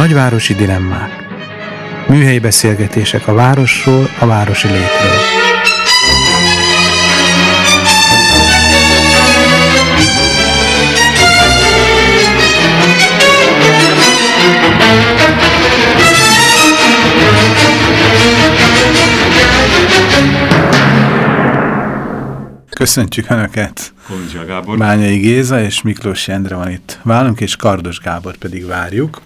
Nagyvárosi dilemmák. Műhelyi beszélgetések a városról, a városi létről. Köszöntjük Önöket! Gábor. Bányai Géza és Miklós Jendre van itt válunk, és Kardos Gábor pedig várjuk.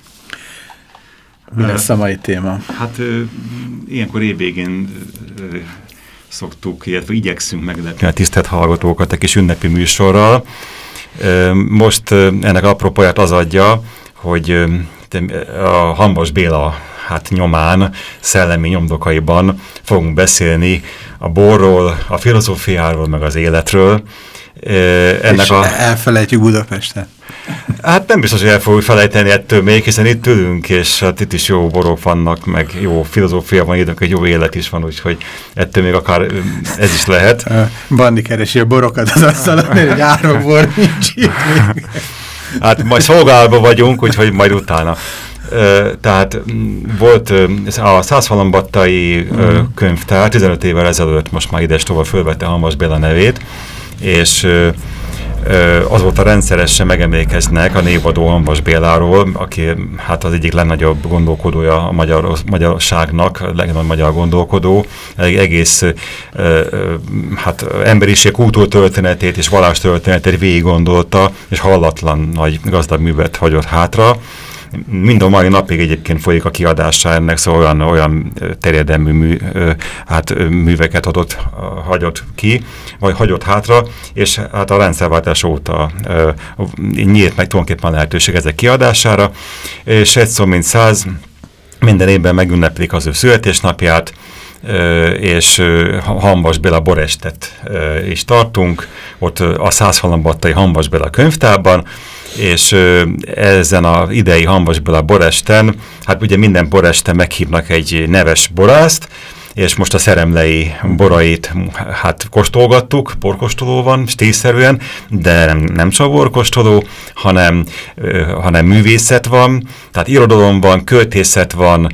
Mi lesz a mai téma? Hát ilyenkor évvégén szoktuk, illetve igyekszünk meglepni a tisztelt hallgatókat egy kis ünnepi műsorral. Most ennek apropóját az adja, hogy a Hambas Béla hát nyomán, szellemi nyomdokaiban fogunk beszélni a borról, a filozófiáról, meg az életről. Ennek És a... elfelejtjük Budapestet. Hát nem biztos, hogy el fogjuk felejteni ettől még, hiszen itt ülünk, és hát itt is jó borok vannak, meg jó filozófia van, időnk, egy jó élet is van, úgyhogy ettől még akár ez is lehet. Bandi keresi a borokat az asztalon, hogy árva bor nincs itt még. Hát majd szolgálatban vagyunk, úgyhogy majd utána. Tehát volt a Százfalambattai mm. könyvtár 15 évvel ezelőtt, most már ides tovább fölvette Halmas Béla nevét, és azóta rendszeresen megemlékeznek a névadó Anvas Béláról, aki hát az egyik legnagyobb gondolkodója a magyar, magyarságnak, a legnagyobb magyar gondolkodó, egész hát emberiség kultúrtörténetét és vallástörténetét végig gondolta, és hallatlan nagy gazdag művet hagyott hátra mind a mai napig egyébként folyik a kiadása ennek, szóval olyan, olyan terjedelmű mű, hát, műveket adott, hagyott ki, vagy hagyott hátra, és hát a rendszerváltás óta nyílt meg tulajdonképpen lehetőség ezek kiadására, és egy szó mint száz, minden évben megünneplik az ő születésnapját, és Hambas Béla Borestet is tartunk, ott a Százhalambattai Hambas Béla könyvtárban, és ezen a idei Hanvasból a Boresten, hát ugye minden Boresten meghívnak egy neves borászt, és most a szeremlei borait hát kóstolgattuk, borkostoló van, stílszerűen, de nem, nem csak borkostoló, hanem, hanem művészet van, tehát irodalom van, költészet van,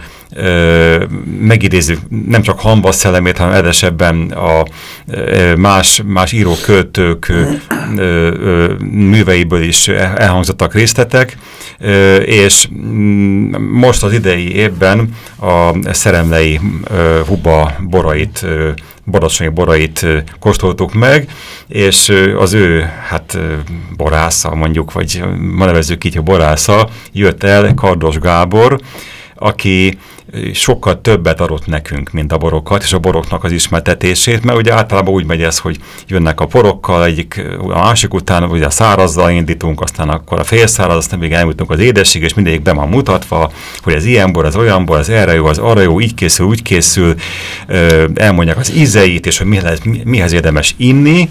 megidézzük nem csak Hamba szellemét, hanem edesebben a más, más íróköltők műveiből is elhangzottak részletek, és mm, most az idei évben a szeremlei huba borait borocsonyi borait kóstoltuk meg, és az ő hát borásza mondjuk, vagy ma nevezzük így, a borásza jött el Kardos Gábor, aki sokkal többet adott nekünk, mint a borokat, és a boroknak az ismertetését, mert ugye általában úgy megy ez, hogy jönnek a porokkal, egyik a másik után, ugye a szárazzal indítunk, aztán akkor a félszáraz, aztán még eljutunk az édesség, és mindegyik be van mutatva, hogy ez ilyen bor, ez olyan bor, ez erre jó, az arra jó, így készül, úgy készül, elmondják az ízeit, és hogy mihez, mihez érdemes inni,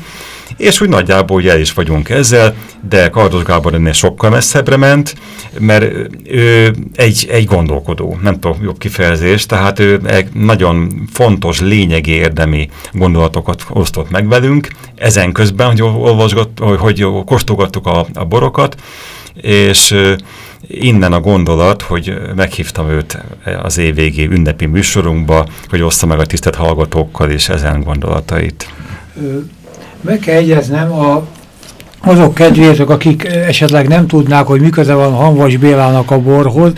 és úgy nagyjából el is vagyunk ezzel, de Kardos Gábor ennél sokkal messzebbre ment, mert ő egy, egy gondolkodó, nem tudom jobb kifejezés, tehát ő egy nagyon fontos, lényegi érdemi gondolatokat osztott meg velünk, ezen közben, hogy olvasgat, hogy, hogy kóstolgattuk a, a borokat, és innen a gondolat, hogy meghívtam őt az évvégi ünnepi műsorunkba, hogy oszta meg a tisztelt hallgatókkal és ezen gondolatait meg kell egyeznem a, azok kedvétek, akik esetleg nem tudnák, hogy miköze van Hanvas Bélának a borhoz,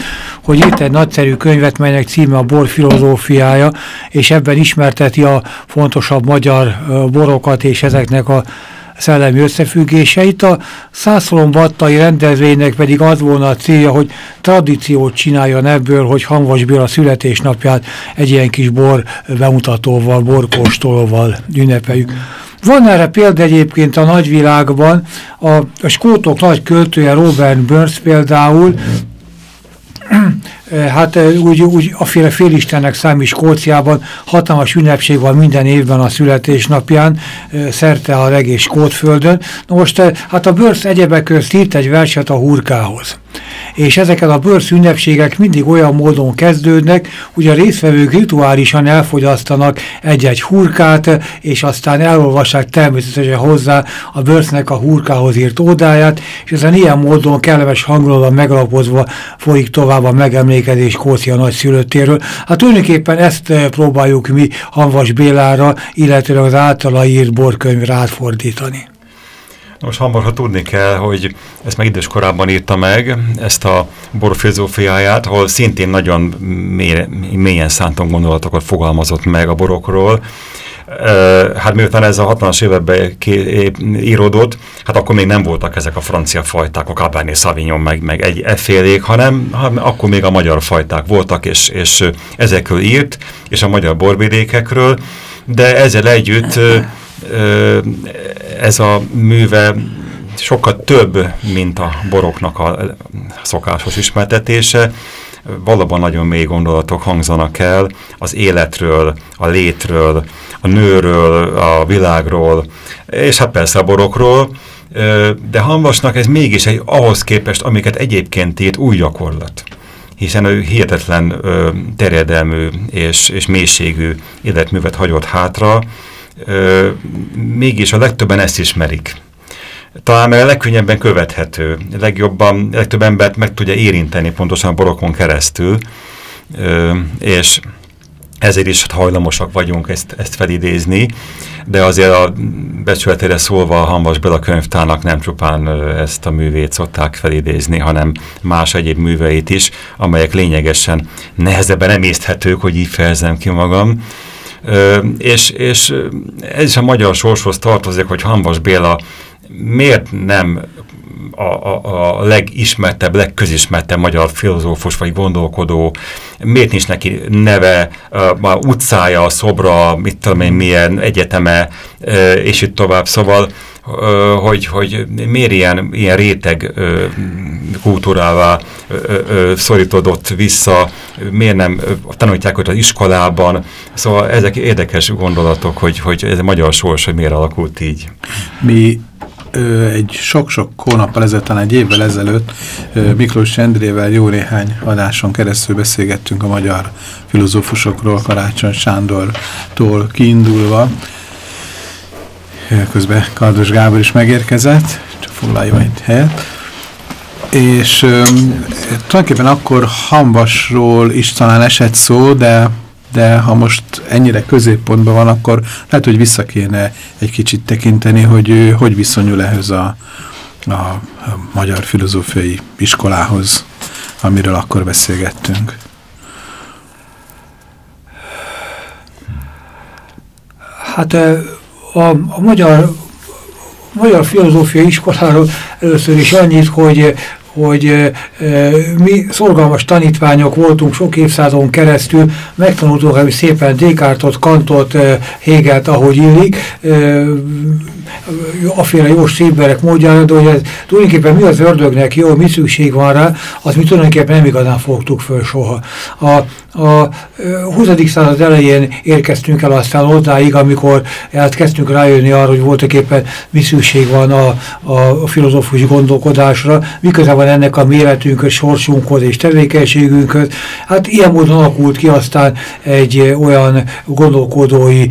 hogy itt egy nagyszerű könyvet, melynek címe a bor filozófiája, és ebben ismerteti a fontosabb magyar borokat és ezeknek a szellemi összefüggéseit. A Battai rendezvénynek pedig az volna a célja, hogy tradíciót csináljon ebből, hogy Hanvas Béla születésnapját egy ilyen kis bor bemutatóval, borkóstolóval ünnepeljük. Van erre példa egyébként a nagyvilágban, a, a skótok nagy költője Robert Burns például hát úgy, úgy aféle félistennek számít Skóciában, hatalmas ünnepség van minden évben a születésnapján, szerte a egész Skótföldön. Na most hát a Börsz egyebek közt írt egy verset a hurkához és ezeket a bőrsz ünnepségek mindig olyan módon kezdődnek, hogy a résztvevők rituálisan elfogyasztanak egy-egy hurkát, és aztán elolvassák természetesen hozzá a bőrsznek a hurkához írt ódáját, és ezen ilyen módon kellemes hangulatban megalapozva folyik tovább a megemlékezés Kócia nagyszülöttéről. Hát tulajdonképpen ezt eh, próbáljuk mi Hanvas Bélára, illetve az általa írt borkönyvre átfordítani. Most hamar, ha tudni kell, hogy ezt meg idős korában írta meg, ezt a bor filozófiáját, ahol szintén nagyon mély, mélyen szánton gondolatokat fogalmazott meg a borokról. Hát miután ez a 60-as években íródott, hát akkor még nem voltak ezek a francia fajták, a Cabernet Sauvignon, meg, meg egy effélék, hanem, hanem akkor még a magyar fajták voltak, és, és ezekről írt, és a magyar borvidékekről, de ezzel együtt ez a műve sokkal több, mint a boroknak a szokásos ismertetése. Valóban nagyon mély gondolatok hangzanak el az életről, a létről, a nőről, a világról, és hát persze a borokról, de Hanvasnak ez mégis egy ahhoz képest, amiket egyébként írt új gyakorlat. Hiszen ő hihetetlen ö, terjedelmű és, és mélységű életművet hagyott hátra, ö, mégis a legtöbben ezt ismerik. Talán meg a legkönnyebben követhető, legjobban, legtöbb embert meg tudja érinteni pontosan a borokon keresztül, ö, és ezért is hajlamosak vagyunk ezt, ezt felidézni, de azért a becsületére szólva a Hanvas Bela könyvtárnak nem csupán ezt a művét szokták felidézni, hanem más egyéb műveit is, amelyek lényegesen nehezebben emészthetők, hogy így fejezem ki magam, és, és ez is a magyar sorshoz tartozik, hogy Hanvas Béla miért nem a, a, a legismertebb, legközismertebb magyar filozófus vagy gondolkodó, miért nincs neki neve, a utcája, a szobra, mit tudom én, milyen egyeteme, és itt tovább. Szóval hogy, hogy miért ilyen, ilyen réteg kultúrává szorítódott vissza, miért nem tanítják hogy az iskolában. Szóval ezek érdekes gondolatok, hogy, hogy ez a magyar sors, hogy miért alakult így. Mi egy sok-sok hónappal ezelőtt, talán egy évvel ezelőtt Miklós Endrével jó néhány adáson keresztül beszélgettünk a magyar filozófusokról, Karácsony Sándortól kiindulva, közben Kardos Gábor is megérkezett, csak foglaljon egy helyet. És tulajdonképpen akkor Hambasról is talán esett szó, de, de ha most ennyire középpontban van, akkor lehet, hogy vissza kéne egy kicsit tekinteni, hogy ő hogy viszonyul ehhez a, a, magyar filozófiai iskolához, amiről akkor beszélgettünk. Hát a, a magyar, magyar filozófia iskoláról először is annyit, hogy hogy mi szorgalmas tanítványok voltunk sok évszázon keresztül, megtanultuk hogy szépen Descartes-ot, Kantot, Hegelt, ahogy illik, aféle jó szívberek módjára, de hogy ez tulajdonképpen mi az ördögnek jó, mi szükség van rá, azt mi tulajdonképpen nem igazán fogtuk föl soha. A, a 20. század elején érkeztünk el aztán odáig, amikor elkezdtünk rájönni arra, hogy voltak éppen mi szükség van a, a, filozófus gondolkodásra, miközben van ennek a méretünkhöz, sorsunkhoz és tevékenységünkhöz. Hát ilyen módon alakult ki aztán egy olyan gondolkodói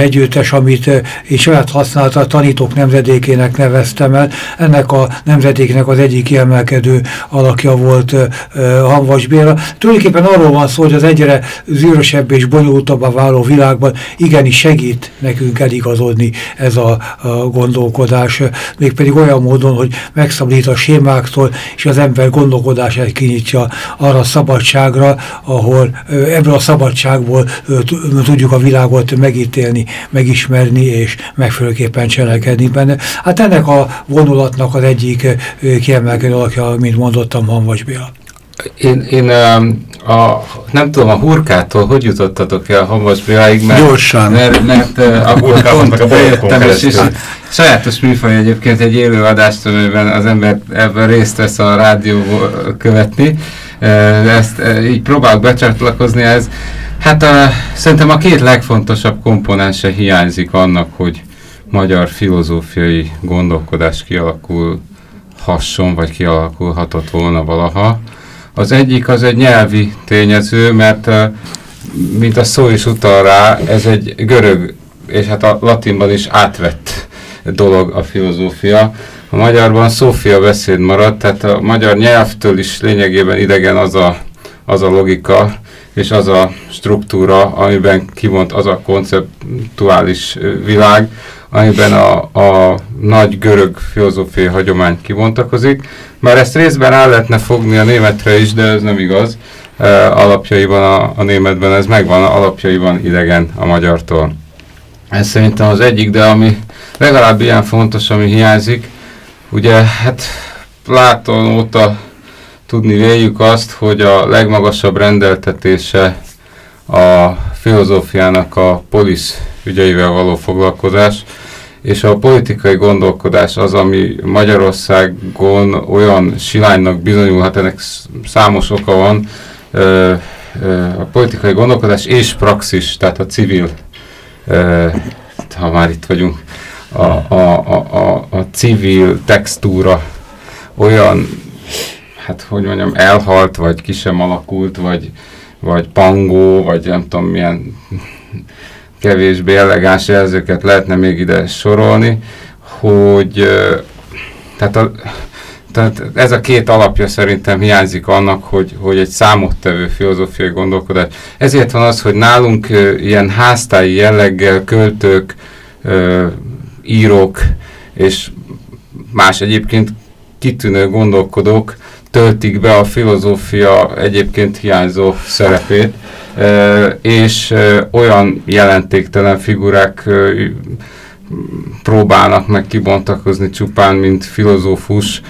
együttes, amit én saját használta tanítók nemzedékének neveztem el. Ennek a nemzedéknek az egyik kiemelkedő alakja volt Hanvas Béla. Tulajdonképpen arról van szó, hogy az egyre zűrösebb és bonyolultabbá váló világban igenis segít nekünk eligazodni ez a, a gondolkodás, mégpedig olyan módon, hogy megszabadít a sémáktól, és az ember gondolkodását kinyitja arra a szabadságra, ahol ebből a szabadságból tudjuk a világot megítélni, megismerni és megfelelőképpen cselekedni benne. Hát ennek a vonulatnak az egyik kiemelkedő alakja, mint mondottam, Hanvas Béla. Én, én a, nem tudom, a hurkától hogy jutottatok el a Hanvas Béláig? Mert, Gyorsan. Mert, mert, a hurkát bejöttem, és, és sajátos műfaj egyébként egy élő adást, amiben az ember ebben részt vesz a rádió követni, ezt így próbálok becsatlakozni ez. Hát a, szerintem a két legfontosabb komponense hiányzik annak, hogy magyar filozófiai gondolkodás kialakul hasson, vagy kialakulhatott volna valaha. Az egyik az egy nyelvi tényező, mert mint a szó is utal rá, ez egy görög, és hát a latinban is átvett dolog a filozófia. A magyarban szófia beszéd maradt, tehát a magyar nyelvtől is lényegében idegen az a, az a logika, és az a struktúra, amiben kivont az a konceptuális világ, amiben a, a nagy görög filozófiai hagyomány kivontakozik. Már ezt részben el lehetne fogni a németre is, de ez nem igaz. E, alapjaiban a, a németben ez megvan, alapjaiban idegen a magyartól. Ez szerintem az egyik, de ami legalább ilyen fontos, ami hiányzik, ugye hát Pláton óta tudni véljük azt, hogy a legmagasabb rendeltetése a filozófiának a polisz ügyeivel való foglalkozás, és a politikai gondolkodás az, ami Magyarországon olyan silánynak bizonyulhat, ennek számos oka van, a politikai gondolkodás és praxis, tehát a civil, ha már itt vagyunk, a, a, a, a, a civil textúra olyan, hát hogy mondjam, elhalt, vagy ki sem alakult, vagy, vagy pangó, vagy nem tudom milyen kevésbé elegáns jelzőket lehetne még ide sorolni, hogy tehát, a, tehát ez a két alapja szerintem hiányzik annak, hogy, hogy egy számottevő filozófiai gondolkodás. Ezért van az, hogy nálunk ilyen háztáji jelleggel költők, írók és más egyébként kitűnő gondolkodók töltik be a filozófia egyébként hiányzó szerepét, és olyan jelentéktelen figurák próbálnak meg kibontakozni csupán, mint filozófus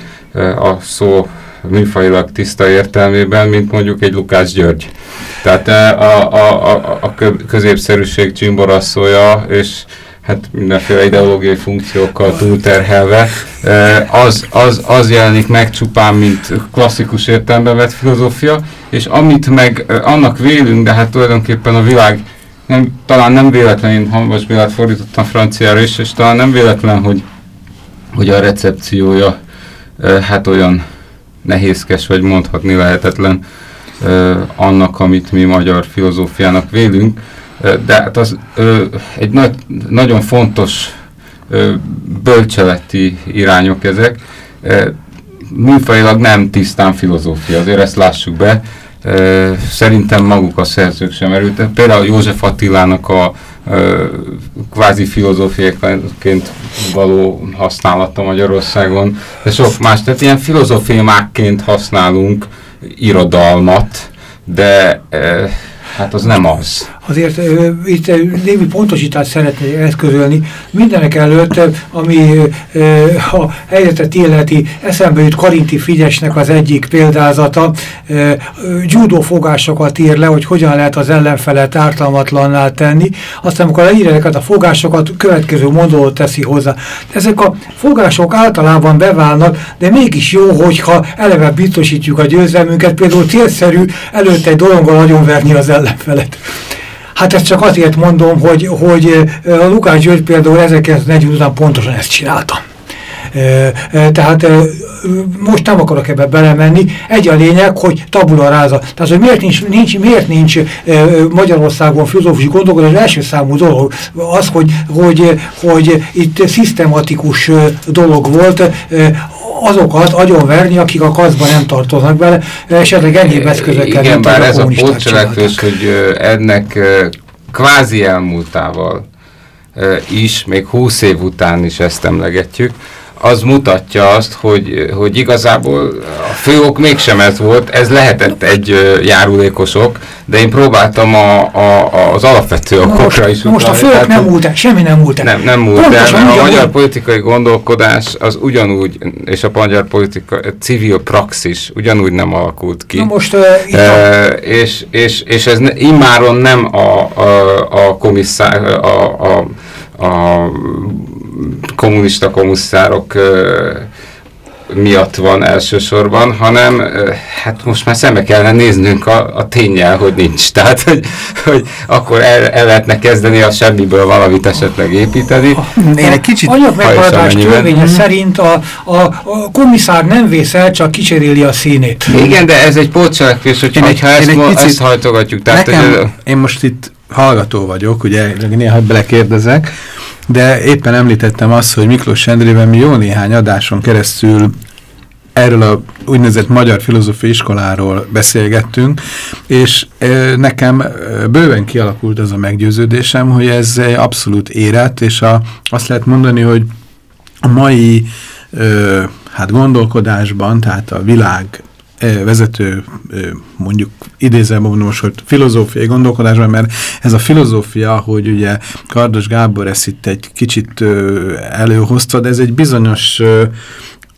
a szó műfajilag tiszta értelmében, mint mondjuk egy Lukács György. Tehát a, a, a, a középszerűség csimborasszója, és hát mindenféle ideológiai funkciókkal túlterhelve, az, az, az jelenik meg csupán, mint klasszikus értelemben vett filozófia, és amit meg annak vélünk, de hát tulajdonképpen a világ nem, talán nem véletlen, én Hanvas Bélát fordítottam franciára is, és talán nem véletlen, hogy, hogy a recepciója hát olyan nehézkes, vagy mondhatni lehetetlen annak, amit mi magyar filozófiának vélünk, de hát az ö, egy nagy, nagyon fontos bölcseleti irányok ezek. Műfajilag nem tisztán filozófia, azért ezt lássuk be. Ö, szerintem maguk a szerzők sem erőtek. Például József Attilának a ö, kvázi filozófiaként való használata Magyarországon, de sok más. Tehát ilyen filozófiákként használunk irodalmat, de Hát az nem az. Azért uh, itt némi pontosítást szeretnék eszközölni. Mindenek előtt, ami uh, a helyzetet illeti, eszembe jut Karinti Figyesnek az egyik példázata. Uh, judo fogásokat ír le, hogy hogyan lehet az ellenfelet ártalmatlanná tenni. Aztán amikor leírja ezeket a fogásokat, következő mondót teszi hozzá. Ezek a fogások általában beválnak, de mégis jó, hogyha eleve biztosítjuk a győzelmünket. Például célszerű előtte egy dologgal verni az ellenfelet. Hát ezt csak azért mondom, hogy, hogy a Lukács György például 1940 után pontosan ezt csinálta. Tehát most nem akarok ebbe belemenni. Egy a lényeg, hogy tabula ráza. Tehát, hogy miért nincs, nincs, miért nincs Magyarországon filozófus gondolkodás, az első számú dolog az, hogy, hogy, hogy itt szisztematikus dolog volt, azokat agyonverni, akik a kaszba nem tartoznak bele, esetleg egyéb eszközökkel. Igen, bár ez a pótcselekvés, hogy ennek kvázi elmúltával is, még húsz év után is ezt emlegetjük, az mutatja azt, hogy, hogy igazából a főok mégsem ez volt, ez lehetett egy járulékos ok, de én próbáltam a, a, az alapvető okokra is Most a fők nem múlt el, semmi nem múlt el. Nem, nem múlt el, mert a magyar politikai gondolkodás az ugyanúgy, és a magyar politika, a civil praxis ugyanúgy nem alakult ki. Na most uh, e, és, és, és ez immáron nem a, a, a komisszár, a, a, a kommunista komisszárok miatt van elsősorban, hanem hát most már szembe kellene néznünk a, a tényel, hogy nincs. Tehát, hogy, hogy akkor el, el lehetne kezdeni a semmiből valamit esetleg építeni. Én egy kicsit... Anyagmeghaladás törvénye szerint a, a, a komisszár nem vész el, csak kicseréli a színét. Igen, de ez egy pótcselekvés, hogyha egy, ezt, egy picit, ezt hajtogatjuk. Tehát, nekem, hogy, én most itt hallgató vagyok, ugye néha belekérdezek, de éppen említettem azt, hogy Miklós Endrében mi jó néhány adáson keresztül erről a úgynevezett magyar filozófiai iskoláról beszélgettünk, és nekem bőven kialakult az a meggyőződésem, hogy ez abszolút érett, és a, azt lehet mondani, hogy a mai e, hát gondolkodásban, tehát a világ vezető, mondjuk idézem most, hogy filozófiai gondolkodásban, mert ez a filozófia, hogy ugye Kardos Gábor ezt itt egy kicsit előhozta, de ez egy bizonyos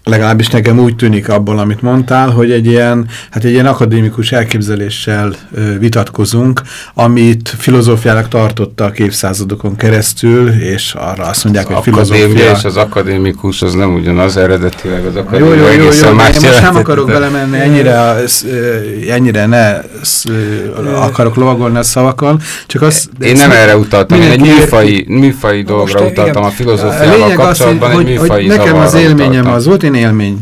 legalábbis nekem úgy tűnik abból, amit mondtál, hogy egy ilyen, hát egy ilyen akadémikus elképzeléssel ö, vitatkozunk, amit filozófiának tartottak évszázadokon keresztül, és arra azt mondják, az hogy filozófia... és az akadémikus az nem ugyanaz eredetileg az akadémia. Jó, jó, jó, jó, jó más én most nem akarok belemenni, ennyire, ennyire ne akarok lovagolni a szavakon, csak az... Én nem erre utaltam, én egy műfai, műfai dolgra utaltam a filozófiával kapcsolatban, egy műfai Nekem az élményem az volt, én élményt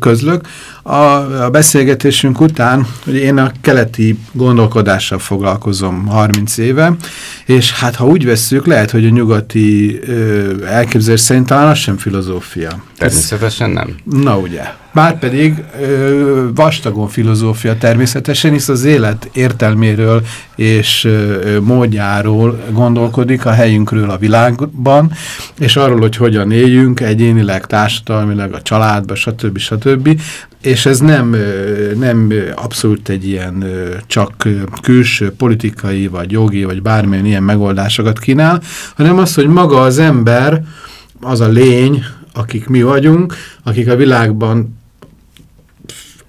közlök. A, a beszélgetésünk után, hogy én a keleti gondolkodással foglalkozom 30 éve, és hát ha úgy vesszük, lehet, hogy a nyugati ö, elképzelés szerint talán az sem filozófia. Természetesen nem. Na ugye. Márpedig ö, vastagon filozófia természetesen, hisz az élet értelméről és ö, módjáról gondolkodik a helyünkről a világban, és arról, hogy hogyan éljünk egyénileg, társadalmilag, a családba, stb. stb. És ez nem, nem abszolút egy ilyen csak külső politikai, vagy jogi, vagy bármilyen ilyen megoldásokat kínál, hanem az, hogy maga az ember, az a lény, akik mi vagyunk, akik a világban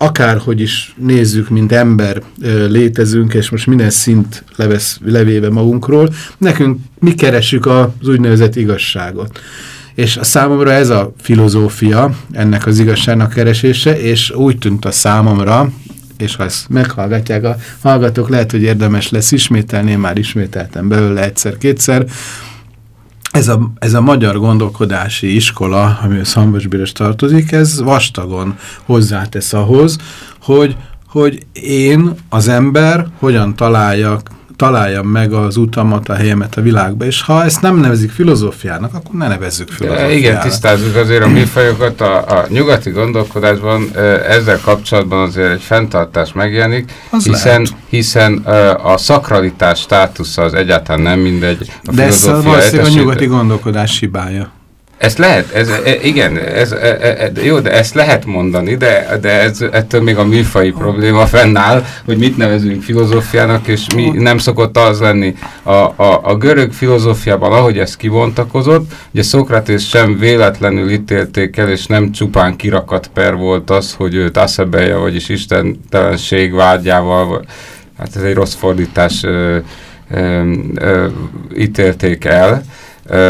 akárhogy is nézzük, mint ember létezünk, és most minden szint levesz, levéve magunkról, nekünk mi keresjük az úgynevezett igazságot. És a számomra ez a filozófia, ennek az igazságnak keresése, és úgy tűnt a számomra, és ha ezt meghallgatják a hallgatók, lehet, hogy érdemes lesz ismételni, én már ismételtem belőle egyszer-kétszer, ez a, ez a magyar gondolkodási iskola, ami a Szambosbíres tartozik, ez vastagon hozzátesz ahhoz, hogy, hogy én, az ember, hogyan találjak találjam meg az utamat, a helyemet a világba, és ha ezt nem nevezik filozófiának, akkor ne nevezzük filozófiának. Igen, tisztázzuk azért a műfajokat. A, a nyugati gondolkodásban ezzel kapcsolatban azért egy fenntartás megjelenik, az hiszen, hiszen a szakralitás státusza az egyáltalán nem mindegy. A De ez valószínűleg a nyugati gondolkodás hibája. Ezt lehet, ez, e, igen, ez, e, e, jó, de ezt lehet mondani, de, de ez, ettől még a műfai probléma fennáll, hogy mit nevezünk filozófiának, és mi nem szokott az lenni. A, a, a görög filozófiában, ahogy ez kivontakozott, ugye Szokratész sem véletlenül ítélték el, és nem csupán kirakat per volt az, hogy őt Aszebeja, vagyis istentelenség vágyával, hát ez egy rossz fordítás, ö, ö, ö, ítélték el,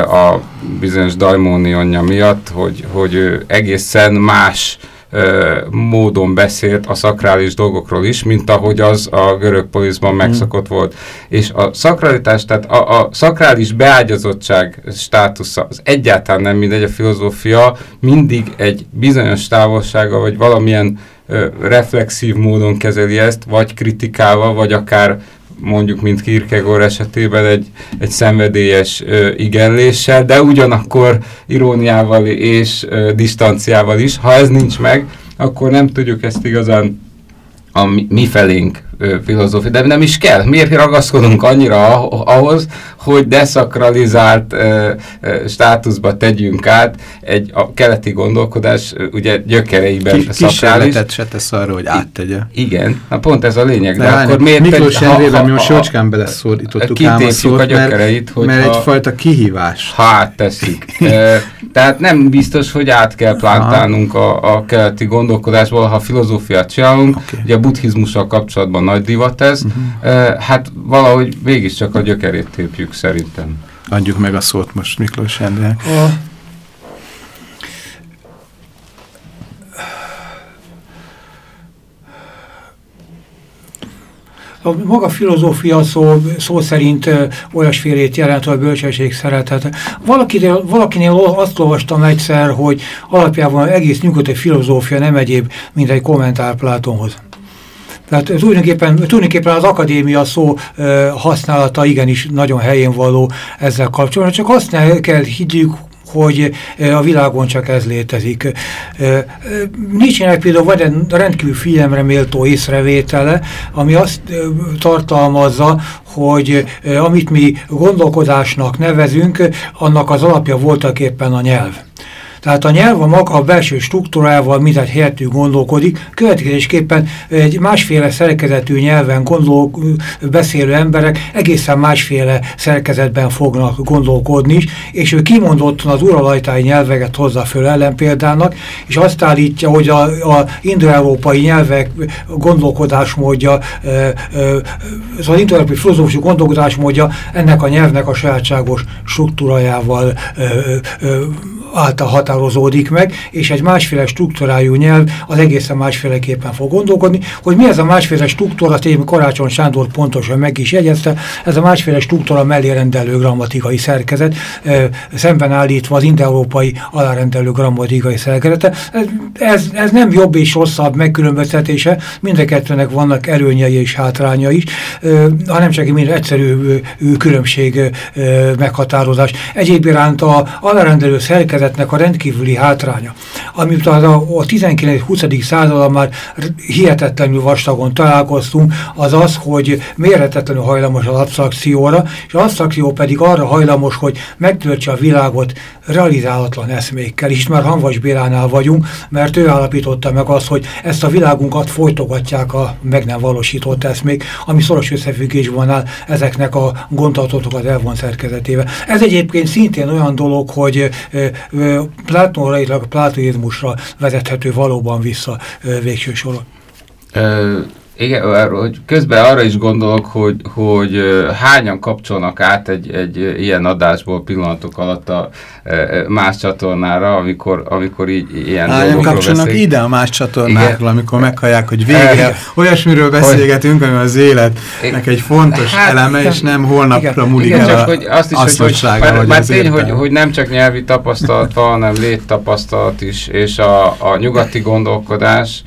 a bizonyos daimónionja miatt, hogy, hogy ő egészen más módon beszélt a szakrális dolgokról is, mint ahogy az a görög polizban hmm. megszokott volt. És a szakralitás, tehát a, a szakrális beágyazottság státusza az egyáltalán nem mindegy, a filozófia mindig egy bizonyos távolsága, vagy valamilyen ö, reflexív módon kezeli ezt, vagy kritikával, vagy akár mondjuk, mint Kierkegaard esetében egy, egy szenvedélyes ö, igenléssel, de ugyanakkor iróniával és ö, distanciával is. Ha ez nincs meg, akkor nem tudjuk ezt igazán a mi, mi felénk filozófia, de nem is kell. Miért ragaszkodunk annyira ahhoz, hogy deszakralizált ö, ö, státuszba tegyünk át egy a keleti gondolkodás ugye gyökereiben Ki, Kísérletet se tesz arra, hogy áttegye. Igen, na pont ez a lényeg. De, de akkor miért Miklós Endrében mi most jócskán beleszólítottuk ám a szót, a gyökereit, mert ha, egyfajta kihívás. Hát teszik. e, tehát nem biztos, hogy át kell plántálnunk a, a keleti gondolkodásból, ha filozófiát csinálunk. Okay. Ugye a buddhizmussal kapcsolatban nagy divat ez. Mhm. Uh -huh. Hát valahogy csak a gyökerét tépjük szerintem. Adjuk meg a szót most Miklós Endrák. Oh. A maga filozófia szó, szó szerint olyasfélét jelent, hogy a bölcsesség szeretet. Valakinél, valakinél azt olvastam egyszer, hogy alapjában egész nyugodt egy filozófia, nem egyéb, mint egy kommentár Plátonhoz. Tehát tulajdonképpen, tulajdonképpen az akadémia szó e, használata igenis nagyon helyén való ezzel kapcsolatban, csak azt ne kell higgyük, hogy a világon csak ez létezik. Nincsenek például vagy egy rendkívül figyelemre méltó észrevétele, ami azt tartalmazza, hogy amit mi gondolkodásnak nevezünk, annak az alapja voltak éppen a nyelv. Tehát a nyelv a maga a belső struktúrával mindent helyettű gondolkodik, következésképpen egy másféle szerkezetű nyelven gondol, beszélő emberek egészen másféle szerkezetben fognak gondolkodni és ő kimondottan az uralajtári nyelveket hozza föl ellenpéldának, és azt állítja, hogy a, a indoeurópai nyelvek gondolkodásmódja, az indoeurópai filozófusú gondolkodásmódja ennek a nyelvnek a sajátságos struktúrájával által határozódik meg, és egy másféle struktúrájú nyelv az egészen másféleképpen fog gondolkodni. Hogy mi ez a másféle struktúra, azt én Karácsony Sándor pontosan meg is jegyezte, ez a másféle struktúra mellé rendelő grammatikai szerkezet, szemben állítva az indoeurópai alárendelő grammatikai szerkezete. Ez, ez nem jobb és rosszabb megkülönböztetése, mind a kettőnek vannak előnyei és hátránya is, hanem csak mind egyszerű különbség meghatározás. Egyéb iránt a alárendelő szerkezet szerkezetnek a rendkívüli hátránya, amit a, a 19-20. században már hihetetlenül vastagon találkoztunk, az az, hogy méretetlenül hajlamos az absztrakcióra, és az absztrakció pedig arra hajlamos, hogy megtöltse a világot realizálatlan eszmékkel. És már Hanvas Bélánál vagyunk, mert ő állapította meg azt, hogy ezt a világunkat folytogatják a meg nem valósított eszmék, ami szoros összefüggésben áll ezeknek a gondolatokat elvon szerkezetével. Ez egyébként szintén olyan dolog, hogy Platonra, illetve a platonizmusra vezethető valóban vissza végső soron. Igen, hogy közben arra is gondolok, hogy, hogy hányan kapcsolnak át egy, egy ilyen adásból pillanatok alatt a más csatornára, amikor, amikor így ilyen Hányan kapcsolnak beszél. ide a más csatornákról, Igen. amikor meghallják, hogy végre olyasmiről beszélgetünk, ami az életnek egy fontos hát, eleme, és nem holnapra múlik Igen, el csak, hogy azt is, hogy, hogy, már, már tény, hogy, hogy nem csak nyelvi tapasztalat van, hanem léttapasztalat is, és a, a nyugati gondolkodás,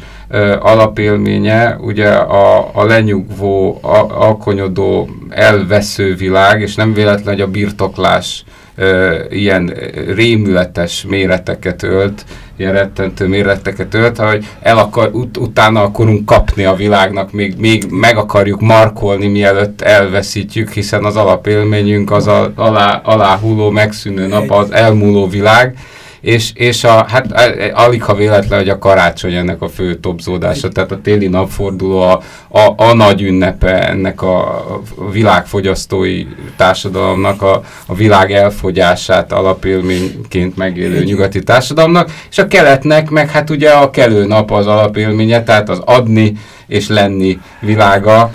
alapélménye ugye a, a lenyugvó, a, alkonyodó, elvesző világ, és nem véletlen, hogy a birtoklás ö, ilyen rémületes méreteket ölt, ilyen rettentő méreteket ölt, hogy el akar, ut, utána akarunk kapni a világnak, még, még meg akarjuk markolni, mielőtt elveszítjük, hiszen az alapélményünk az a, alá, aláhuló, megszűnő nap, az elmúló világ, és, és a, hát alig ha véletlen, hogy a karácsony ennek a fő topzódása, tehát a téli napforduló a, a, a nagy ünnepe ennek a, világfogyasztói társadalomnak, a, a világ elfogyását alapélményként megélő nyugati társadalomnak, és a keletnek meg hát ugye a kelő nap az alapélménye, tehát az adni, és lenni világa,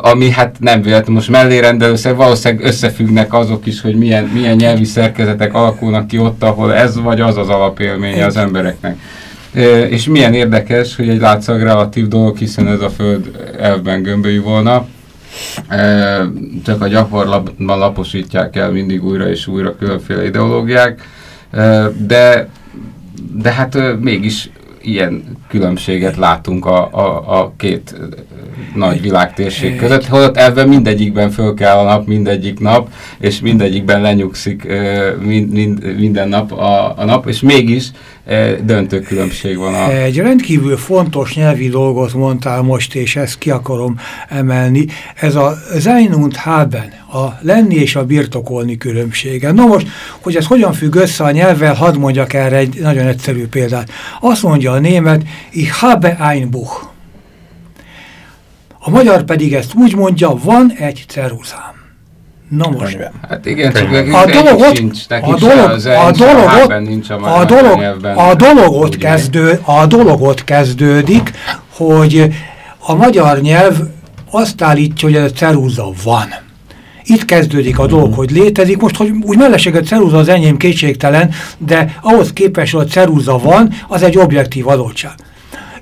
ami hát nem véletlenül most mellé rendelőszer, valószínűleg összefüggnek azok is, hogy milyen, milyen nyelvi szerkezetek alakulnak ki ott, ahol ez vagy az az alapélménye az embereknek. És milyen érdekes, hogy egy látszag relatív dolog, hiszen ez a Föld elvben gömbölyű volna, csak a gyakorlatban laposítják el mindig újra és újra különféle ideológiák, de, de hát mégis ilyen különbséget látunk a, a, a két nagy világtérség között, holott ebben mindegyikben föl kell a nap, mindegyik nap, és mindegyikben lenyugszik mind, mind, minden nap a, a nap, és mégis döntő különbség van. A... Egy rendkívül fontos nyelvi dolgot mondtál most, és ezt ki akarom emelni. Ez a Sein und Haben, a lenni és a birtokolni különbsége. Na most, hogy ez hogyan függ össze a nyelvvel, hadd mondjak erre egy nagyon egyszerű példát. Azt mondja a német, ich habe ein Buch. A magyar pedig ezt úgy mondja, van egy ceruzám. Na most. Hát igen, csak a dologot, sincs, a dolog, a dologot, nincs a, a, dolog, a dologot, kezdő, a dologot kezdődik, hogy a magyar nyelv azt állítja, hogy ez a ceruza van. Itt kezdődik a dolog, mhm. hogy létezik. Most, hogy úgy mellesleg a ceruza az enyém kétségtelen, de ahhoz képest, hogy a ceruza van, az egy objektív adottság.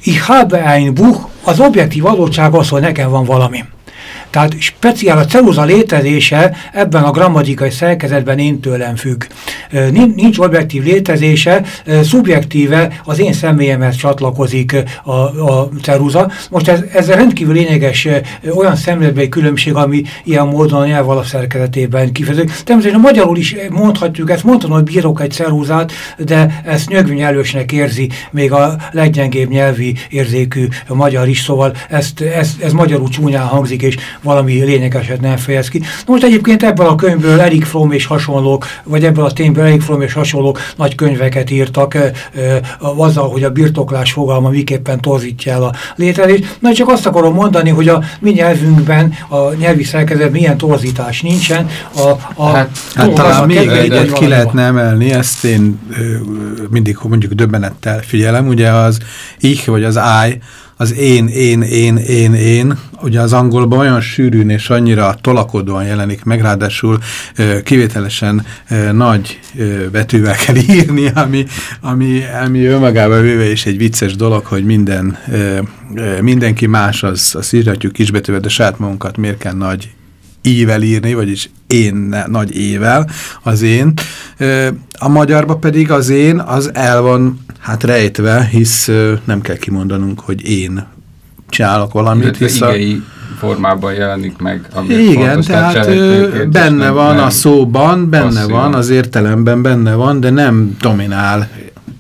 Ich habe ein Buch, az objektív adottság az, hogy nekem van valami. Tehát speciál a ceruza létezése ebben a grammatikai szerkezetben én tőlem függ. Nincs objektív létezése, szubjektíve az én személyemhez csatlakozik a, a ceruza. Most ez, ez rendkívül lényeges olyan szemléletbeli különbség, ami ilyen módon a nyelv szerkezetében kifejeződik. Természetesen magyarul is mondhatjuk, ezt mondhatom, hogy bírok egy ceruzát, de ezt nyögvényelősnek érzi még a leggyengébb nyelvi érzékű magyar is, szóval ezt, ezt, ez magyarul csúnyán hangzik, és valami lényegeset nem fejez ki. Most egyébként ebből a könyvből Erik Fromm és hasonlók, vagy ebből a tényből Erik Fromm és hasonlók nagy könyveket írtak e, e, azzal, hogy a birtoklás fogalma miképpen torzítja el a létezést. Na csak azt akarom mondani, hogy a mi nyelvünkben, a nyelvi szerkezet milyen torzítás nincsen. A, a hát, hát talán még egyet ki lehetne emelni, ezt én ö, mindig mondjuk döbbenettel figyelem, ugye az ich vagy az I, az én, én, én, én, én, ugye az angolban olyan sűrűn és annyira tolakodóan jelenik meg, ráadásul kivételesen nagy betűvel kell írni, ami, ami, ami önmagában véve is egy vicces dolog, hogy minden, mindenki más, az, az írhatjuk kisbetűvel, de saját magunkat miért kell nagy ével írni, vagyis én nagy ével, az én. A magyarba pedig az én, az el van hát rejtve, hisz nem kell kimondanunk, hogy én csinálok valamit. hisz a... formában jelenik meg. Igen, tehát benne van a szóban, benne passzívan. van, az értelemben benne van, de nem dominál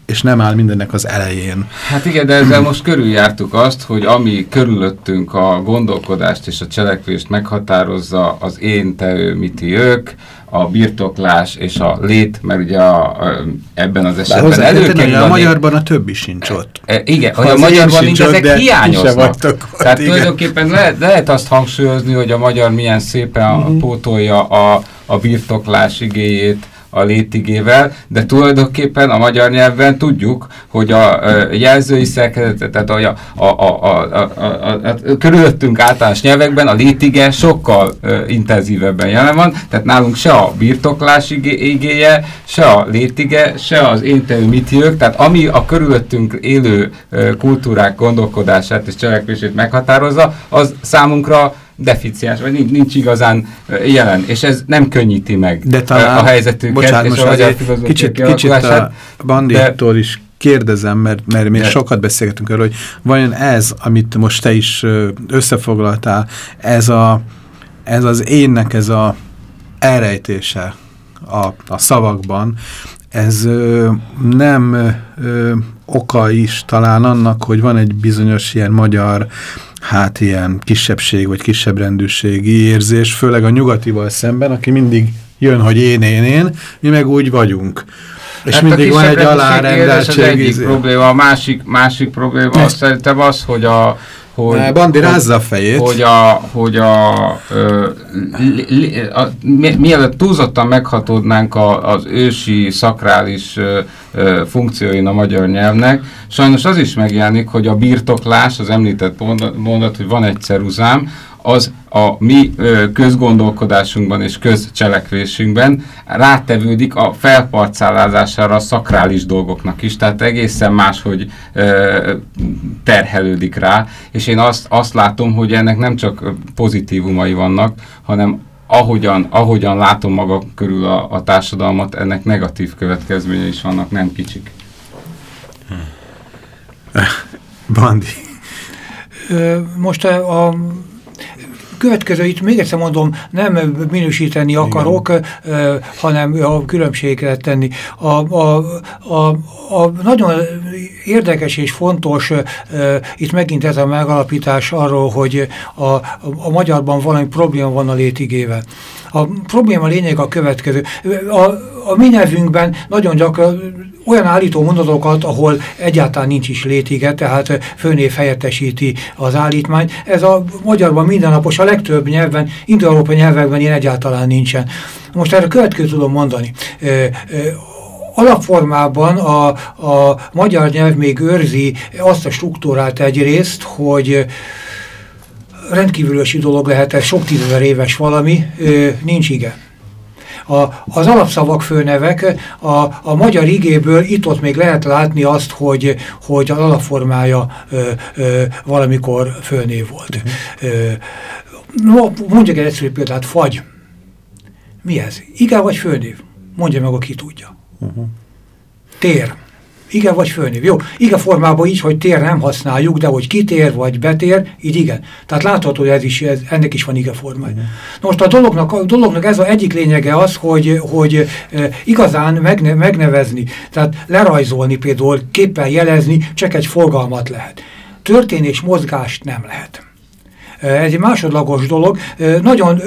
és nem áll mindennek az elején. Hát igen, de ezzel most körüljártuk azt, hogy ami körülöttünk a gondolkodást és a cselekvést meghatározza az én, te, ő, mi, ti, ők, a birtoklás és a lét, mert ugye a, a, ebben az esetben előkerül. A magyarban a többi sincs ott. E, igen, hogy a magyarban nincs, ezek hiányoznak. Tehát igen. tulajdonképpen lehet, lehet azt hangsúlyozni, hogy a magyar milyen szépen mm -hmm. pótolja a, a birtoklás igéjét, a létigével, de tulajdonképpen a magyar nyelvben tudjuk, hogy a, jelzői szerkezetet, tehát a, a, a, a, a, a, a, a körülöttünk általános nyelvekben a létige sokkal intenzívebben jelen van, tehát nálunk se a birtoklás igéje, se a létige, se az éntelő mit jövök, tehát ami a körülöttünk élő kultúrák gondolkodását és cselekvését meghatározza, az számunkra deficiens, vagy nincs, nincs igazán jelen, és ez nem könnyíti meg de talán, a helyzetünket bocsánat, és a magyar kicsit, kicsit a bandittól is kérdezem, mert, mert még de. sokat beszélgetünk arról, hogy vajon ez, amit most te is összefoglaltál, ez, a, ez az énnek ez a elrejtése a, a szavakban, ez ö, nem ö, oka is talán annak, hogy van egy bizonyos ilyen magyar hát ilyen kisebbség vagy kisebb rendűségi érzés, főleg a nyugatival szemben, aki mindig jön, hogy én, én, én, mi meg úgy vagyunk. És hát mindig van egy alárendeltség. Ez egyik izé. probléma, a másik, másik probléma azt szerintem az, hogy a hogy, ne, Bandi hogy, rázza a fejét. Hogy a, hogy a, ö, li, li, a mi, mielőtt túlzottan meghatódnánk a, az ősi szakrális ö, ö, funkcióin a magyar nyelvnek, sajnos az is megjelenik, hogy a birtoklás, az említett mondat, mondat hogy van egy ceruzám, az a mi közgondolkodásunkban és közcselekvésünkben rátevődik a felparcálázására a szakrális dolgoknak is, tehát egészen máshogy terhelődik rá, és én azt, azt látom, hogy ennek nem csak pozitívumai vannak, hanem ahogyan, ahogyan látom maga körül a, a társadalmat, ennek negatív következménye is vannak, nem kicsik. Bandi. Most a, a következő, itt még egyszer mondom, nem minősíteni akarok, Igen. hanem a különbséget tenni. A, a, a, a nagyon érdekes és fontos itt megint ez a megalapítás arról, hogy a, a magyarban valami probléma van a létigével. A probléma lényeg a következő. A, a mi nyelvünkben nagyon gyakran olyan állító mondatokat, ahol egyáltalán nincs is létige, tehát főnév helyettesíti az állítmányt. Ez a magyarban mindennapos, a legtöbb nyelven, indo-európai nyelvekben ilyen egyáltalán nincsen. Most erre következő tudom mondani alapformában a, a magyar nyelv még őrzi azt a struktúrát egyrészt, hogy rendkívülési dolog lehet, ez sok tízezer éves valami, nincs ige. A, az alapszavak főnevek, a, a magyar igéből itt-ott még lehet látni azt, hogy, hogy az alapformája ö, ö, valamikor főnév volt. -huh. ö, no, mondjuk egy egyszerű példát, fagy. Mi ez? Igen vagy főnév? Mondja meg, aki tudja. Uh -huh. Tér. Igen vagy főnév. Jó, igen formában így, hogy tér nem használjuk, de hogy kitér vagy betér, így igen. Tehát látható, hogy ez is, ez, ennek is van igen formája. Most a dolognak, a dolognak ez az egyik lényege az, hogy, hogy igazán megne, megnevezni, tehát lerajzolni például, képpel jelezni, csak egy forgalmat lehet. Történés mozgást nem lehet. Ez egy másodlagos dolog. Nagyon,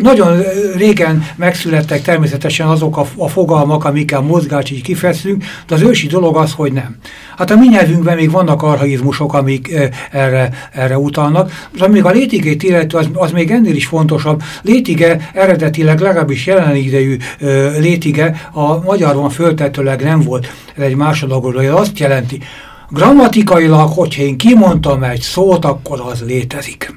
nagyon régen megszülettek természetesen azok a, a fogalmak, amikkel mozgást így kifeszünk, de az ősi dolog az, hogy nem. Hát a mi nyelvünkben még vannak arhaizmusok, amik erre, erre utalnak. De még a létigét illetve az, az még ennél is fontosabb. Létige eredetileg legalábbis jelen idejű létige a magyarban föltetőleg nem volt. Egy másodlagos dolog. Azt jelenti, grammatikailag, hogyha én kimondtam egy szót, akkor az létezik.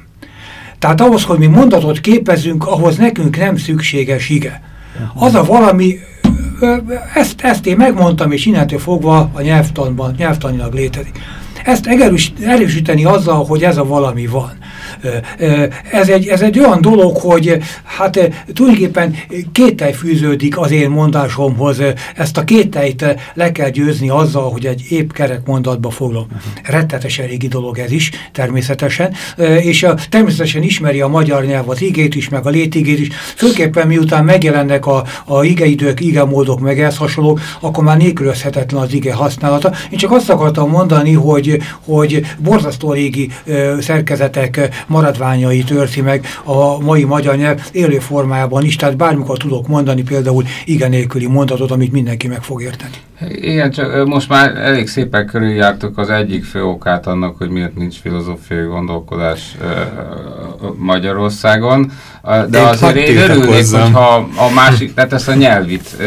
Tehát ahhoz, hogy mi mondatot képezünk, ahhoz nekünk nem szükséges ige. Az a valami, ezt, ezt én megmondtam, és innentől fogva a nyelvtanban, nyelvtanilag létezik. Ezt erősíteni azzal, hogy ez a valami van. Ez egy, ez egy olyan dolog, hogy hát tulajdonképpen kételj fűződik az én mondásomhoz. Ezt a kételyt le kell győzni azzal, hogy egy épp kerek mondatba foglom. Uh -huh. Rettetesen régi dolog ez is, természetesen. És a, természetesen ismeri a magyar nyelv az igét is, meg a létigét is. Főképpen miután megjelennek a, a igeidők, igemódok, meg ehhez hasonlók, akkor már nélkülözhetetlen az ige használata. Én csak azt akartam mondani, hogy, hogy borzasztó régi szerkezetek maradványait őrzi meg a mai magyar nyelv élő formájában is, tehát bármikor tudok mondani például igen nélküli mondatot, amit mindenki meg fog érteni. Igen, csak most már elég szépen körüljártuk az egyik fő okát annak, hogy miért nincs filozófiai gondolkodás Magyarországon, de Én azért én örülnék, hogyha a másik, tehát ezt a nyelvit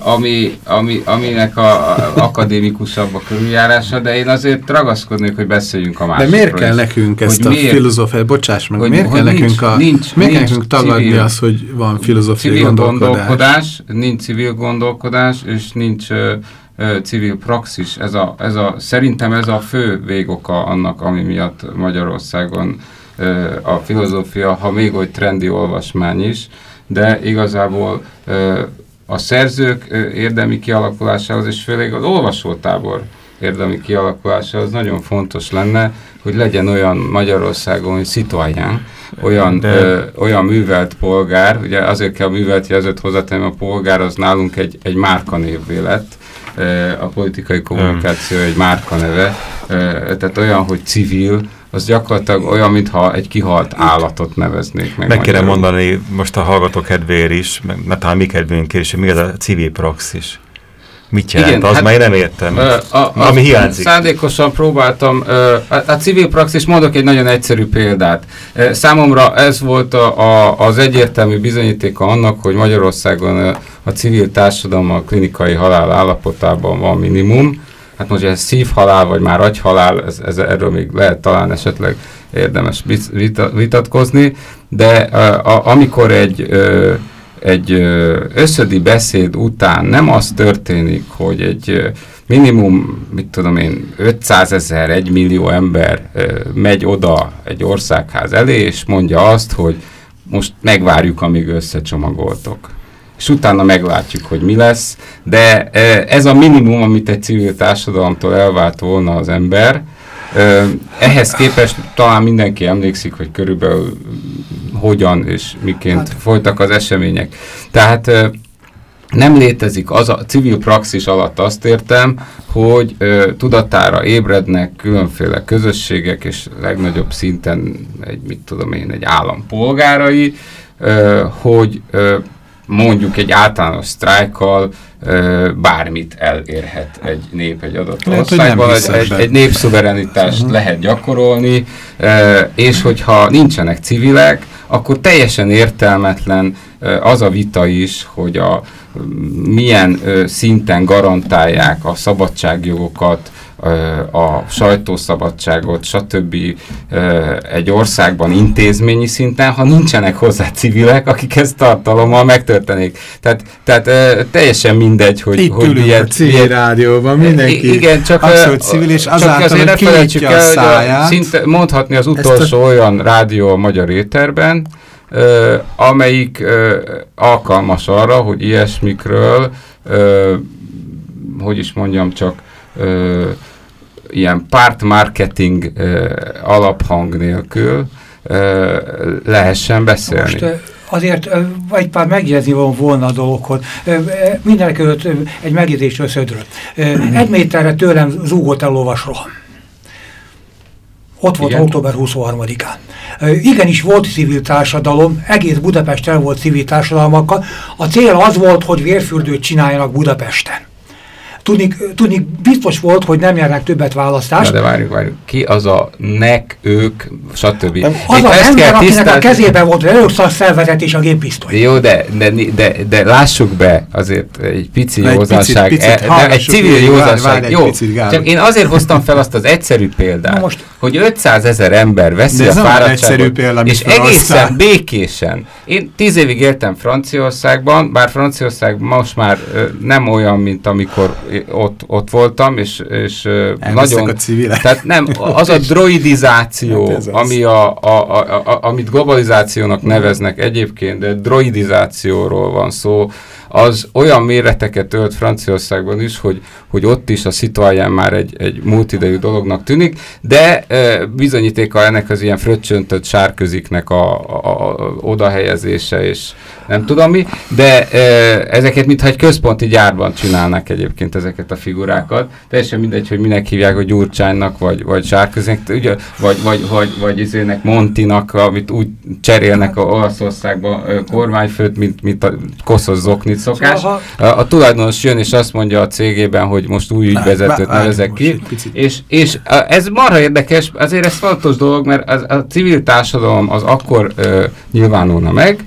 ami, ami, aminek a, a akadémikusabb a körüljárása, de én azért ragaszkodnék, hogy beszéljünk a másikról. De miért kell nekünk ezt a filozófiát, bocsáss meg, hogy, miért hogy kell nincs, nekünk, a, nincs, miért nincs nekünk tagadni civil, azt, hogy van filozófiai civil gondolkodás? gondolkodás? Nincs civil gondolkodás, és nincs uh, uh, civil praxis. Ez a, ez a, szerintem ez a fő végoka annak, ami miatt Magyarországon uh, a filozófia, ha még oly trendi olvasmány is, de igazából a szerzők érdemi kialakulásához, és főleg az olvasótábor érdemi kialakulásához nagyon fontos lenne, hogy legyen olyan Magyarországon, hogy szituáján, olyan, De... ö, olyan művelt polgár, ugye azért kell művelt jelzőt hozzátenni, a polgár az nálunk egy, egy márkanévvé lett, a politikai kommunikáció egy márkaneve, tehát olyan, hogy civil, az gyakorlatilag olyan, mintha egy kihalt állatot neveznék meg. Meg kéne mondani most a hallgató kedvéért is, mert talán mi kedvünkért is, mi az a civil praxis. Mit jelent? Igen, az hát, már én nem értem. Ö, a, ami hiányzik. Szándékosan próbáltam. Ö, a, a civil praxis, mondok egy nagyon egyszerű példát. Számomra ez volt a, a, az egyértelmű bizonyítéka annak, hogy Magyarországon a civil társadalom a klinikai halál állapotában van minimum hát most ez szívhalál, vagy már agyhalál, ez, ez, erről még lehet talán esetleg érdemes vita, vitatkozni, de a, a, amikor egy, ö, egy összödi beszéd után nem az történik, hogy egy minimum, mit tudom én, 500 ezer, 1 millió ember megy oda egy országház elé, és mondja azt, hogy most megvárjuk, amíg összecsomagoltok és utána meglátjuk, hogy mi lesz. De e, ez a minimum, amit egy civil társadalomtól elvált volna az ember. E, ehhez képest talán mindenki emlékszik, hogy körülbelül hogyan és miként hát. folytak az események. Tehát e, nem létezik az a civil praxis alatt azt értem, hogy ö, tudatára ébrednek különféle közösségek, és legnagyobb szinten egy, mit tudom én, egy állam polgárai, ö, hogy ö, mondjuk egy általános sztrájkkal bármit elérhet egy nép egy adott lehet, országban, egy, egy, egy népszuverenitást uh mhm. -huh. lehet gyakorolni, és hogyha nincsenek civilek, akkor teljesen értelmetlen az a vita is, hogy a milyen szinten garantálják a szabadságjogokat a sajtószabadságot, stb. egy országban intézményi szinten, ha nincsenek hozzá civilek, akik ezt tartalommal megtörténik. Tehát, tehát teljesen mindegy, hogy, Itt hogy ilyet, a civil rádióban, mindenki igen, csak, abszolút civil, és csak azáltal, azért hogy kinyitja a el, száját. hogy a, szinte mondhatni az utolsó a... olyan rádió a magyar éterben, ö, amelyik ö, alkalmas arra, hogy ilyesmikről, ö, hogy is mondjam csak, ö, ilyen pártmarketing alaphang nélkül lehessen beszélni. Most, azért egy pár megjegyzni volna a dologhoz. Mindenek előtt egy megjegyzésről szödről. Egy méterre tőlem zúgott el lovasroham. Ott volt Igen. október 23-án. Igenis volt civil társadalom, egész Budapest el volt civil társadalmakkal. A cél az volt, hogy vérfürdőt csináljanak Budapesten. Tudni, tudni biztos volt, hogy nem járnak többet választást. Na de várjuk, várjuk. Ki az a nek, ők, stb. Az az ember, akinek a kezében volt az szervezet és a géppisztoly. Jó, de, de, de, de lássuk be azért egy pici egy józanság. Picit, picit, e, egy civil józanság. Jó, csak én azért hoztam fel azt az egyszerű példát, most, hogy 500 ezer ember veszi a fáradtságot, példa, és egészen békésen. Én tíz évig éltem Franciaországban, bár Franciaország most már nem olyan, mint amikor ott, ott voltam, és, és nagyon... a civilek. Tehát nem, az a droidizáció, hát ami a, a, a, a, amit globalizációnak neveznek egyébként, de droidizációról van szó, az olyan méreteket ölt Franciaországban is, hogy, hogy ott is a szituáján már egy, egy múltidejű dolognak tűnik, de e, bizonyítéka ennek az ilyen fröccsöntött sárköziknek a, a, a odahelyezése, és nem tudom mi, de e, ezeket mintha egy központi gyárban csinálnak egyébként ezeket a figurákat. Teljesen mindegy, hogy minek hívják, hogy Gyurcsánynak, vagy, vagy Sárközinek, ugye, vagy, vagy, vagy, vagy izének Montinak, amit úgy cserélnek a Olaszországban kormányfőt, mint, mint a koszos zoknit szokás. Szóval, a, a tulajdonos jön és azt mondja a cégében, hogy most új ügyvezetőt nevezek ki, és, és ez marha érdekes, azért ez fontos dolog, mert az, a civil társadalom az akkor ö, nyilvánulna meg,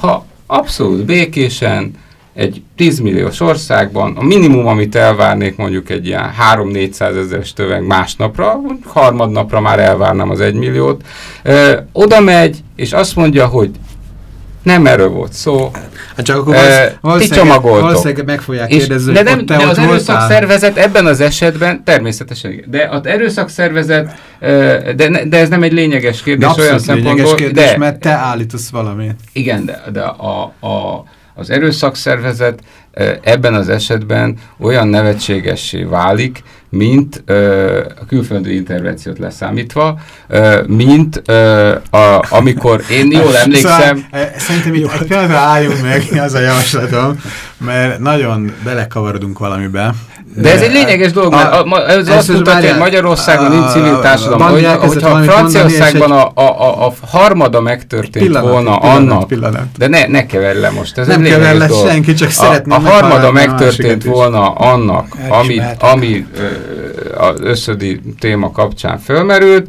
ha abszolút békésen, egy 10 milliós országban, a minimum, amit elvárnék mondjuk egy ilyen 3-400 ezeres töveg másnapra, harmadnapra már elvárnám az 1 milliót, ö, oda megy, és azt mondja, hogy nem erről volt szó. Hát csak akkor e, valószínűleg, valószínűleg meg fogják kérdezni, de nem, te de az erőszakszervezet ebben az esetben, természetesen, de az erőszakszervezet, de, de ez nem egy lényeges kérdés de olyan lényeges kérdés, de, mert te állítasz valamit. Igen, de, de a, a, az erőszakszervezet ebben az esetben olyan nevetségessé válik, mint ö, a külföldi intervenciót leszámítva, ö, mint ö, a, amikor én jól szóval, emlékszem... Szóval, szerintem így egy pillanatra álljunk meg, az a javaslatom, mert nagyon belekavarodunk valamibe. De ez egy lényeges dolog, mert a, a, ez azt mutatja, hogy Magyarországon nincs civil társadalom, hogy, hogyha Franciaországban a, a, a, a harmada megtörtént pillanat, volna pillanat, annak, pillanat. de ne, ne kever le most, ez nem egy kever le senki, csak szeretném A, a harmada megtörtént volna annak, ami, ami az összödi téma kapcsán fölmerült,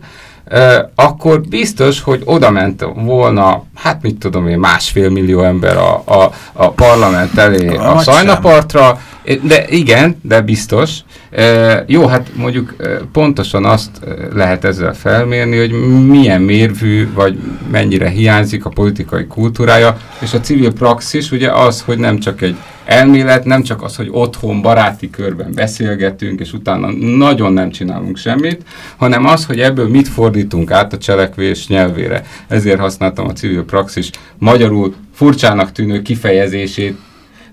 akkor biztos, hogy oda ment volna, hát mit tudom én, másfél millió ember a, a, a parlament elé a, a Szajnapartra, de igen, de biztos. E, jó, hát mondjuk pontosan azt lehet ezzel felmérni, hogy milyen mérvű, vagy mennyire hiányzik a politikai kultúrája, és a civil praxis ugye az, hogy nem csak egy elmélet, nem csak az, hogy otthon, baráti körben beszélgetünk, és utána nagyon nem csinálunk semmit, hanem az, hogy ebből mit fordítunk át a cselekvés nyelvére. Ezért használtam a civil praxis magyarul furcsának tűnő kifejezését,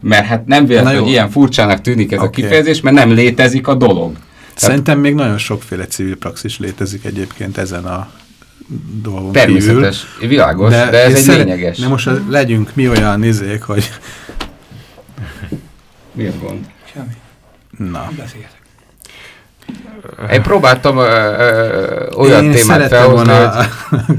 mert hát nem véletlen, hogy ilyen furcsának tűnik ez okay. a kifejezés, mert nem létezik a dolog. Szerintem még nagyon sokféle civil praxis létezik egyébként ezen a dolgon Természetes, kívül. világos, de, de ez egy szeret, lényeges. De most legyünk mi olyan nézék, hogy... Mi a gond? Semmi. Na. Beszéltek. Én próbáltam ö, ö, olyan Én témát felhozni,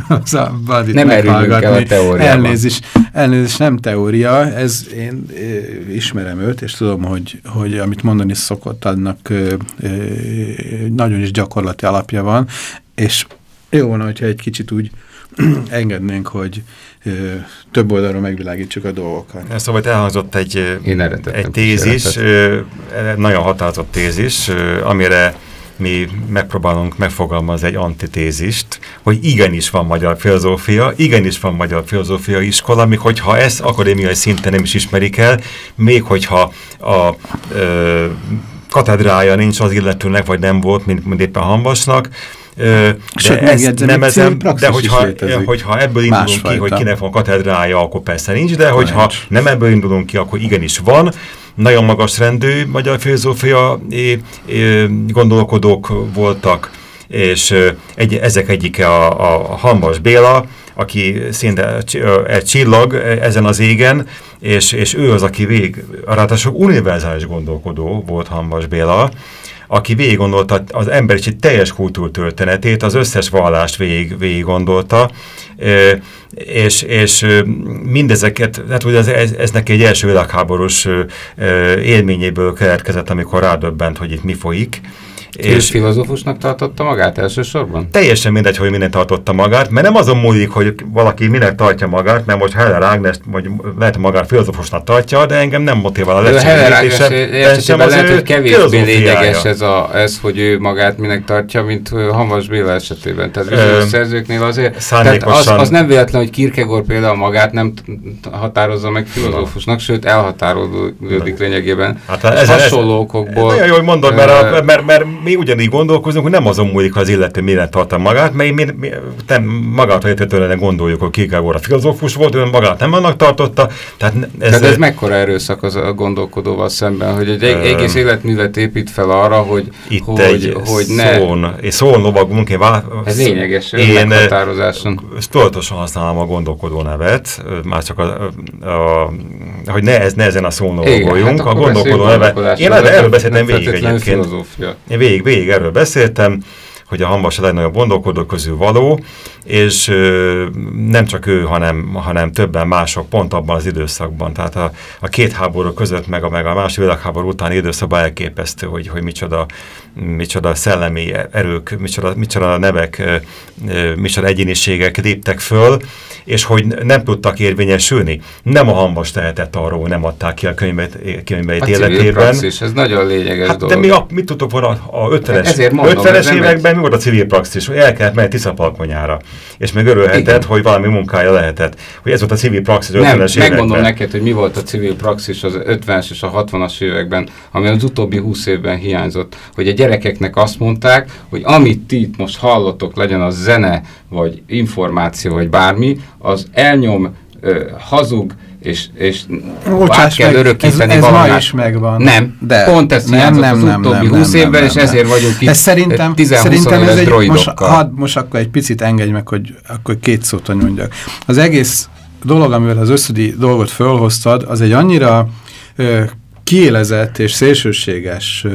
hogy nem erüljünk el a teóriában. Elnézést, elnézést, nem teória, ez én ö, ismerem őt, és tudom, hogy, hogy amit mondani szokott, annak ö, ö, nagyon is gyakorlati alapja van, és jó volna, hogyha egy kicsit úgy engednénk, hogy ö, több oldalról megvilágítsuk a dolgokat. Szóval elhangzott egy, egy tézis, ö, nagyon határozott tézis, ö, amire mi megpróbálunk megfogalmazni egy antitézist, hogy igenis van magyar filozófia, igenis van magyar filozófia iskola, még hogyha ezt akadémiai szinten nem is ismerik el, még hogyha a ö, katedrája nincs az illetőnek, vagy nem volt, mint, mint éppen Hambasnak, de, Sőt, nem ezen, de hogyha, hogyha ebből indulunk Másfajta. ki, hogy kinek van katedrája, akkor persze nincs, de hogyha nincs. nem ebből indulunk ki, akkor igenis van. Nagyon magas rendű magyar filozófia gondolkodók voltak, és egy, ezek egyike a, a Hambas Béla, aki szinte egy csillag ezen az égen, és, és ő az, aki vég, ráadásul univerzális gondolkodó volt Hambas Béla, aki végig gondolta az emberiség teljes kultúrtörténetét, az összes vallást végig, végig gondolta, és, és mindezeket, hát ugye ez, ez, ez neki egy első világháborús élményéből keletkezett, amikor rádöbbent, hogy itt mi folyik, és filozófusnak tartotta magát elsősorban? Teljesen mindegy, hogy minden tartotta magát, mert nem azon múlik, hogy valaki minek tartja magát, mert most Heller Ágnes, vagy lehet magát filozófusnak tartja, de engem nem motivál a. Heller lehet, hogy kevésbé lényeges ez, a, ez, hogy ő magát minek tartja, mint Hamas Béla esetében. Tehát bizonyos szerzőknél azért. Tehát az, az nem véletlen, hogy Kierkegaard például magát nem határozza meg filozófusnak, sőt elhatárolódik lényegében. Hát ez, hasonló okokból. Nagyon jól mondod, mert, mert, mert mi ugyanígy gondolkozunk, hogy nem azon múlik, ha az illető mire tartom magát, mert mi, mi, te magától értetően gondoljuk, hogy Kierkegaard a filozófus volt, ő magát nem annak tartotta. Tehát ez, tehát ez mekkora erőszak az a gondolkodóval szemben, hogy egy egész életművet épít fel arra, hogy, itt hogy, egy hogy ne... Szón, és szón lovagunk, én. Ez lényeges, én meghatározáson. Tudatosan használom a gondolkodó nevet, már csak a, a, hogy ne, ez, ne ezen a szón lovagoljunk, hát a gondolkodó nevet. Én erről beszéltem végig egyébként. Én végig, végig erről beszéltem, hogy a Hambas a legnagyobb gondolkodó közül való, és ö, nem csak ő, hanem, hanem többen mások pont abban az időszakban. Tehát a, a két háború között, meg a, meg a második világháború utáni időszakban elképesztő, hogy, hogy micsoda, micsoda szellemi erők, micsoda, micsoda nevek, micsoda egyéniségek léptek föl, és hogy nem tudtak érvényesülni. Nem a hambas tehetett arról, nem adták ki a könyvet, könyveit a életében. Praxis, ez nagyon lényeges hát, dolog. De mi a, mit tudtuk volna a 50-es 50 években, mi volt a civil praxis? Hogy el kellett menni Tiszapalkonyára. És meg örülhetett, hogy valami munkája lehetett. Hogy ez volt a civil praxis 50-es években. Megmondom neked, hogy mi volt a civil praxis az 50-es és a 60-as években, ami az utóbbi 20 évben hiányzott. Hogy a gyerekeknek azt mondták, hogy amit ti itt most hallotok, legyen az zene, vagy információ, vagy bármi, az elnyom, ö, hazug, és, és át kell örökíteni ez, ez ma is megvan. Nem, de pont ezt nem, nem, nem, utóbbi nem, 20 évben, nem, nem, és ezért vagyunk itt ez szerintem, 10 szerintem ez egy, most, had, most akkor egy picit engedj meg, hogy akkor két szót mondjak. Az egész dolog, amivel az összödi dolgot fölhoztad, az egy annyira ö, kiélezett és szélsőséges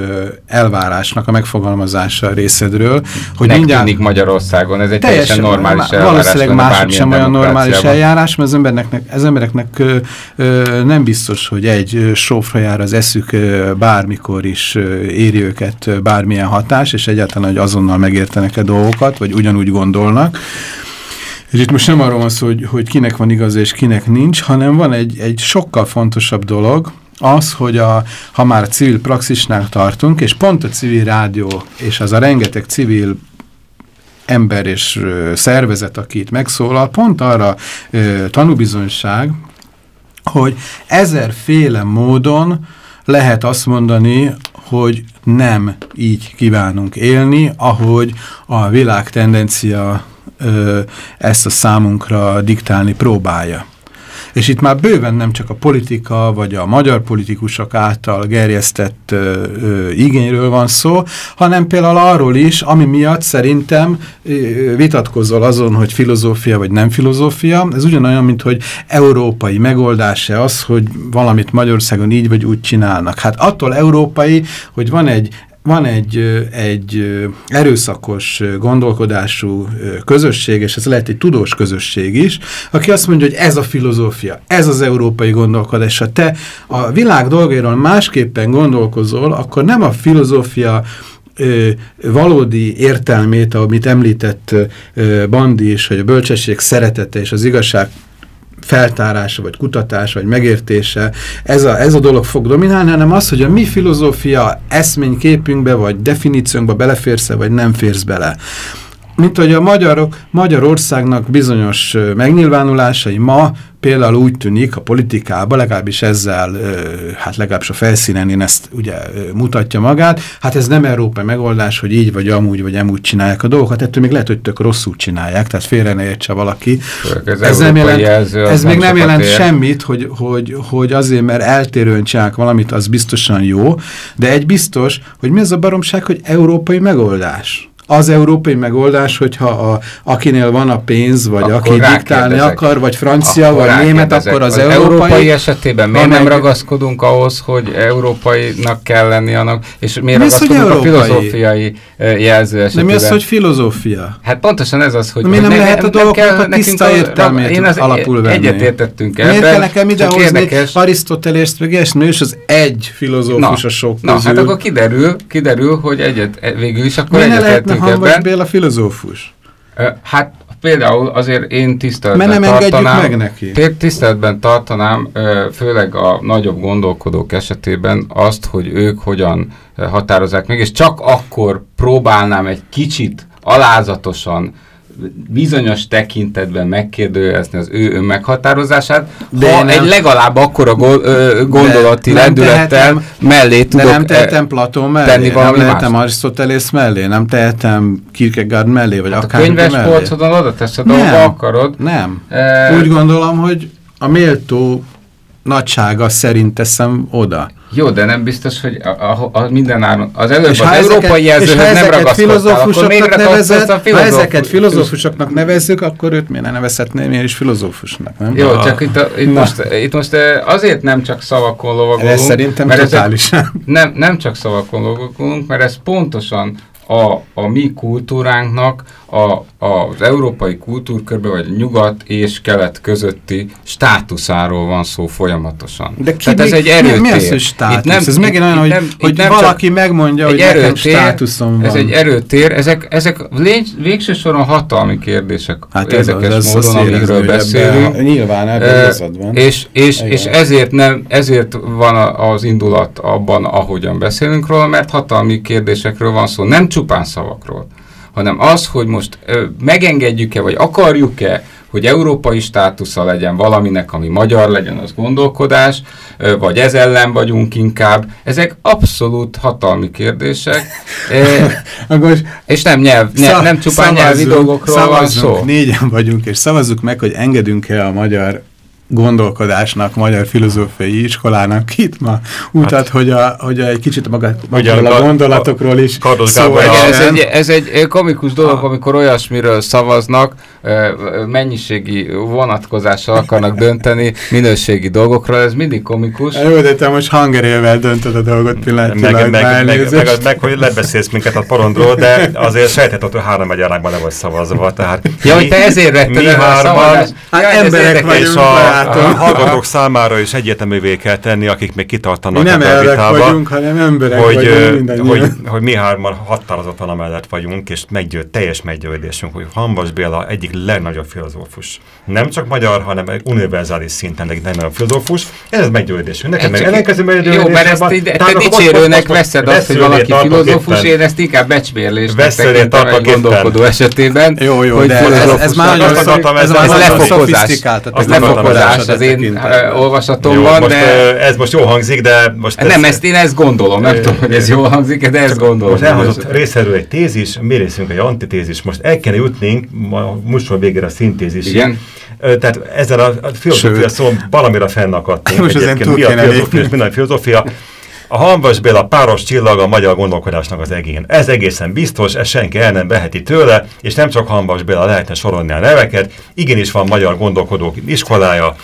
elvárásnak a megfogalmazása a részedről, hogy Nek mindjárt... Magyarországon, ez egy teljesen, teljesen normális eljárás. Valószínűleg mások sem olyan normális eljárás, mert az embereknek, az embereknek ö, ö, nem biztos, hogy egy sófra jár az eszük ö, bármikor is ö, éri őket bármilyen hatás, és egyáltalán, hogy azonnal megértenek-e dolgokat, vagy ugyanúgy gondolnak. És itt most nem arról van szó, hogy, hogy kinek van igaz és kinek nincs, hanem van egy, egy sokkal fontosabb dolog, az, hogy a, ha már civil praxisnál tartunk, és pont a civil rádió, és az a rengeteg civil ember és szervezet, aki itt megszólal, pont arra ö, tanúbizonyság, hogy ezerféle módon lehet azt mondani, hogy nem így kívánunk élni, ahogy a világ tendencia ö, ezt a számunkra diktálni próbálja. És itt már bőven nem csak a politika, vagy a magyar politikusok által gerjesztett ö, ö, igényről van szó, hanem például arról is, ami miatt szerintem ö, vitatkozol azon, hogy filozófia vagy nem filozófia. Ez ugyanolyan, mint hogy európai megoldás-e az, hogy valamit Magyarországon így vagy úgy csinálnak. Hát attól európai, hogy van egy van egy, egy erőszakos gondolkodású közösség, és ez lehet egy tudós közösség is, aki azt mondja, hogy ez a filozófia, ez az európai gondolkodás. Ha te a világ dolgairól másképpen gondolkozol, akkor nem a filozófia valódi értelmét, amit említett Bandi is, hogy a bölcsesség szeretete és az igazság feltárása, vagy kutatása, vagy megértése, ez a, ez a dolog fog dominálni, hanem az, hogy a mi filozófia eszményképünkbe, vagy definíciónkba beleférsz -e, vagy nem férsz bele mint hogy a magyarok, Magyarországnak bizonyos megnyilvánulásai ma például úgy tűnik a politikában, legalábbis ezzel, hát legalábbis a felszínen én ezt ugye mutatja magát, hát ez nem európai megoldás, hogy így vagy amúgy vagy amúgy csinálják a dolgokat, ettől még lehet, hogy tök rosszul csinálják, tehát félre ne értse valaki. Ez, ez, nem jelent, jelző, ez nem még nem jelent ér. semmit, hogy, hogy, hogy azért, mert eltérően csinálják valamit, az biztosan jó, de egy biztos, hogy mi az a baromság, hogy európai megoldás az európai megoldás, hogyha a, akinél van a pénz, vagy akkor aki diktálni akar, vagy francia, akkor vagy német, akkor az, az európai. európai esetében miért nem ragaszkodunk ahhoz, hogy európainak kell lenni annak, és miért mi ragaszkodunk az, a filozófiai jelző esetében? De mi az, hogy filozófia? Hát pontosan ez az, hogy... Mi nem, nem lehet a dolgoknak a tiszta értelmét alapul venni. Egyetértettünk ebben. Miért kell nekem idehozni Arisztotelést, meg ilyesmi, és az egy filozófus a sok. Na, hát akkor kiderül, kiderül, hogy egyet, e, végül is akkor egyetértünk Hanvas Béla filozófus? Hát például azért én tiszteletben nem tartanám, meg neki. tiszteletben tartanám, főleg a nagyobb gondolkodók esetében azt, hogy ők hogyan határozzák meg, és csak akkor próbálnám egy kicsit alázatosan bizonyos tekintetben megkérdőjelezni az ő önmeghatározását, de ha nem, egy legalább akkora go, ö, gondolati lendülettel mellé tudok De nem tehetem Platón mellé, tenni valami nem tehetem Arisztotelész mellé, nem tehetem Kierkegaard mellé, vagy hát akár A könyves polcodon oda teszed, ahova akarod. Nem. E... Úgy gondolom, hogy a méltó nagysága szerint teszem oda. Jó, de nem biztos, hogy a, a, a minden áron, az előbb és az európai jelzőhöz nem ragaszkodtál, akkor miért nevezed, a filozófus? Ha ezeket filozófusoknak nevezzük, akkor őt miért ne nevezhetném én is filozófusnak, nem? Jó, a, csak itt, a, itt, most, itt most azért nem csak szavakon lovagolunk. Ez szerintem mert totálisan. nem, nem csak szavakon lovagolunk, mert ez pontosan a, a mi kultúránknak a, az európai kultúrkörbe, vagy nyugat és kelet közötti státuszáról van szó folyamatosan. De ki, Tehát ez egy erőtér. Mi, mi az, hogy státusz? Itt nem, ez megint olyan, hogy, nem, hogy nem valaki megmondja, hogy erőtér, nekem státuszom van. Ez egy erőtér, ezek, ezek végső soron hatalmi kérdések hát érdekes ez, módon, amikről beszélünk. Ebbe, nyilván ebben uh, van. És, és, és ezért, nem, ezért van az indulat abban, ahogyan beszélünk róla, mert hatalmi kérdésekről van szó, nem csupán szavakról hanem az, hogy most megengedjük-e, vagy akarjuk-e, hogy európai státusza legyen valaminek, ami magyar legyen, az gondolkodás, vagy ez ellen vagyunk inkább. Ezek abszolút hatalmi kérdések. és nem nyelv, nyelv nem csupán nyelvi dolgokról van szó. Négyen vagyunk, és szavazzuk meg, hogy engedünk-e a magyar gondolkodásnak, magyar filozófiai iskolának itt ma utat, hát, hogy, a, hogy a, egy kicsit maga, magáról a, a gondolatokról is szó ez, egy, ez egy komikus dolog, amikor olyasmiről szavaznak, mennyiségi vonatkozással akarnak dönteni minőségi dolgokról, ez mindig komikus. Jó, de te most hangerével döntöd a dolgot pillanatilag. Meg, meg, meg, meg, meg, meg, hogy lebeszélsz minket a porondról, de azért sejthetett, hogy három egyárnákban le vagy szavazva. Tehát ja, hogy te ezért retted mi hárman, hát emberek vagyunk, a hallgatók számára is egyeteművé kell tenni, akik még kitartanak mi nem a vitába, vagyunk, hanem emberek hogy, vagyunk hogy, hogy mi hárman határozottan amellett vagyunk, és meggyőd, teljes meggyőződésünk, hogy Hanvas Béla egyik legnagyobb filozófus. Nem csak magyar, hanem egy univerzális szinten egy legnagyobb filozófus. Ez meggyőződésünk. Nekem meg ellenkező meggyőződésem. Jó, mert ezt te, te dicsérőnek veszed azt, hogy valaki filozófus, én ezt inkább becsmérlésnek tekintem egy gondolkodó esetében. Jó, jó, de ez már lefokozás. Ez lefokozás más az én olvasatomban, de... Ez most jó hangzik, de most... Nem, ezt én ezt gondolom, nem tudom, hogy ez jól hangzik, de ezt gondolom. Most elhozott részéről egy tézis, mi részünk egy antitézis. Most el kell jutnunk műsor végére a szintézis. Igen. Tehát ezzel a filozófia szó valamire fennakadtunk. Most ezen túl mi a filozófia, és minden filozófia. A Hanvas Béla páros csillag a magyar gondolkodásnak az egén. Ez egészen biztos, ez senki el nem veheti tőle, és nem csak Hanvas Béla lehetne sorolni a neveket, igenis van magyar gondolkodók iskolája,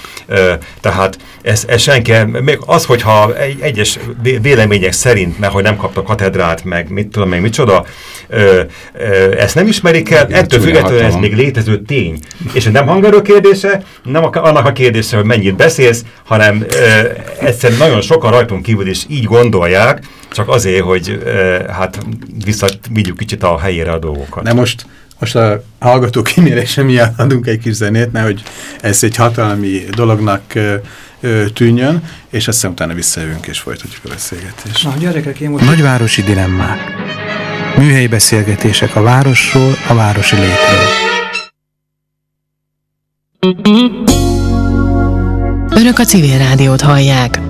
tehát ez, ez senki, még az, hogyha egy, egyes vélemények szerint, mert hogy nem kapta katedrát, meg mit tudom még micsoda, ö, ö, ezt nem ismerik el, ettől függetlenül ez még létező tény. És nem hangerő kérdése, nem a, annak a kérdése, hogy mennyit beszélsz, hanem ö, egyszerűen nagyon sokan rajtunk kívül is így gondolják, csak azért, hogy ö, hát visszavigyük kicsit a helyére a dolgokat. De most Most a hallgató kimérése miatt adunk egy kis zenét, nehogy ez egy hatalmi dolognak tűnjön, és aztán utána visszajövünk és folytatjuk a beszélgetést. Na, gyerekek, én most... Nagyvárosi dilemmák. Műhelyi beszélgetések a városról, a városi létről. Önök a civil rádiót hallják.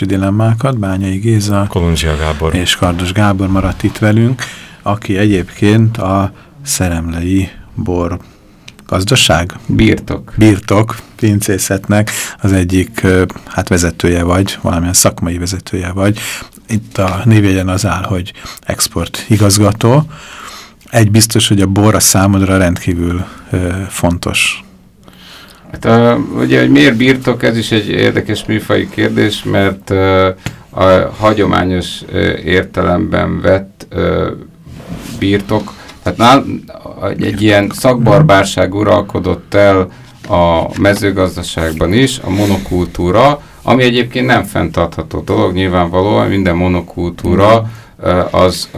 Nagyvárosi dilemmákat. Bányai Géza Kolundzsia Gábor. és Kardos Gábor maradt itt velünk, aki egyébként a szeremlei bor gazdaság? Birtok. Birtok pincészetnek az egyik hát vezetője vagy, valamilyen szakmai vezetője vagy. Itt a névjegyen az áll, hogy export igazgató. Egy biztos, hogy a bor a számodra rendkívül ö, fontos Hát, a, ugye, hogy miért birtok, ez is egy érdekes műfai kérdés, mert a hagyományos értelemben vett birtok, tehát nál, egy, egy ilyen szakbarbárság uralkodott el a mezőgazdaságban is, a monokultúra, ami egyébként nem fenntartható dolog, nyilvánvalóan minden monokultúra az,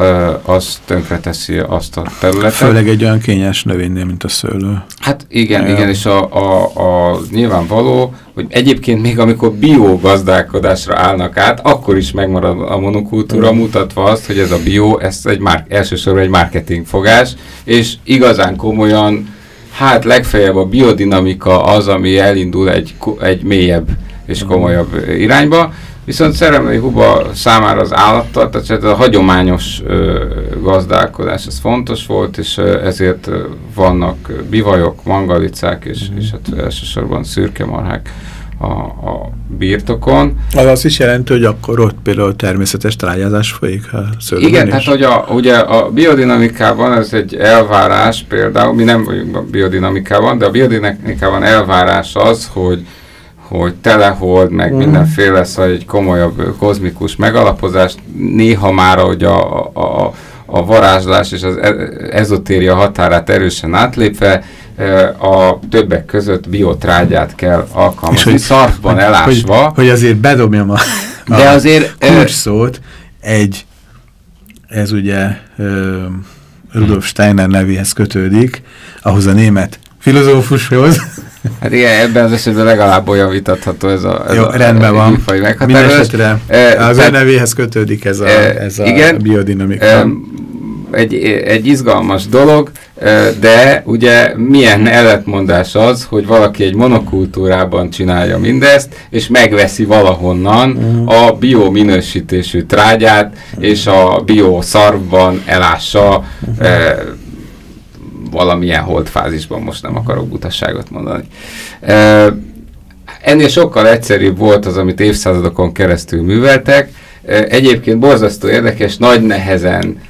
az tönkreteszi azt a területet. Főleg egy olyan kényes növénynél, mint a szőlő. Hát igen, ja. igen, és a, a, a nyilvánvaló, hogy egyébként még amikor biogazdálkodásra állnak át, akkor is megmarad a monokultúra, mutatva azt, hogy ez a bio, ez egy már, elsősorban egy marketing fogás, és igazán komolyan, hát legfeljebb a biodinamika az, ami elindul egy, egy mélyebb és komolyabb irányba, Viszont Szeremlői Huba számára az állattartás, tehát a hagyományos ö, gazdálkodás, ez fontos volt, és ö, ezért vannak bivajok, mangalicák, és, mm. és hát elsősorban szürkemarhák a, a birtokon. Az azt is jelenti, hogy akkor ott például természetes trágyázás folyik a Igen, is. tehát hogy a, ugye a biodinamikában ez egy elvárás például, mi nem vagyunk a biodinamikában, de a biodinamikában elvárás az, hogy hogy telehold, meg mm. mindenféle, szóval egy komolyabb kozmikus megalapozás, néha már, hogy a, a, a varázslás és az e, ezotéria határát erősen átlépve, a többek között biotrágyát kell alkalmazni, és szarfban elásva. Hogy, hogy azért bedobjam a, a de azért, kulcs szót, egy, ez ugye Rudolf Steiner nevéhez kötődik, ahhoz a német filozófushoz, Hát igen, ebben az esetben legalább olyan vitatható ez a, ez Jó, a, rendben van. Mindenesetre az ő nevéhez kötődik ez a, ez a igen, biodinamika. E, egy, egy izgalmas dolog, de ugye milyen ellentmondás az, hogy valaki egy monokultúrában csinálja mindezt, és megveszi valahonnan uh-huh. a biominősítésű trágyát, és a bioszarvban elássa uh-huh valamilyen holdfázisban, most nem akarok butasságot mondani. Ennél sokkal egyszerűbb volt az, amit évszázadokon keresztül műveltek. Egyébként borzasztó érdekes, nagy nehezen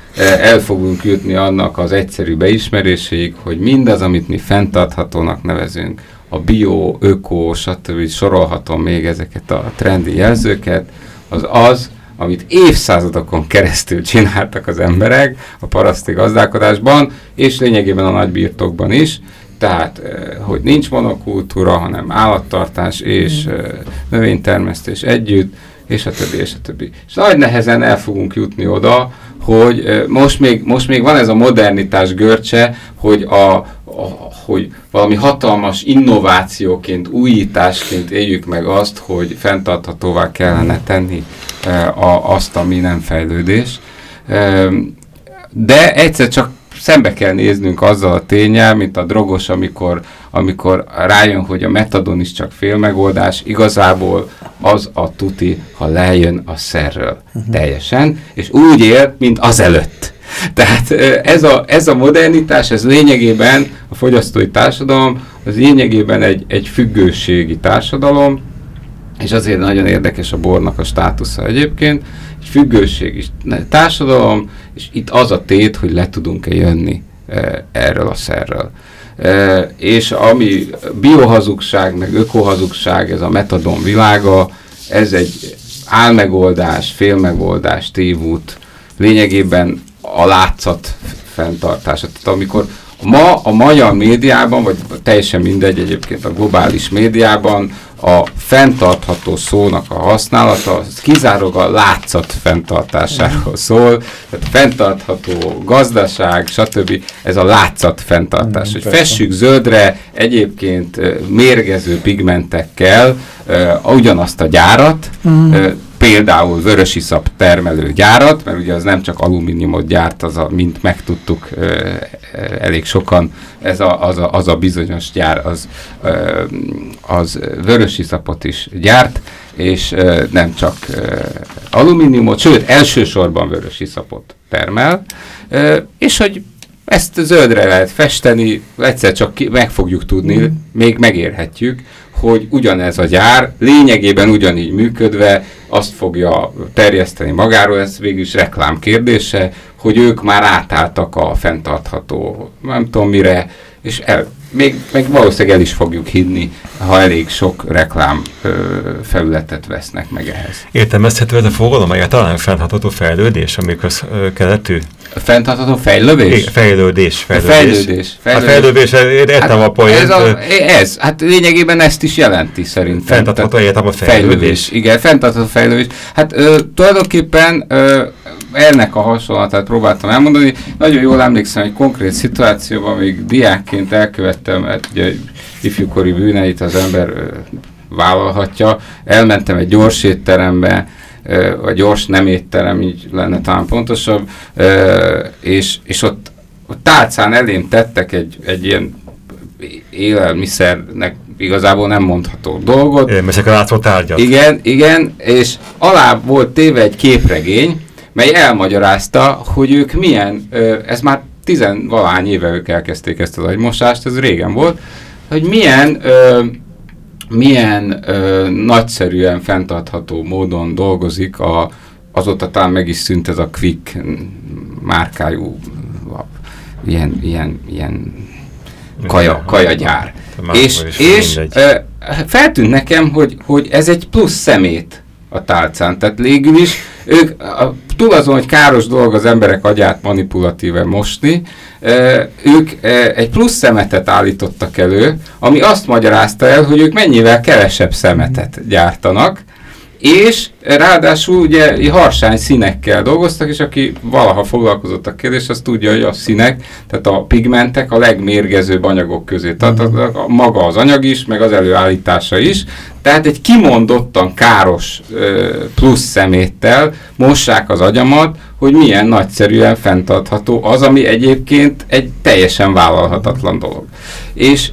el fogunk jutni annak az egyszerű beismeréséig, hogy mindaz, amit mi fenntarthatónak nevezünk, a bio, öko, stb. sorolhatom még ezeket a trendi jelzőket, az az, amit évszázadokon keresztül csináltak az emberek a paraszti gazdálkodásban, és lényegében a nagybirtokban is, tehát, eh, hogy nincs monokultúra, hanem állattartás és mm. eh, növénytermesztés együtt, és a többi, és a többi. És nagy nehezen el fogunk jutni oda, hogy eh, most még, most még van ez a modernitás görcse, hogy, a, a, hogy valami hatalmas innovációként, újításként éljük meg azt, hogy fenntarthatóvá kellene tenni a, azt, ami nem fejlődés. De egyszer csak szembe kell néznünk azzal a tényel, mint a drogos, amikor, amikor rájön, hogy a metadon is csak fél megoldás, igazából az a tuti, ha lejön a szerről uh-huh. teljesen, és úgy él, mint azelőtt. Tehát ez a, ez a modernitás, ez lényegében a fogyasztói társadalom, az lényegében egy, egy függőségi társadalom, és azért nagyon érdekes a bornak a státusza egyébként, egy függőség is társadalom, és itt az a tét, hogy le tudunk-e jönni e, erről a szerről. E, és ami biohazugság, meg ökohazugság, ez a metadon világa, ez egy álmegoldás, félmegoldás, tévút, lényegében a látszat fenntartása. Tehát amikor ma a magyar médiában, vagy teljesen mindegy egyébként a globális médiában a fenntartható szónak a használata az kizárólag a látszat fenntartásáról szól, tehát fenntartható gazdaság, stb. Ez a látszat fenntartás, mm, hogy fessük zöldre egyébként mérgező pigmentekkel uh, ugyanazt a gyárat, mm. uh, például vörösiszap termelő gyárat, mert ugye az nem csak alumíniumot gyárt, az a, mint megtudtuk elég sokan, ez a, az, a, az a bizonyos gyár, az, az vörösiszapot is gyárt, és nem csak alumíniumot, sőt, elsősorban vörösiszapot termel, és hogy ezt zöldre lehet festeni, egyszer csak ki, meg fogjuk tudni, mm. még megérhetjük, hogy ugyanez a gyár lényegében ugyanígy működve azt fogja terjeszteni magáról, ez végül is reklám kérdése, hogy ők már átálltak a fenntartható, nem tudom mire, és el, még, még valószínűleg el is fogjuk hinni, ha elég sok reklám ö, felületet vesznek meg ehhez. Értelmezhető ez a fogalom, talán fenntartható fejlődés, amikor keletű? Fenntartható fejlődés? Fejlődés. Fejlődés. A fejlődés, értem hát a poént. Ez, a, ez, hát lényegében ezt is jelenti szerintem. Fenntartható a fejlődés. fejlődés. Igen, fenntartható fejlődés. Hát ö, tulajdonképpen ö, ennek a hasonlatát próbáltam elmondani. Nagyon jól emlékszem, egy konkrét szituációban még diákként elkövettem, mert ugye ifjúkori bűneit az ember vállalhatja. Elmentem egy gyors étterembe, vagy gyors nem étterem, így lenne talán pontosabb, és, és ott, ott tálcán elém tettek egy, egy ilyen élelmiszernek igazából nem mondható dolgot. Élelmiszerek látszó tárgyat. Igen, igen, és alá volt téve egy képregény, mely elmagyarázta, hogy ők milyen, ez már tizenvalány éve ők elkezdték ezt az agymosást, ez régen volt, hogy milyen milyen ö, nagyszerűen fenntartható módon dolgozik a, azóta talán meg is szűnt ez a Quick márkájú a, ilyen, ilyen, ilyen kaja, kajagyár. És, és ö, feltűnt nekem, hogy, hogy ez egy plusz szemét a tálcán. Tehát végül is ők, a, túl azon, hogy káros dolog az emberek agyát manipulatíve mosni, e, ők e, egy plusz szemetet állítottak elő, ami azt magyarázta el, hogy ők mennyivel kevesebb szemetet gyártanak, és ráadásul ugye harsány színekkel dolgoztak, és aki valaha foglalkozott a kérdés, az tudja, hogy a színek, tehát a pigmentek a legmérgezőbb anyagok közé tartoznak, a maga az anyag is, meg az előállítása is, tehát egy kimondottan káros plusz szeméttel mossák az agyamat, hogy milyen nagyszerűen fenntartható az, ami egyébként egy teljesen vállalhatatlan dolog. És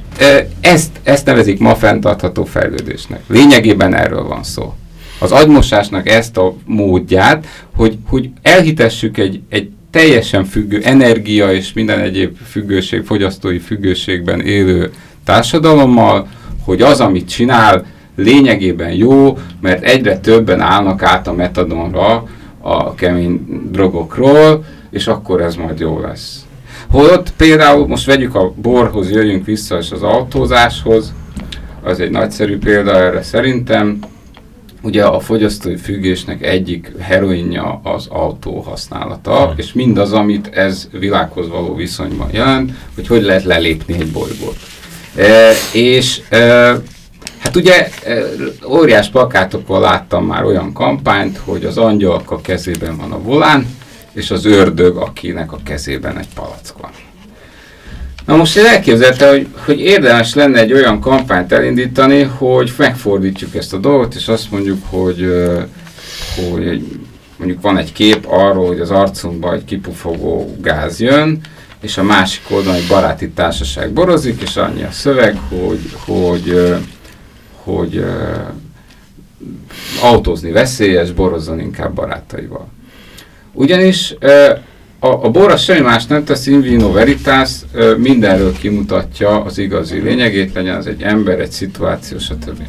ezt, ezt nevezik ma fenntartható fejlődésnek. Lényegében erről van szó az agymosásnak ezt a módját, hogy, hogy elhitessük egy, egy teljesen függő energia és minden egyéb függőség, fogyasztói függőségben élő társadalommal, hogy az, amit csinál, lényegében jó, mert egyre többen állnak át a metadonra, a kemény drogokról, és akkor ez majd jó lesz. Holott például, most vegyük a borhoz, jöjjünk vissza, és az autózáshoz, az egy nagyszerű példa erre szerintem, Ugye a fogyasztói függésnek egyik heroinja az autó használata, és mindaz, amit ez világhoz való viszonyban jelent, hogy hogy lehet lelépni egy bolygót. E, és e, hát ugye e, óriás plakátokon láttam már olyan kampányt, hogy az angyalka kezében van a volán, és az ördög, akinek a kezében egy palack van. Na most én elképzelte, hogy, hogy érdemes lenne egy olyan kampányt elindítani, hogy megfordítjuk ezt a dolgot, és azt mondjuk, hogy, hogy mondjuk van egy kép arról, hogy az arcunkba egy kipufogó gáz jön, és a másik oldalon egy baráti társaság borozik, és annyi a szöveg, hogy, hogy, hogy, hogy autózni veszélyes, borozzon inkább barátaival. Ugyanis a, a bor semmi más nem tesz, in vino veritas, mindenről kimutatja az igazi lényegét, legyen az egy ember, egy szituáció, stb.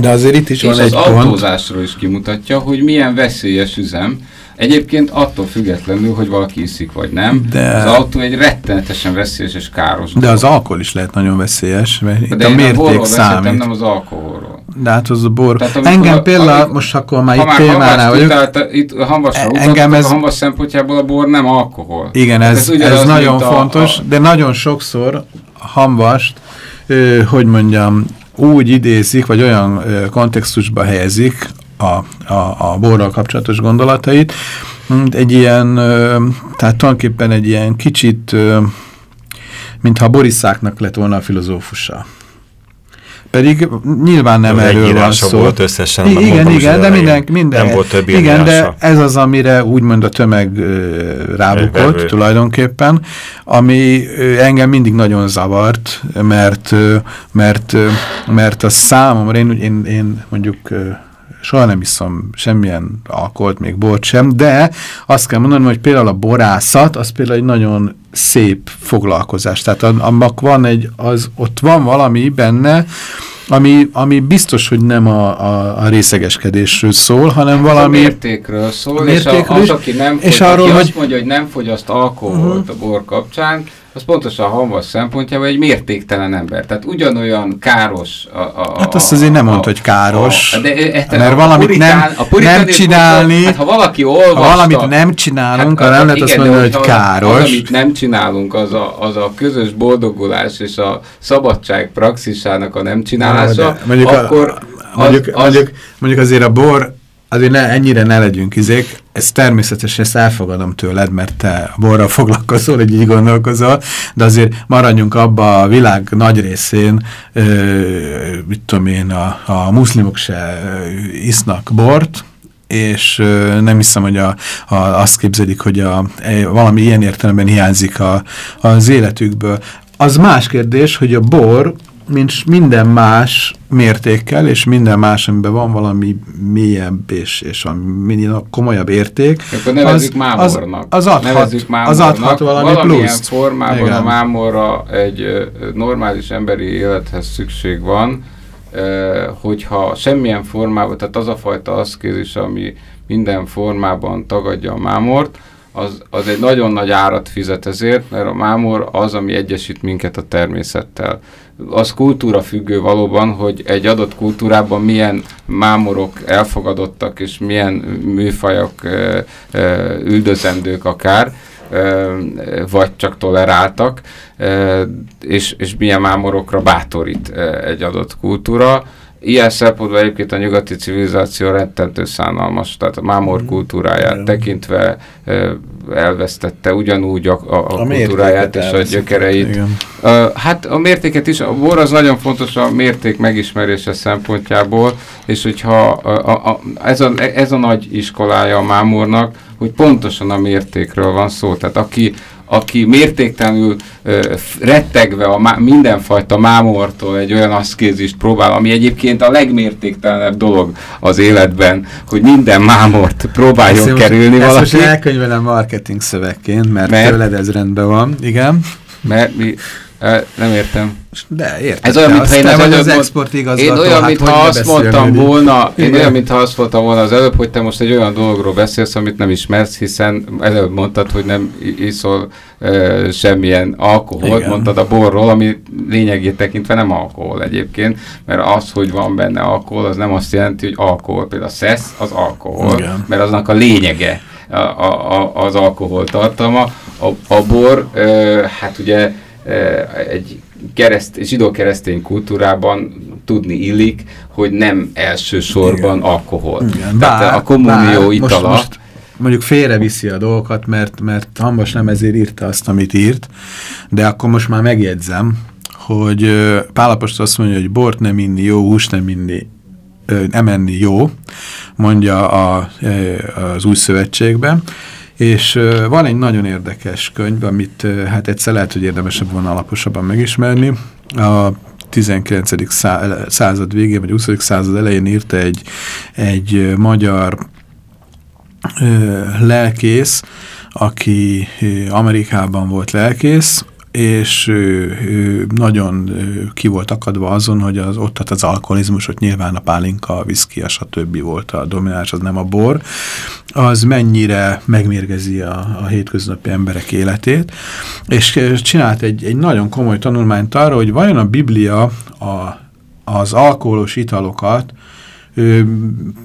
De azért itt is És van egy az pont. autózásról is kimutatja, hogy milyen veszélyes üzem, Egyébként attól függetlenül, hogy valaki iszik vagy nem, de... az autó egy rettenetesen veszélyes és káros. De az alkohol is lehet nagyon veszélyes, mert itt a mérték számít. nem az alkoholról. De hát az a bor. Tehát, engem például, amikor, most akkor már itt témánál vagyok. Tehát, itt Hamvasra engem ez, a Hamvas szempontjából a bor nem alkohol. Igen, ez, ez, ez nagyon fontos, a, a, de nagyon sokszor Hamvast, ö, hogy mondjam, úgy idézik, vagy olyan ö, kontextusba helyezik, a, a, a borral kapcsolatos gondolatait. Egy ilyen, tehát tulajdonképpen egy ilyen kicsit, mintha Borisszáknak lett volna a filozófusa. Pedig nyilván nem erről van szó. volt összesen, I- igen, igen, az de minden, minden, Nem volt több Igen, de írása. ez az, amire úgymond a tömeg rábukott tulajdonképpen, ami engem mindig nagyon zavart, mert, mert, mert a számomra, én, én, én mondjuk soha nem iszom semmilyen alkoholt, még bort sem, de azt kell mondanom, hogy például a borászat, az például egy nagyon szép foglalkozás. Tehát an- annak van egy, az, ott van valami benne, ami, ami biztos, hogy nem a, a, a részegeskedésről szól, hanem a valami... mértékről szól, A és mértékről a, az, aki nem és fogy, arról, aki hogy- azt mondja, hogy nem fogyaszt alkoholt a bor kapcsán, az pontosan a hamvas szempontjából egy mértéktelen ember. Tehát ugyanolyan káros a... a Hát azt azért nem a- mondta, hogy káros, a, de, e- mert a valamit puritán- nem- a nem csinálni, Hát ha valaki olvasta... Ha valamit nem csinálunk, Hát, arra nem a- lehet azt igen, de mondani, hogy káros. Az, amit nem csinálunk, az a, az a közös boldogulás és a szabadság praxisának a nem csinálása, De mondjuk, akkor a, mondjuk, az, mondjuk, mondjuk azért a bor, azért ne, ennyire ne legyünk izék, ez természetesen ezt elfogadom tőled, mert te borral foglalkozol, hogy így gondolkozol, de azért maradjunk abba a világ nagy részén, ö, mit tudom én, a, a muszlimok se isznak bort, és nem hiszem, hogy a, a, azt képzelik, hogy a, e, valami ilyen értelemben hiányzik a, az életükből. Az más kérdés, hogy a bor, mint minden más mértékkel, és minden más, amiben van valami mélyebb és, és a minél komolyabb érték, Akkor nevezzük mámornak. Az, az, adhat, nevezzük az adhat valami Valamilyen pluszt. formában Igen. a mámorra egy normális emberi élethez szükség van, hogyha semmilyen formában, tehát az a fajta aszkézis, ami minden formában tagadja a mámort, az, az egy nagyon nagy árat fizet ezért, mert a mámor az, ami egyesít minket a természettel. Az kultúra függő valóban, hogy egy adott kultúrában milyen mámorok elfogadottak, és milyen műfajok üldözendők akár, vagy csak toleráltak, és, és milyen mámorokra bátorít egy adott kultúra. Ilyen szempontból egyébként a nyugati civilizáció rettentő szánalmas, tehát a mámor kultúráját Igen. tekintve elvesztette ugyanúgy a, a, a, A kultúráját és a gyökereit. igen. Hát a mértéket is, a bor az nagyon fontos a mérték megismerése szempontjából, és hogyha a, a, ez, a, ez a nagy iskolája a mámornak, hogy pontosan a mértékről van szó. Tehát aki, aki mértéktelenül ö, rettegve a má, mindenfajta mámortól egy olyan aszkézist próbál, ami egyébként a legmértéktelenebb dolog az életben, hogy minden mámort próbáljon Ezt kerülni most, ezt valaki. most elkönyvelem marketing szövegként, mert, Mert? tőled ez rendben van. Igen. Mert mi, nem értem. De érted. Ez olyan, mintha én az előbb az export igazgató. Én olyan, hát mintha azt mondtam így? volna, én Igen. olyan, mintha azt mondtam volna az előbb, hogy te most egy olyan dologról beszélsz, amit nem ismersz, hiszen előbb mondtad, hogy nem iszol uh, semmilyen alkoholt, Igen. mondtad a borról, ami lényegét tekintve nem alkohol egyébként, mert az, hogy van benne alkohol, az nem azt jelenti, hogy alkohol. Például a szesz az alkohol, Igen. mert aznak a lényege a, a, a, az alkohol tartalma. A, a bor, uh, hát ugye egy kereszt, zsidó-keresztény kultúrában tudni illik, hogy nem elsősorban Igen. alkohol. Igen, Tehát a kommunió bár itala, Most, most mondjuk félreviszi a dolgokat, mert, mert Hambas nem ezért írta azt, amit írt, de akkor most már megjegyzem, hogy ö, Pál apostol azt mondja, hogy bort nem inni jó, húst nem inni, nem enni jó, mondja a, az új szövetségben, és van egy nagyon érdekes könyv, amit hát egyszer lehet, hogy érdemesebb volna alaposabban megismerni. A 19. szá- század végén, vagy 20. század elején írta egy, egy magyar lelkész, aki Amerikában volt lelkész, és ő, ő nagyon ki volt akadva azon, hogy az ott az alkoholizmus, hogy nyilván a pálinka, a viszki, a stb. volt a domináns, az nem a bor, az mennyire megmérgezi a, a hétköznapi emberek életét, és csinált egy, egy nagyon komoly tanulmányt arra, hogy vajon a Biblia a, az alkoholos italokat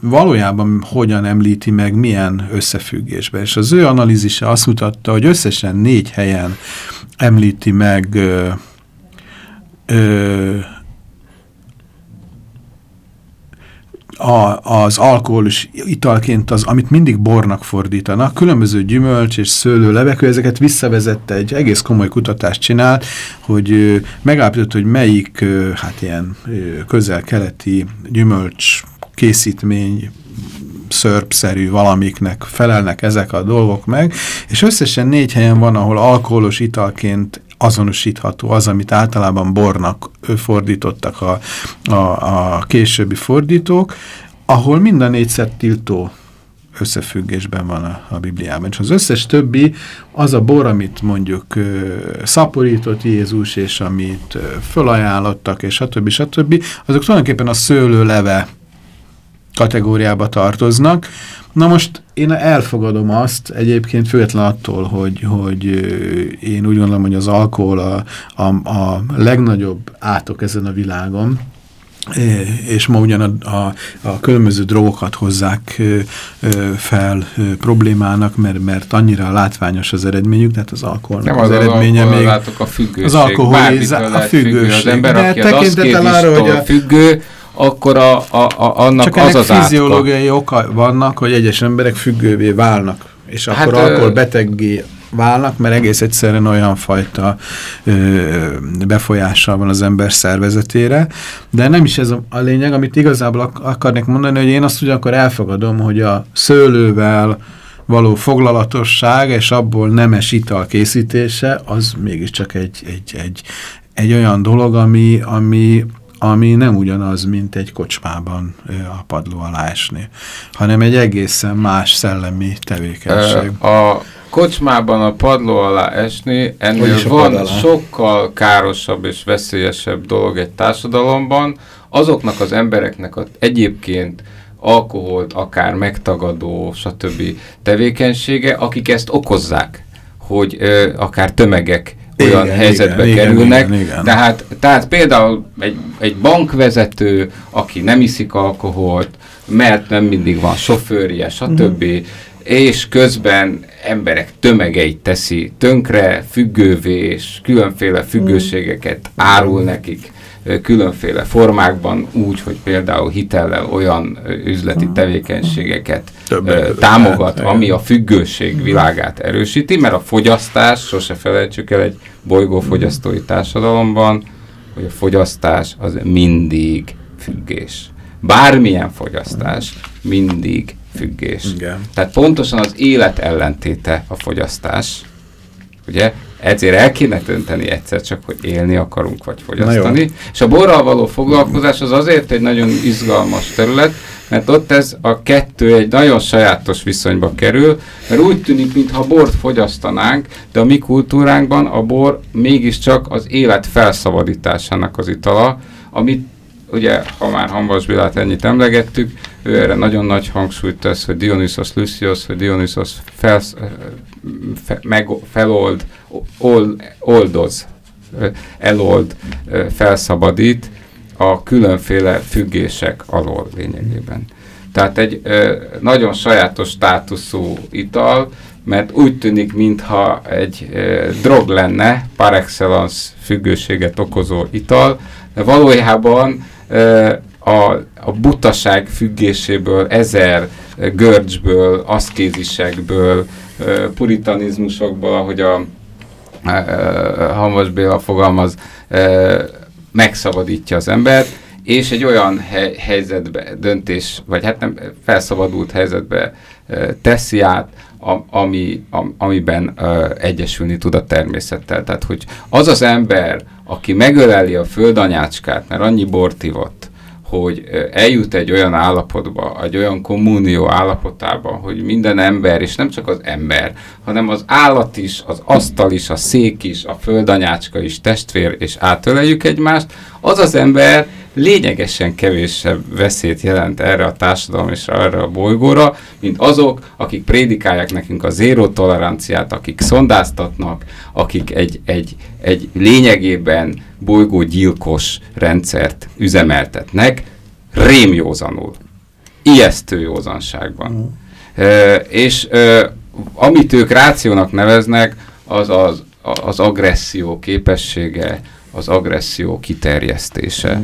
valójában hogyan említi meg, milyen összefüggésben. És az ő analízise azt mutatta, hogy összesen négy helyen említi meg ö, ö, a, az alkoholos italként az, amit mindig bornak fordítanak, különböző gyümölcs és szőlő levekő, ezeket visszavezette, egy egész komoly kutatást csinált, hogy megállapított, hogy melyik hát ilyen közel-keleti gyümölcs készítmény szörpszerű valamiknek felelnek ezek a dolgok meg, és összesen négy helyen van, ahol alkoholos italként azonosítható az, amit általában bornak fordítottak a, a, a későbbi fordítók, ahol mind a négyszer tiltó összefüggésben van a, a Bibliában. És az összes többi, az a bor, amit mondjuk ö, szaporított Jézus, és amit ö, fölajánlottak, és stb. stb. azok tulajdonképpen a szőlőleve kategóriába tartoznak. Na most én elfogadom azt, egyébként független attól, hogy, hogy én úgy gondolom, hogy az alkohol a, a, a legnagyobb átok ezen a világon, és ma ugyan a, a, a különböző drogokat hozzák fel problémának, mert, mert annyira látványos az eredményük, tehát az alkoholnak az, az eredménye alkohol, még... Látok a függőség. Az alkohol, a függőség. Az ember, de aki tekintettel arra, hogy a függő, akkor a, a, a, annak Csak az az fiziológiai oka vannak, hogy egyes emberek függővé válnak, és hát akkor hát, alkoholbeteggé válnak, mert egész egyszerűen olyan fajta ö, befolyással van az ember szervezetére, de nem is ez a, a lényeg, amit igazából ak akarnék mondani, hogy én azt ugyanakkor elfogadom, hogy a szőlővel való foglalatosság és abból nemes ital készítése, az mégiscsak egy, egy, egy, egy olyan dolog, ami, ami ami nem ugyanaz, mint egy kocsmában a padló alá esni, hanem egy egészen más szellemi tevékenység. A kocsmában a padló alá esni, ennél van sokkal károsabb és veszélyesebb dolog egy társadalomban, azoknak az embereknek a, egyébként alkoholt, akár megtagadó, stb. tevékenysége, akik ezt okozzák, hogy ö, akár tömegek olyan igen, helyzetbe igen, kerülnek. Igen, igen, Tehát, tehát például egy, egy bankvezető, aki nem iszik alkoholt, mert nem mindig van sofőrje, stb., mm. és közben emberek tömegeit teszi tönkre, függővé, és különféle függőségeket árul nekik különféle formákban, úgy, hogy például hitellel olyan üzleti tevékenységeket Többek támogat, lehet, ami a függőség világát erősíti, mert a fogyasztás, sose felejtsük el egy bolygófogyasztói társadalomban, hogy a fogyasztás az mindig függés. Bármilyen fogyasztás mindig függés. Igen. Tehát pontosan az élet ellentéte a fogyasztás. Ugye? Ezért el kéne dönteni egyszer csak, hogy élni akarunk, vagy fogyasztani. És a borral való foglalkozás az azért egy nagyon izgalmas terület, mert ott ez a kettő egy nagyon sajátos viszonyba kerül, mert úgy tűnik, mintha bort fogyasztanánk, de a mi kultúránkban a bor mégiscsak az élet felszabadításának az itala, amit ugye, ha már Hanvas Bélát ennyit emlegettük, ő erre nagyon nagy hangsúlyt tesz, hogy Dionysos Lucius, hogy Dionysos felsz, fe, meg, felold, old, oldoz, elold, felszabadít a különféle függések alól lényegében. Tehát egy nagyon sajátos státuszú ital, mert úgy tűnik, mintha egy drog lenne, par excellence függőséget okozó ital, de valójában a, a butaság függéséből, ezer görcsből, aszkézisekből, puritanizmusokból, ahogy a Hanvas Béla fogalmaz, megszabadítja az embert, és egy olyan hely, helyzetbe, döntés, vagy hát nem felszabadult helyzetbe teszi át, ami, amiben egyesülni tud a természettel. Tehát, hogy az az ember, aki megöleli a földanyácskát, mert annyi bort ivott, hogy eljut egy olyan állapotba, egy olyan kommunió állapotába, hogy minden ember, és nem csak az ember, hanem az állat is, az asztal is, a szék is, a földanyácska is testvér, és átöleljük egymást, az az ember lényegesen kevésebb veszélyt jelent erre a társadalom és erre a bolygóra, mint azok, akik prédikálják nekünk a zéró toleranciát, akik szondáztatnak, akik egy, egy, egy lényegében bolygógyilkos rendszert üzemeltetnek, rémjózanul, ijesztő józanságban. Mm. E, és e, amit ők rációnak neveznek, az az, az agresszió képessége, az agresszió kiterjesztése. Mm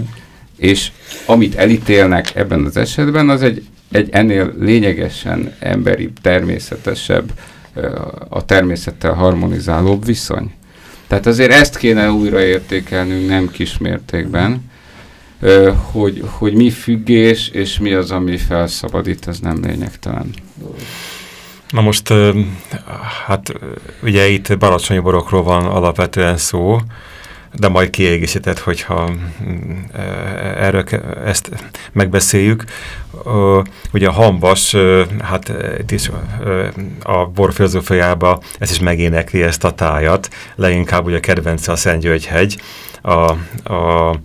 És amit elítélnek ebben az esetben, az egy, egy ennél lényegesen emberi, természetesebb, a természettel harmonizálóbb viszony. Tehát azért ezt kéne újraértékelnünk nem kismértékben, hogy, hogy mi függés, és mi az, ami felszabadít, ez nem lényegtelen. Na most, hát ugye itt baracsonyi borokról van alapvetően szó, de majd kiegészített, hogyha mm, erről ezt megbeszéljük. Ugye a hambas, hát a bor filozófiában ezt is megénekli ezt a tájat, leginkább ugye a kedvence a Szentgyörgyhegy, a, a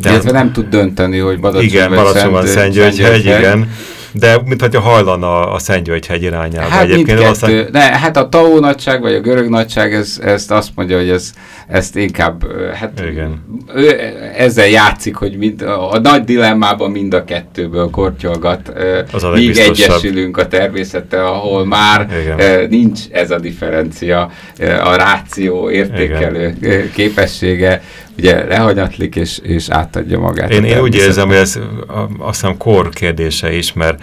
de Illetve nem tud dönteni, hogy Badacsony igen, vagy Szent, Szent György hegy, igen. De mintha hajlana a Szent György hegy irányába. Hát Egyébként aztán... ne, hát a Tau nagyság, vagy a görög nagyság, ez, ezt azt mondja, hogy ez, ezt inkább, hát Igen. ő ezzel játszik, hogy mind, a, a nagy dilemmában mind a kettőből kortyolgat, az a míg egyesülünk a természettel, ahol már Igen. nincs ez a differencia, a ráció értékelő Igen. képessége ugye lehanyatlik és, és átadja magát. Én, én úgy érzem, hogy ez azt hiszem kor kérdése is, mert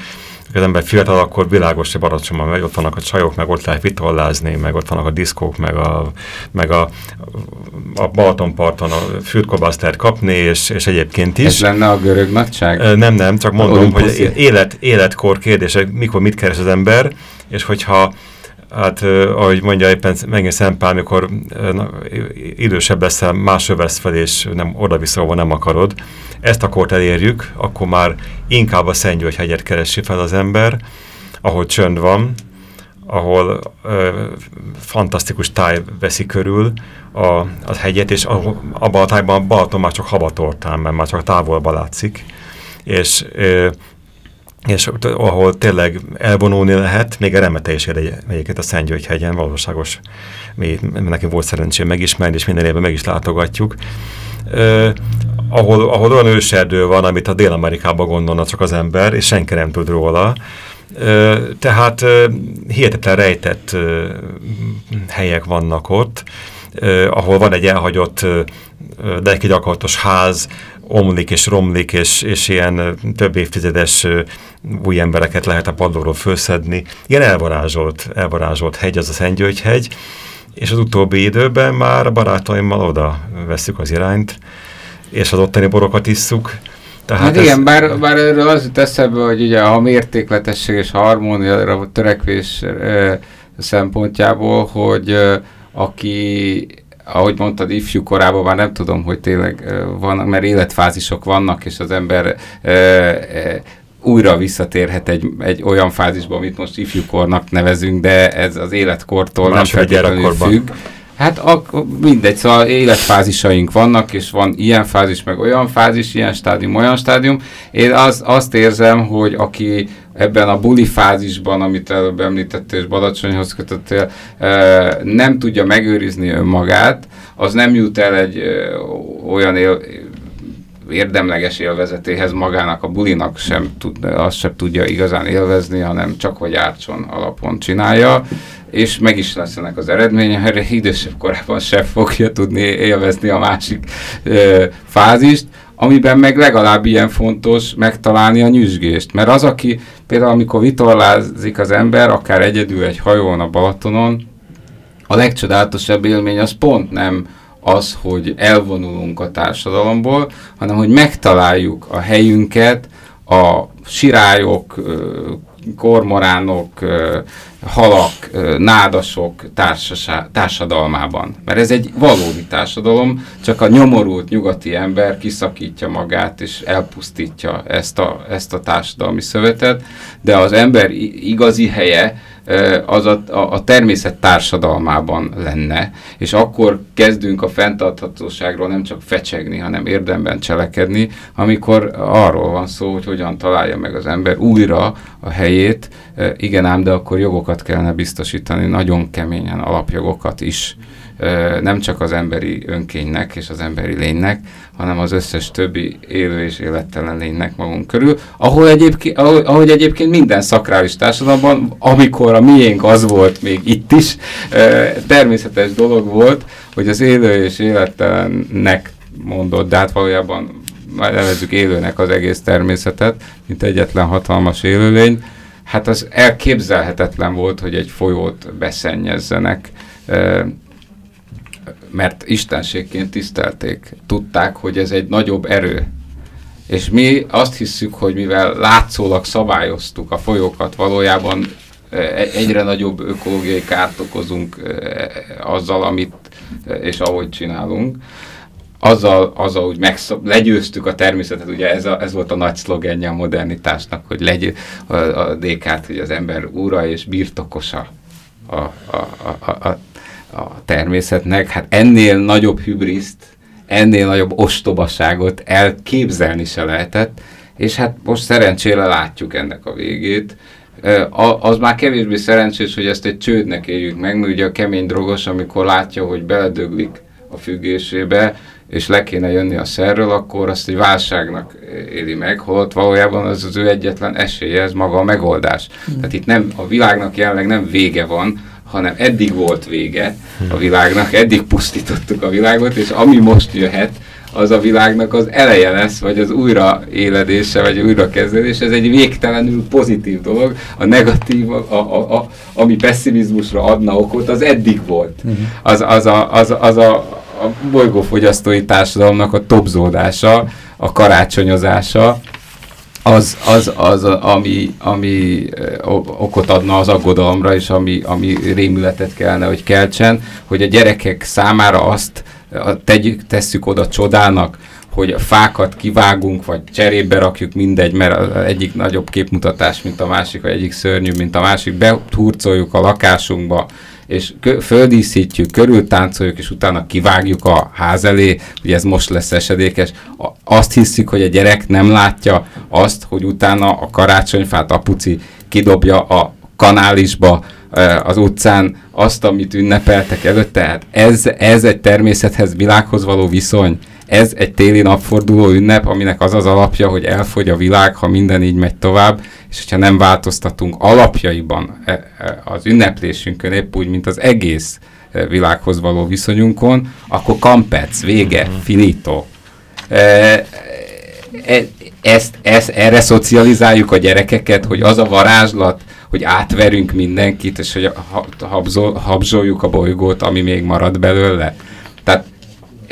az ember fiatal, akkor világos, hogy Baracsomban megy, ott vannak a csajok, meg ott lehet vitollázni, meg ott vannak a diszkók, meg a, meg a, a Balatonparton a fürtkobászt lehet kapni, és, és egyébként is. Ez lenne a görög nagyság? Nem, nem, csak mondom, hogy élet, életkor kérdése, mikor mit keres az ember, és hogyha hát ahogy mondja éppen megint Szempál, amikor na, idősebb leszel, másról vesz fel, és nem, oda-vissza, nem akarod. Ezt a kort elérjük, akkor már inkább a hegyet keresi fel az ember, ahol csönd van, ahol ö, fantasztikus táj veszi körül a, a hegyet, és abban a tájban a Balaton már csak havatortán, mert már csak távolba látszik. És ö, és ahol tényleg elvonulni lehet, még a remete is ér egyébként a Szentgyörgy-hegyen, valóságos, mi, nekem volt szerencsém megismerni, és minden évben meg is látogatjuk. Uh, ahol, ahol olyan őserdő van, amit a Dél-Amerikában gondolna csak az ember, és senki nem tud róla. Uh, tehát uh, hihetetlen rejtett uh, helyek vannak ott, ahol van egy elhagyott, de egy gyakorlatos ház, omlik és romlik, és, és ilyen több évtizedes új embereket lehet a padlóról főszedni. Ilyen elvarázsolt, elvarázsolt hegy az a Szentgyörgy hegy, és az utóbbi időben már a barátaimmal oda veszük az irányt, és az ottani borokat isszuk. Tehát hát ez... igen, bár, bár erről az jut eszembe, hogy ugye a mértékletesség és harmóniára törekvés e, szempontjából, hogy e, aki ahogy mondtad, ifjú korában már nem tudom, hogy tényleg vannak, mert életfázisok vannak, és az ember e, e, újra visszatérhet egy, egy olyan fázisba, amit most ifjúkornak nevezünk, de ez az életkortól Más nem feltétlenül függ. Hát a, mindegy, szóval életfázisaink vannak, és van ilyen fázis, meg olyan fázis, ilyen stádium, olyan stádium. Én az, azt érzem, hogy aki ebben a buli fázisban, amit előbb említettél, és Badacsonyhoz kötöttél, nem tudja megőrizni önmagát, az nem jut el egy olyan él, érdemleges élvezetéhez magának a bulinak sem tud, azt sem tudja igazán élvezni, hanem csak hogy ártson alapon csinálja, és meg is lesz ennek az eredménye, erre idősebb korában sem fogja tudni élvezni a másik ö, fázist, amiben meg legalább ilyen fontos megtalálni a nyüzsgést. Mert az, aki például amikor vitorlázik az ember, akár egyedül egy hajón a Balatonon, a legcsodálatosabb élmény az pont nem az, hogy elvonulunk a társadalomból, hanem hogy megtaláljuk a helyünket, a sirályok, kormoránok, halak, nádasok társadalmában. Mert ez egy valódi társadalom, csak a nyomorult nyugati ember kiszakítja magát és elpusztítja ezt a, ezt a társadalmi szövetet, de az ember igazi helye az a, a, természet társadalmában lenne, és akkor kezdünk a fenntarthatóságról nem csak fecsegni, hanem érdemben cselekedni, amikor arról van szó, hogy hogyan találja meg az ember újra a helyét, igen ám, de akkor jogokat kellene biztosítani, nagyon keményen alapjogokat is nem csak az emberi önkénynek és az emberi lénynek, hanem az összes többi élő és élettelen lénynek magunk körül, ahol egyébként, ahogy, ahogy egyébként minden szakrális társadalomban, amikor a miénk az volt még itt is, természetes dolog volt, hogy az élő és élettelennek mondott, de hát valójában majd nevezzük élőnek az egész természetet, mint egyetlen hatalmas élőlény, hát az elképzelhetetlen volt, hogy egy folyót beszennyezzenek, mert istenségként tisztelték. Tudták, hogy ez egy nagyobb erő. És mi azt hiszük, hogy mivel látszólag szabályoztuk a folyókat, valójában egyre nagyobb ökológiai kárt okozunk azzal, amit és ahogy csinálunk azzal, azzal úgy megszab, legyőztük a természetet, ugye ez, a, ez volt a nagy szlogenje a modernitásnak, hogy legy, a, a DK-t, hogy az ember úra és birtokosa a, a, a, a, a természetnek. Hát ennél nagyobb hübriszt, ennél nagyobb ostobaságot elképzelni se lehetett, és hát most szerencsére látjuk ennek a végét. Az már kevésbé szerencsés, hogy ezt egy csődnek éljük meg, mert ugye a kemény drogos, amikor látja, hogy beledöglik a függésébe, és le kéne jönni a szerről, akkor azt egy válságnak éli meg, holott valójában az az ő egyetlen esélye, ez maga a megoldás. Mm. Tehát itt nem, a világnak jelenleg nem vége van, hanem eddig volt vége a világnak, eddig pusztítottuk a világot, és ami most jöhet, az a világnak az eleje lesz, vagy az újraéledése, vagy újrakezdődés, ez egy végtelenül pozitív dolog. A negatív, a, a, a, ami pessimizmusra adna okot, az eddig volt. Mhm. Az, az, a, az, az a, a bolygófogyasztói társadalomnak a topzódása, a karácsonyozása, az, az, az ami, ami okot adna az aggodalomra, és ami, ami rémületet kellene, hogy keltsen, hogy a gyerekek számára azt tegyük, tesszük oda csodának, hogy a fákat kivágunk, vagy cserébe rakjuk, mindegy, mert az egyik nagyobb képmutatás, mint a másik, vagy egyik szörnyű, mint a másik, behurcoljuk a lakásunkba, és földíszítjük, körültáncoljuk, és utána kivágjuk a ház elé, ugye ez most lesz esedékes. Azt hiszik, hogy a gyerek nem látja azt, hogy utána a karácsonyfát apuci kidobja a kanálisba, az utcán azt, amit ünnepeltek előtte. Tehát ez, ez egy természethez, világhoz való viszony. Ez egy téli napforduló ünnep, aminek az az alapja, hogy elfogy a világ, ha minden így megy tovább, és hogyha nem változtatunk alapjaiban e, e, az ünneplésünkön, épp úgy, mint az egész e, világhoz való viszonyunkon, akkor kampec, vége, mhm. finito. Ezt, ezt, erre szocializáljuk a gyerekeket, hogy az a varázslat, hogy átverünk mindenkit, és hogy habzol, habzsoljuk a bolygót, ami még marad belőle.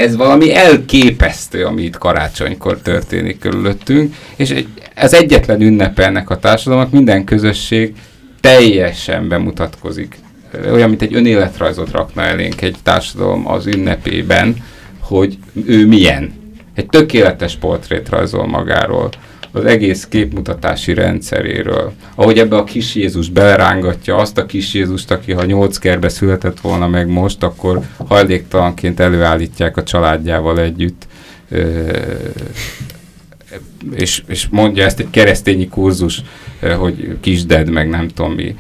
Ez valami elképesztő, ami itt karácsonykor történik körülöttünk, és ez egyetlen ünnepelnek a társadalomnak, minden közösség teljesen bemutatkozik. Olyan, mint egy önéletrajzot rakna elénk egy társadalom az ünnepében, hogy ő milyen. Egy tökéletes portrét rajzol magáról az egész képmutatási rendszeréről. Ahogy ebbe a kis Jézus belerángatja azt a kis Jézust, aki ha nyolc kerbe született volna meg most, akkor hajléktalanként előállítják a családjával együtt. és, és mondja ezt egy keresztényi kurzus, hogy kisded, meg nem tudom mi.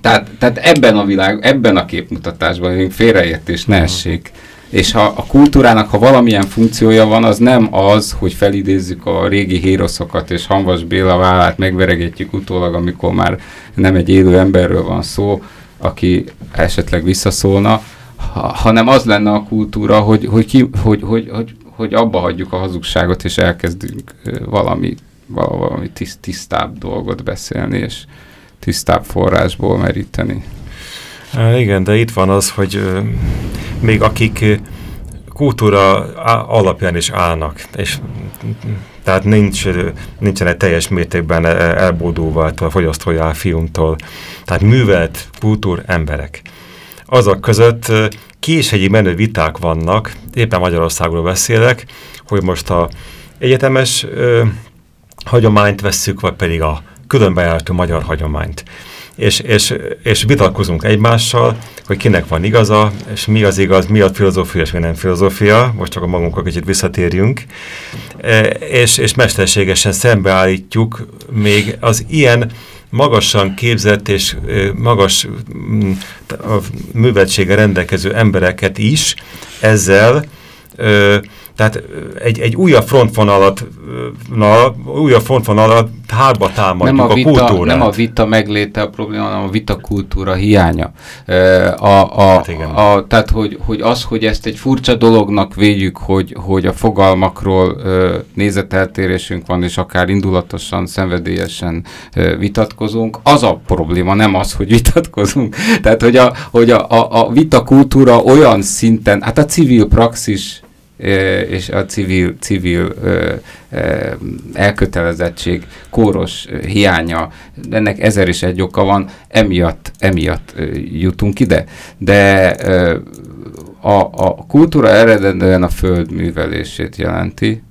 Tehát, tehát ebben a világ, ebben a képmutatásban félreértés ne essék. És ha a kultúrának, ha valamilyen funkciója van, az nem az, hogy felidézzük a régi híroszokat, és Hanvas Béla vállát megveregetjük utólag, amikor már nem egy élő emberről van szó, aki esetleg visszaszólna, ha, hanem az lenne a kultúra, hogy, hogy, ki, hogy, hogy, hogy, hogy abba hagyjuk a hazugságot, és elkezdünk valami, valami tiszt, tisztább dolgot beszélni, és tisztább forrásból meríteni. Igen, de itt van az, hogy még akik kultúra alapján is állnak, és tehát nincs, nincsenek teljes mértékben elbódulva a fogyasztói fiúmtól. Tehát művelt kultúr emberek. Azok között késegyi menő viták vannak, éppen Magyarországról beszélek, hogy most a egyetemes ö, hagyományt vesszük, vagy pedig a különbejártó magyar hagyományt és, és, és vitatkozunk egymással, hogy kinek van igaza, és mi az igaz, mi a filozófia, és mi nem filozófia, most csak a magunkra kicsit visszatérjünk, e, és, és mesterségesen szembeállítjuk még az ilyen magasan képzett és e, magas mm, műveltsége rendelkező embereket is ezzel, e, tehát egy, egy újabb frontvonalat, na, újabb frontvonalat hárba támadjuk nem a, vita, a kultúrát. Nem a vita megléte a probléma, hanem a vita kultúra hiánya. A, a, hát a, tehát, hogy, hogy az, hogy ezt egy furcsa dolognak védjük, hogy, hogy a fogalmakról nézeteltérésünk van, és akár indulatosan, szenvedélyesen vitatkozunk, az a probléma, nem az, hogy vitatkozunk. Tehát, hogy a, hogy a, a, a vita kultúra olyan szinten, hát a civil praxis és a civil, civil elkötelezettség, kóros hiánya, ennek ezer is egy oka van, emiatt, emiatt jutunk ide. De a, a kultúra eredendően a föld művelését jelenti,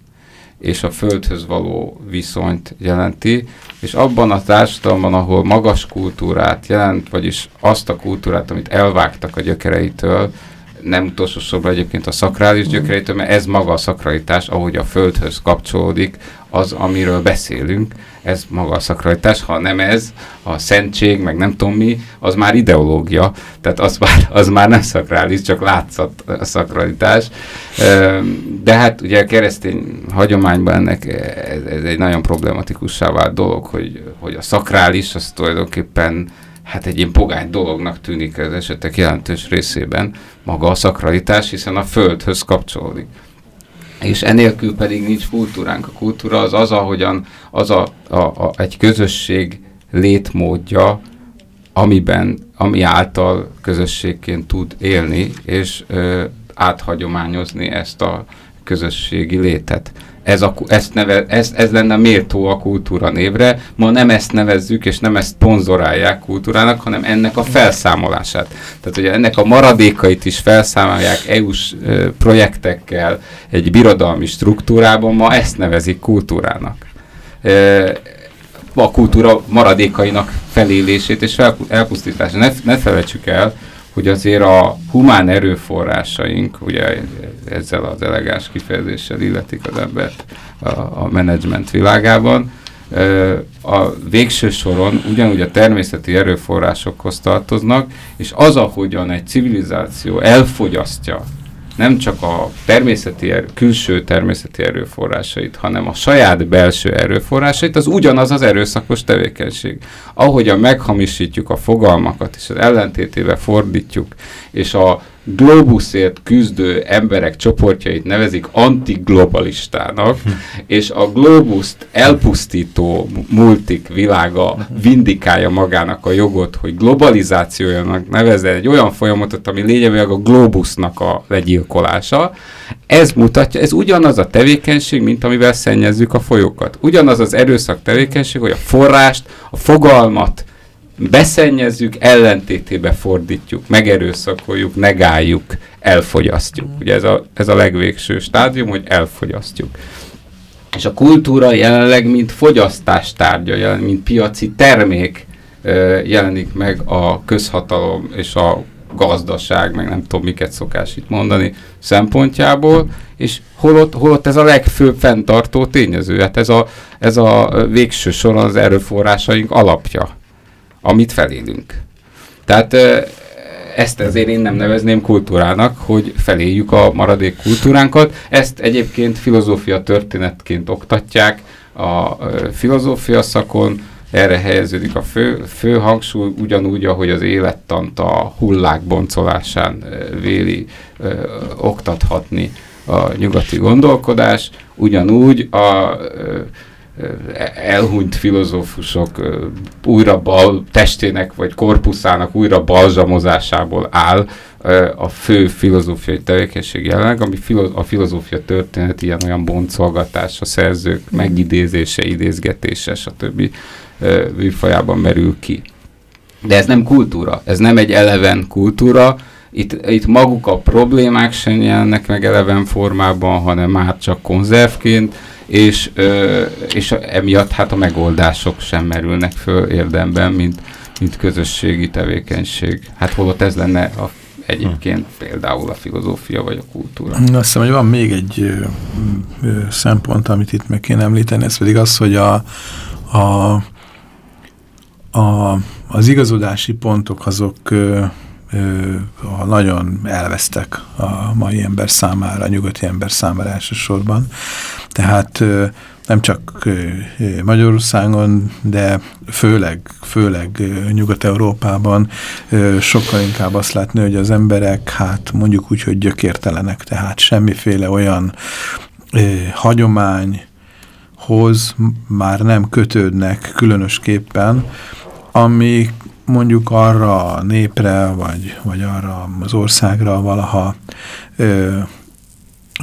és a földhöz való viszonyt jelenti, és abban a társadalomban, ahol magas kultúrát jelent, vagyis azt a kultúrát, amit elvágtak a gyökereitől, nem utolsó sorban egyébként a szakrális gyökereitől, mert ez maga a szakralitás, ahogy a földhöz kapcsolódik, az, amiről beszélünk, ez maga a szakralitás, ha nem ez, a szentség, meg nem tudom mi, az már ideológia, tehát az már, az már nem szakrális, csak látszat a szakralitás. De hát ugye a keresztény hagyományban ennek ez, ez egy nagyon problematikussá vált dolog, hogy, hogy a szakrális az tulajdonképpen hát egy ilyen pogány dolognak tűnik az esetek jelentős részében maga a szakralitás, hiszen a földhöz kapcsolódik. És enélkül pedig nincs kultúránk. A kultúra az az, ahogyan az a, a, a, egy közösség létmódja, amiben, ami által közösségként tud élni, és ö, áthagyományozni ezt a közösségi létet ez, a, ezt neve, ez, ez lenne méltó a kultúra névre. Ma nem ezt nevezzük, és nem ezt ponzorálják kultúrának, hanem ennek a felszámolását. Tehát, hogy ennek a maradékait is felszámolják EU-s projektekkel egy birodalmi struktúrában, ma ezt nevezik kultúrának. A kultúra maradékainak felélését és elpusztítását. Ne, ne felejtsük el, hogy azért a humán erőforrásaink, ugye ezzel az elegáns kifejezéssel illetik az embert a, a menedzsment világában, a végső soron ugyanúgy a természeti erőforrásokhoz tartoznak, és az, ahogyan egy civilizáció elfogyasztja nem csak a természeti er, külső természeti erőforrásait, hanem a saját belső erőforrásait, az ugyanaz az erőszakos tevékenység. Ahogyan meghamisítjuk a fogalmakat, és az ellentétével fordítjuk, és a globuszért küzdő emberek csoportjait nevezik antiglobalistának, hm. és a globuszt elpusztító multik világa vindikálja magának a jogot, hogy globalizációjának nevezze egy olyan folyamatot, ami lényegében a globusznak a legyilkolása. Ez mutatja, ez ugyanaz a tevékenység, mint amivel szennyezzük a folyókat. Ugyanaz az erőszak tevékenység, hogy a forrást, a fogalmat, beszennyezzük, ellentétébe fordítjuk, megerőszakoljuk, negáljuk, elfogyasztjuk. Ugye ez a, ez a legvégső stádium, hogy elfogyasztjuk. És a kultúra jelenleg mint fogyasztástárgya, jelen, mint piaci termék jelenik meg a közhatalom és a gazdaság, meg nem tudom miket szokás itt mondani szempontjából, és holott, holott ez a legfőbb fenntartó tényező, hát ez a, ez a végső soron az erőforrásaink alapja amit felélünk. Tehát ezt azért én nem nevezném kultúrának, hogy feléljük a maradék kultúránkat. Ezt egyébként filozófia történetként oktatják a filozófia szakon, erre helyeződik a fő, fő hangsúly, ugyanúgy, ahogy az élettant a hullák boncolásán véli ö, oktathatni a nyugati gondolkodás, ugyanúgy a ö, elhunyt filozófusok újra bal testének vagy korpuszának újra balzsamozásából áll a fő filozófiai tevékenység jelenleg, ami a filozófia történet ilyen olyan boncolgatás, a szerzők megidézése, idézgetése, stb. műfajában merül ki. De ez nem kultúra, ez nem egy eleven kultúra, itt, itt maguk a problémák sem jelennek meg eleven formában, hanem már csak konzervként, és, és emiatt hát a megoldások sem merülnek föl érdemben, mint, mint közösségi tevékenység. Hát holott ez lenne a, egyébként például a filozófia vagy a kultúra. Azt hiszem, hogy van még egy ö, ö, szempont, amit itt meg kéne említeni, ez pedig az, hogy a, a, a, az igazodási pontok azok ö, a nagyon elvesztek a mai ember számára, a nyugati ember számára elsősorban. Tehát nem csak Magyarországon, de főleg, főleg Nyugat-Európában sokkal inkább azt látni, hogy az emberek, hát mondjuk úgy, hogy gyökértelenek, tehát semmiféle olyan hagyományhoz már nem kötődnek különösképpen, ami mondjuk arra a népre, vagy, vagy arra az országra valaha ö,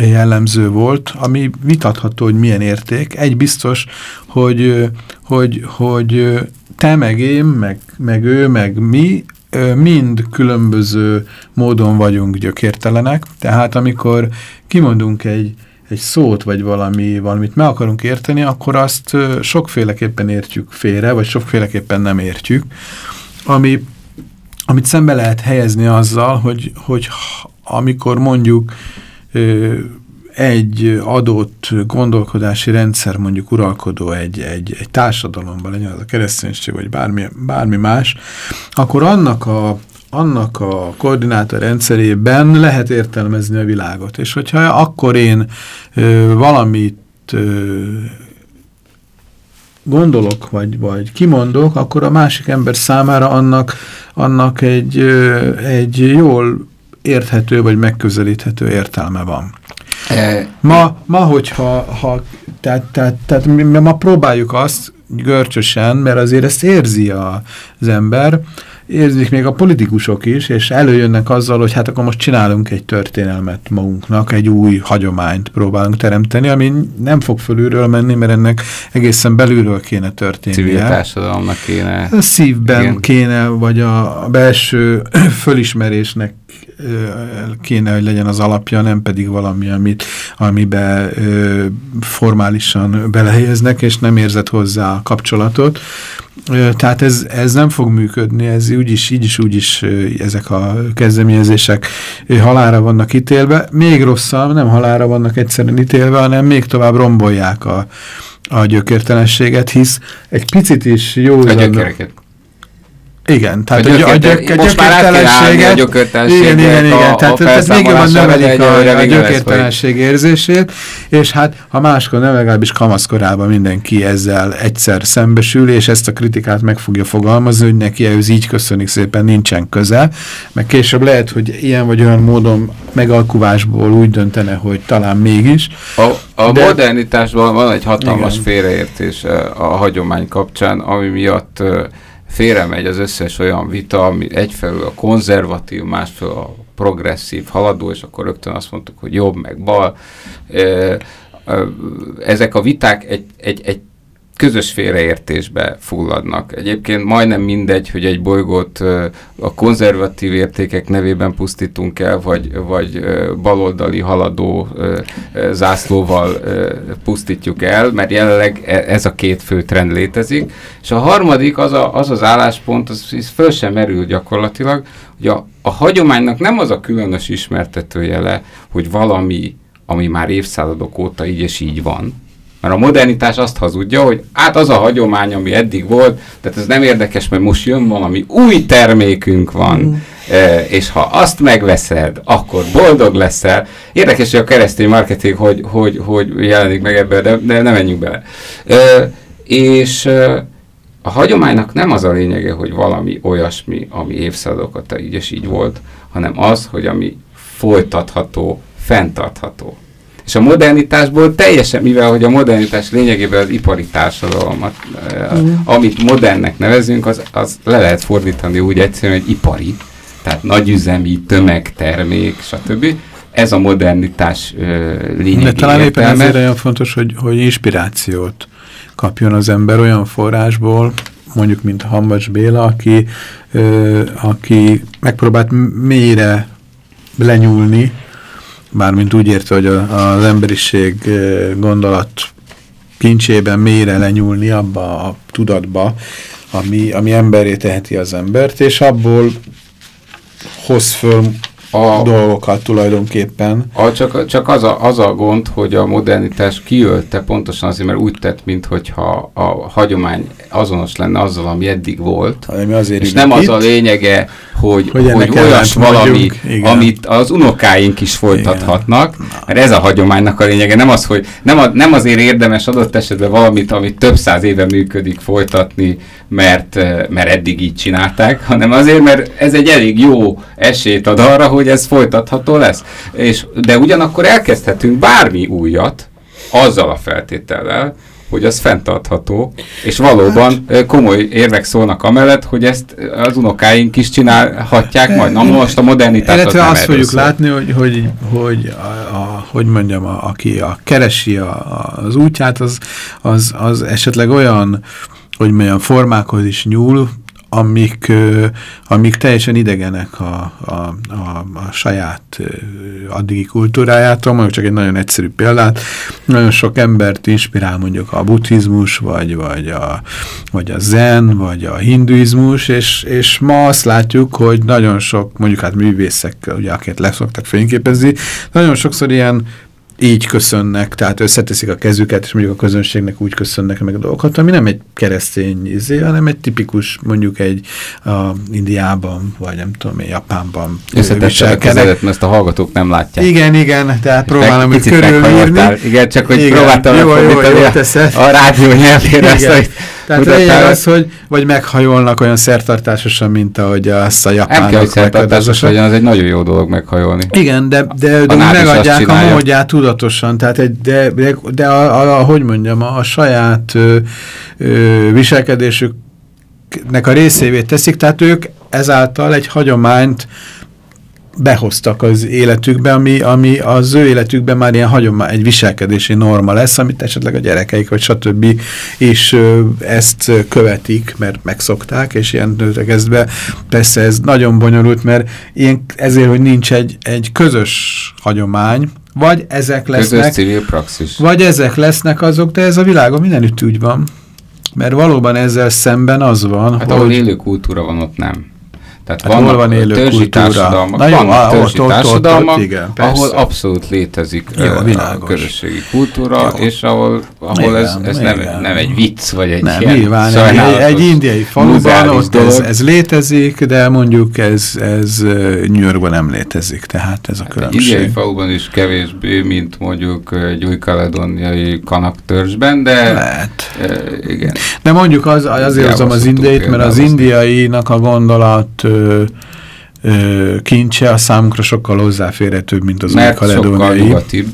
jellemző volt, ami vitatható, hogy milyen érték. Egy biztos, hogy, hogy, hogy te meg én, meg, meg ő, meg mi mind különböző módon vagyunk gyökértelenek, tehát amikor kimondunk egy, egy szót, vagy valami, valamit meg akarunk érteni, akkor azt sokféleképpen értjük félre, vagy sokféleképpen nem értjük, ami, amit szembe lehet helyezni azzal, hogy, hogy amikor mondjuk egy adott gondolkodási rendszer mondjuk uralkodó egy, egy, egy társadalomban, legyen az a kereszténység, vagy bármi, bármi más, akkor annak a, annak a koordinátor rendszerében lehet értelmezni a világot. És hogyha akkor én ö, valamit ö, gondolok, vagy, vagy kimondok, akkor a másik ember számára annak, annak egy, egy jól érthető vagy megközelíthető értelme van. E, ma, ma hogyha, ha, tehát, tehát, tehát mi, ma próbáljuk azt görcsösen, mert azért ezt érzi a, az ember, érzik még a politikusok is, és előjönnek azzal, hogy hát akkor most csinálunk egy történelmet magunknak, egy új hagyományt próbálunk teremteni, ami nem fog fölülről menni, mert ennek egészen belülről kéne történnie. Civil társadalomnak kéne. Szívben igen. kéne, vagy a belső fölismerésnek kéne, hogy legyen az alapja, nem pedig valami, amit, amibe ö, formálisan belehelyeznek, és nem érzett hozzá a kapcsolatot. Tehát ez, ez nem fog működni, ez úgyis, így is, úgy is ezek a kezdeményezések halára vannak ítélve. Még rosszabb, nem halára vannak egyszerűen ítélve, hanem még tovább rombolják a, a gyökértelenséget, hisz egy picit is jó... A gyökereket. Igen, tehát a, gyökér, a, gyök, a gyökértelenséget, igen, igen, igen, a, tehát, a tehát még jobban növelik a, a gyökértelenség érzését, és hát ha máskor nem, legalábbis kamaszkorában mindenki ezzel egyszer szembesül, és ezt a kritikát meg fogja fogalmazni, hogy neki ez így köszönik szépen, nincsen köze, meg később lehet, hogy ilyen vagy olyan módon megalkuvásból úgy döntene, hogy talán mégis. A, a de, modernitásban van egy hatalmas igen. félreértés a hagyomány kapcsán, ami miatt félremegy az összes olyan vita, ami egyfelől a konzervatív, másfelől a progresszív, haladó, és akkor rögtön azt mondtuk, hogy jobb, meg bal. Ezek a viták egy, egy, egy közös félreértésbe fulladnak. Egyébként majdnem mindegy, hogy egy bolygót a konzervatív értékek nevében pusztítunk el, vagy, vagy baloldali haladó zászlóval pusztítjuk el, mert jelenleg e, ez a két fő trend létezik. És a harmadik az a, az, az álláspont, az föl sem merül gyakorlatilag, hogy a, a hagyománynak nem az a különös ismertetőjele, hogy valami, ami már évszázadok óta így és így van, mert a modernitás azt hazudja, hogy hát az a hagyomány, ami eddig volt, tehát ez nem érdekes, mert most jön valami új termékünk van, mm. e, és ha azt megveszed, akkor boldog leszel. Érdekes, hogy a keresztény marketing hogy, hogy, hogy jelenik meg ebben, de, de nem menjünk bele. E, és a hagyománynak nem az a lényege, hogy valami olyasmi, ami évszázadokat így és így volt, hanem az, hogy ami folytatható, fenntartható. És a modernitásból teljesen, mivel hogy a modernitás lényegében az ipari társadalmat, mm. amit modernnek nevezünk, az, az le lehet fordítani úgy egyszerűen, hogy ipari, tehát nagyüzemi, tömegtermék, stb. Ez a modernitás uh, lényegi De talán éppen ezért olyan fontos, hogy, hogy inspirációt kapjon az ember olyan forrásból, mondjuk, mint Hambacs Béla, aki, ö, aki megpróbált mélyre lenyúlni, mármint úgy érte, hogy a, az emberiség gondolat kincsében mélyre lenyúlni abba a tudatba, ami, ami emberé teheti az embert, és abból hoz föl a dolgokat tulajdonképpen. A, csak csak az, a, az a gond, hogy a modernitás kiölte pontosan azért, mert úgy tett, mintha a hagyomány azonos lenne azzal, ami eddig volt. Ami azért és nem itt. az a lényege, hogy, Hogy hogy olyas valami, igen. amit az unokáink is folytathatnak, mert ez a hagyománynak a lényege, nem az, hogy nem, a, nem azért érdemes adott esetben valamit, amit több száz éve működik folytatni, mert, eh, mert eddig így csinálták, hanem azért, mert ez egy elég jó esélyt ad arra, hogy ez folytatható lesz. És, de ugyanakkor elkezdhetünk bármi újat, azzal a feltétellel, hogy az fenntartható, és valóban hát, komoly érvek szólnak amellett, hogy ezt az unokáink is csinálhatják majd. Na most a modernitás Illetve azt fogjuk szól. látni, hogy, hogy, hogy, a, a, hogy mondjam, a, aki a, keresi a, az útját, az, az, az esetleg olyan, hogy mondjam, formákhoz is nyúl, amik, amik teljesen idegenek a, a, a, a saját addigi kultúrájától. Mondjuk csak egy nagyon egyszerű példát. Nagyon sok embert inspirál mondjuk a buddhizmus, vagy, vagy, a, vagy a zen, vagy a hinduizmus, és, és ma azt látjuk, hogy nagyon sok, mondjuk hát művészek, ugye, akiket leszoktak fényképezni, nagyon sokszor ilyen így köszönnek, tehát összeteszik a kezüket, és mondjuk a közönségnek úgy köszönnek meg a dolgokat, ami nem egy keresztény izé, hanem egy tipikus, mondjuk egy a Indiában, vagy nem tudom én, Japánban mert ezt a hallgatók nem látják. Igen, igen, tehát próbálom Meg körülírni. Igen, csak hogy Igen, próbáltam jó, jó, lefordítani jó a- teszed. a rádió nyelvére hogy Tehát lényeg az, hogy vagy meghajolnak olyan szertartásosan, mint ahogy azt a Nem kell, hogy japánok szertartásos legyen, az egy nagyon jó dolog meghajolni. Igen, de, de, de megadják a módját tudatosan, tehát egy, de, de, de a, a, hogy mondjam, a, a saját ö, ö, viselkedésüknek a részévé teszik, tehát ők ezáltal egy hagyományt behoztak az életükbe, ami, ami az ő életükben már ilyen hagyomány, egy viselkedési norma lesz, amit esetleg a gyerekeik, vagy stb. is ezt követik, mert megszokták, és ilyen kezdve persze ez nagyon bonyolult, mert ilyen, ezért, hogy nincs egy, egy közös hagyomány, vagy ezek Közös lesznek, civil praxis. vagy ezek lesznek azok, de ez a világon mindenütt úgy van. Mert valóban ezzel szemben az van, Hát ahol hogy... élő kultúra van, ott nem. Tehát Hát hol van élő törzsi kultúra? társadalmak, Na jó, vannak ah, törzsi ott, ott, ott, társadalmak, ott, igen, persze. ahol abszolút létezik Jó, a közösségi kultúra, Jó. és ahol, ahol ez, Igen, ez nem, igen. nem egy vicc, vagy egy Nem, ilyen nyilván egy, egy indiai faluban ott ez, ez létezik, de mondjuk ez, ez New Yorkban nem létezik, tehát ez a indiai különbség. faluban is kevésbé, mint mondjuk egy új-kaledoniai kanak törzsben, de Lehet. ö, igen. De mondjuk az, azért hozom az indiait, mert az indiainak a gondolat ö, ö, kincse a számunkra sokkal hozzáférhetőbb, mint az mert sokkal nyugatibb.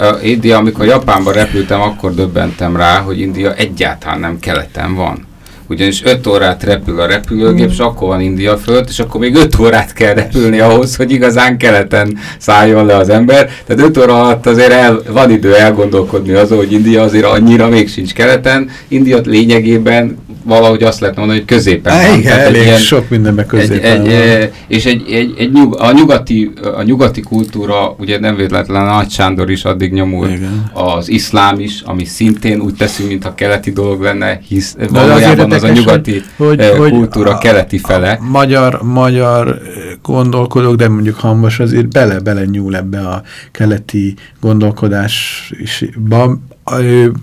A India, amikor Japánba repültem, akkor döbbentem rá, hogy India egyáltalán nem keleten van. Ugyanis 5 órát repül a repülőgép, és akkor van India föld, és akkor még 5 órát kell repülni ahhoz, hogy igazán keleten szálljon le az ember. Tehát 5 óra alatt azért el, van idő elgondolkodni azon, hogy India azért annyira még sincs keleten. India lényegében valahogy azt lehetne mondani, hogy középen Há, van. igen, Tehát egy elég ilyen- sok mindenben egy, középen egy, van. e, és egy, egy, egy nyug, a, nyugati, a nyugati kultúra, ugye nem véletlen Nagy Sándor is addig nyomul, Igen. az iszlám is, ami szintén úgy teszünk, mintha keleti dolog lenne, hisz az valójában az a érdekes, nyugati hogy- eh, hogy kultúra a- keleti fele. A magyar, magyar gondolkodók, de mondjuk Hamvas azért bele-bele nyúl ebbe a keleti gondolkodásba.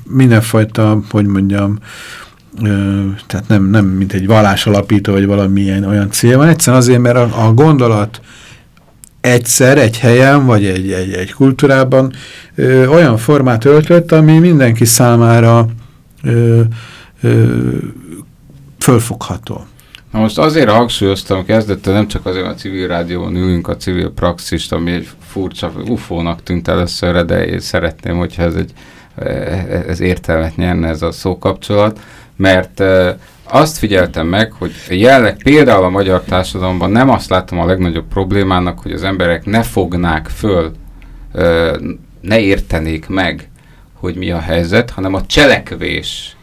Mindenfajta, hogy mondjam, tehát nem, nem mint egy vallás alapító, vagy valamilyen olyan cél van, egyszerűen azért, mert a, a gondolat egyszer, egy helyen, vagy egy, egy, egy kultúrában ö, olyan formát öltött, ami mindenki számára ö, ö, fölfogható. Na most azért hangsúlyoztam kezdettel, nem csak azért, a civil rádióban ülünk a civil praxist, ami egy furcsa ufónak tűnt először, de én szeretném, hogyha ez, egy, eh, ez értelmet nyerne ez a szókapcsolat, mert azt figyeltem meg, hogy jelenleg például a magyar társadalomban nem azt látom a legnagyobb problémának, hogy az emberek ne fognák föl, ne értenék meg, hogy mi a helyzet, hanem a cselekvés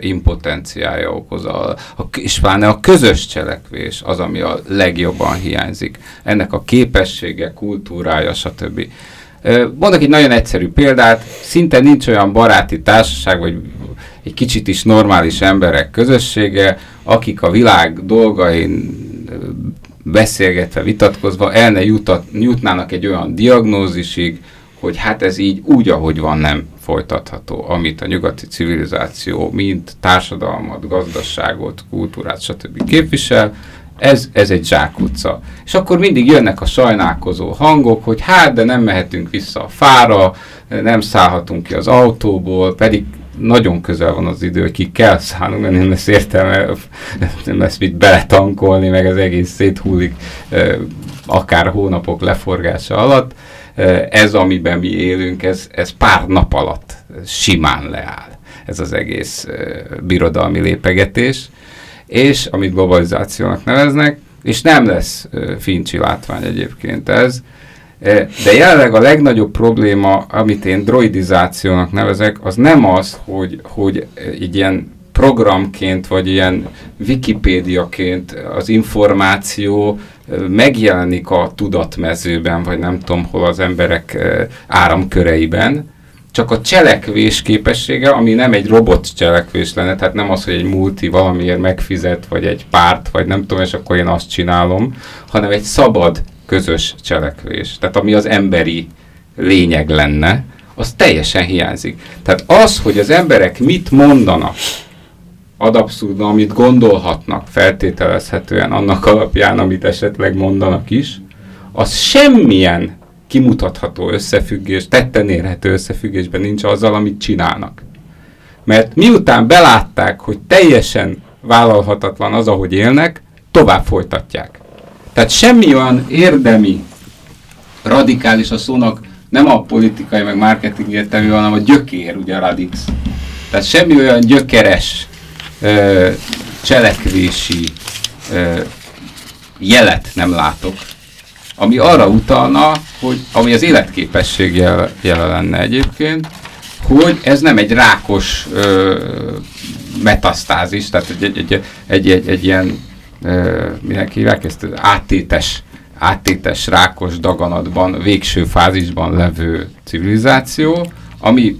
impotenciája okoz, a, a, és pláne a közös cselekvés az, ami a legjobban hiányzik. Ennek a képessége, kultúrája, stb. Mondok egy nagyon egyszerű példát, szinte nincs olyan baráti társaság, vagy egy kicsit is normális emberek közössége, akik a világ dolgain beszélgetve, vitatkozva el ne jutat, jutnának egy olyan diagnózisig, hogy hát ez így úgy, ahogy van, nem folytatható, amit a nyugati civilizáció, mint társadalmat, gazdaságot, kultúrát, stb. képvisel, Ez, ez egy zsákutca. És akkor mindig jönnek a sajnálkozó hangok, hogy hát, de nem mehetünk vissza a fára, nem szállhatunk ki az autóból, pedig nagyon közel van az idő, hogy ki kell szállnunk, mert nem lesz értelme, nem lesz mit beletankolni, meg az egész széthullik akár hónapok leforgása alatt. Ez, amiben mi élünk, ez, ez pár nap alatt simán leáll. Ez az egész birodalmi lépegetés, és amit globalizációnak neveznek, és nem lesz fincsi látvány egyébként ez, de jelenleg a legnagyobb probléma, amit én droidizációnak nevezek, az nem az, hogy, hogy egy ilyen programként, vagy ilyen wikipédiaként az információ megjelenik a tudatmezőben, vagy nem tudom hol az emberek áramköreiben, csak a cselekvés képessége, ami nem egy robot cselekvés lenne, tehát nem az, hogy egy multi valamiért megfizet, vagy egy párt, vagy nem tudom, és akkor én azt csinálom, hanem egy szabad, közös cselekvés. Tehát ami az emberi lényeg lenne, az teljesen hiányzik. Tehát az, hogy az emberek mit mondanak, ad abszurdum, amit gondolhatnak feltételezhetően annak alapján, amit esetleg mondanak is, az semmilyen kimutatható összefüggés, tetten érhető összefüggésben nincs azzal, amit csinálnak. Mert miután belátták, hogy teljesen vállalhatatlan az, ahogy élnek, tovább folytatják. Tehát semmi olyan érdemi, radikális a szónak, nem a politikai meg marketing értelmű, hanem a gyökér, ugye a radix. Tehát semmi olyan gyökeres ö, cselekvési ö, jelet nem látok, ami arra utalna, hogy ami az életképesség jel, jele lenne egyébként, hogy ez nem egy rákos ö, metasztázis, tehát egy, egy, egy, egy, egy, egy ilyen, ö, minek áttétes, áttétes rákos daganatban, végső fázisban levő civilizáció, ami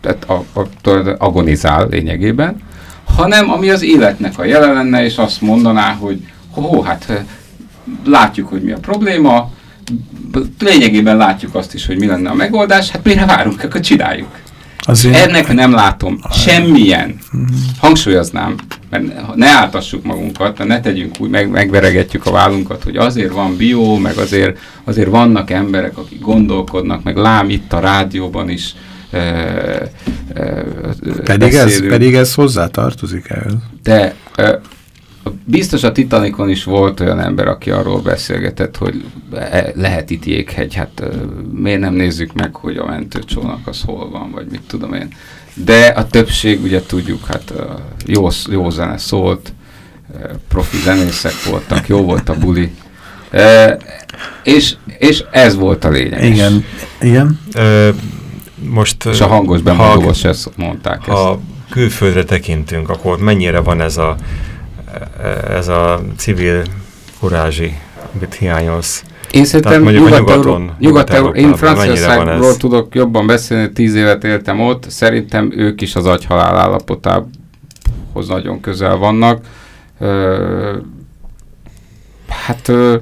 tehát a, a, a, agonizál lényegében, hanem ami az életnek a jelen lenne, és azt mondaná, hogy hó, hát látjuk, hogy mi a probléma, lényegében látjuk azt is, hogy mi lenne a megoldás, hát mire várunk, akkor csináljuk. Azért... Ennek nem látom semmilyen, hangsúlyoznám, mert ne áltassuk magunkat, mert ne tegyünk úgy, meg, megveregetjük a vállunkat, hogy azért van bió, meg azért, azért vannak emberek, akik gondolkodnak, meg lám itt a rádióban is, e, e, pedig, ez, pedig ez hozzá tartozik ehhez. De e, Biztos a Titanicon is volt olyan ember, aki arról beszélgetett, hogy lehet itt jéghegy, hát miért nem nézzük meg, hogy a mentőcsónak az hol van, vagy mit tudom én. De a többség, ugye tudjuk, hát jó, jó zene szólt, profi zenészek voltak, jó volt a buli, e, és, és ez volt a lényeg. Igen, igen. E, most, és a hangos bemutatós ezt mondták. Ha ezt. külföldre tekintünk, akkor mennyire van ez a ez a civil kurázsi, amit hiányolsz. Én szerintem nyugat-európában, nyugat nyugat én Franciaországról tudok jobban beszélni, tíz évet éltem ott, szerintem ők is az agyhalál állapotához nagyon közel vannak. Ö, hát ö,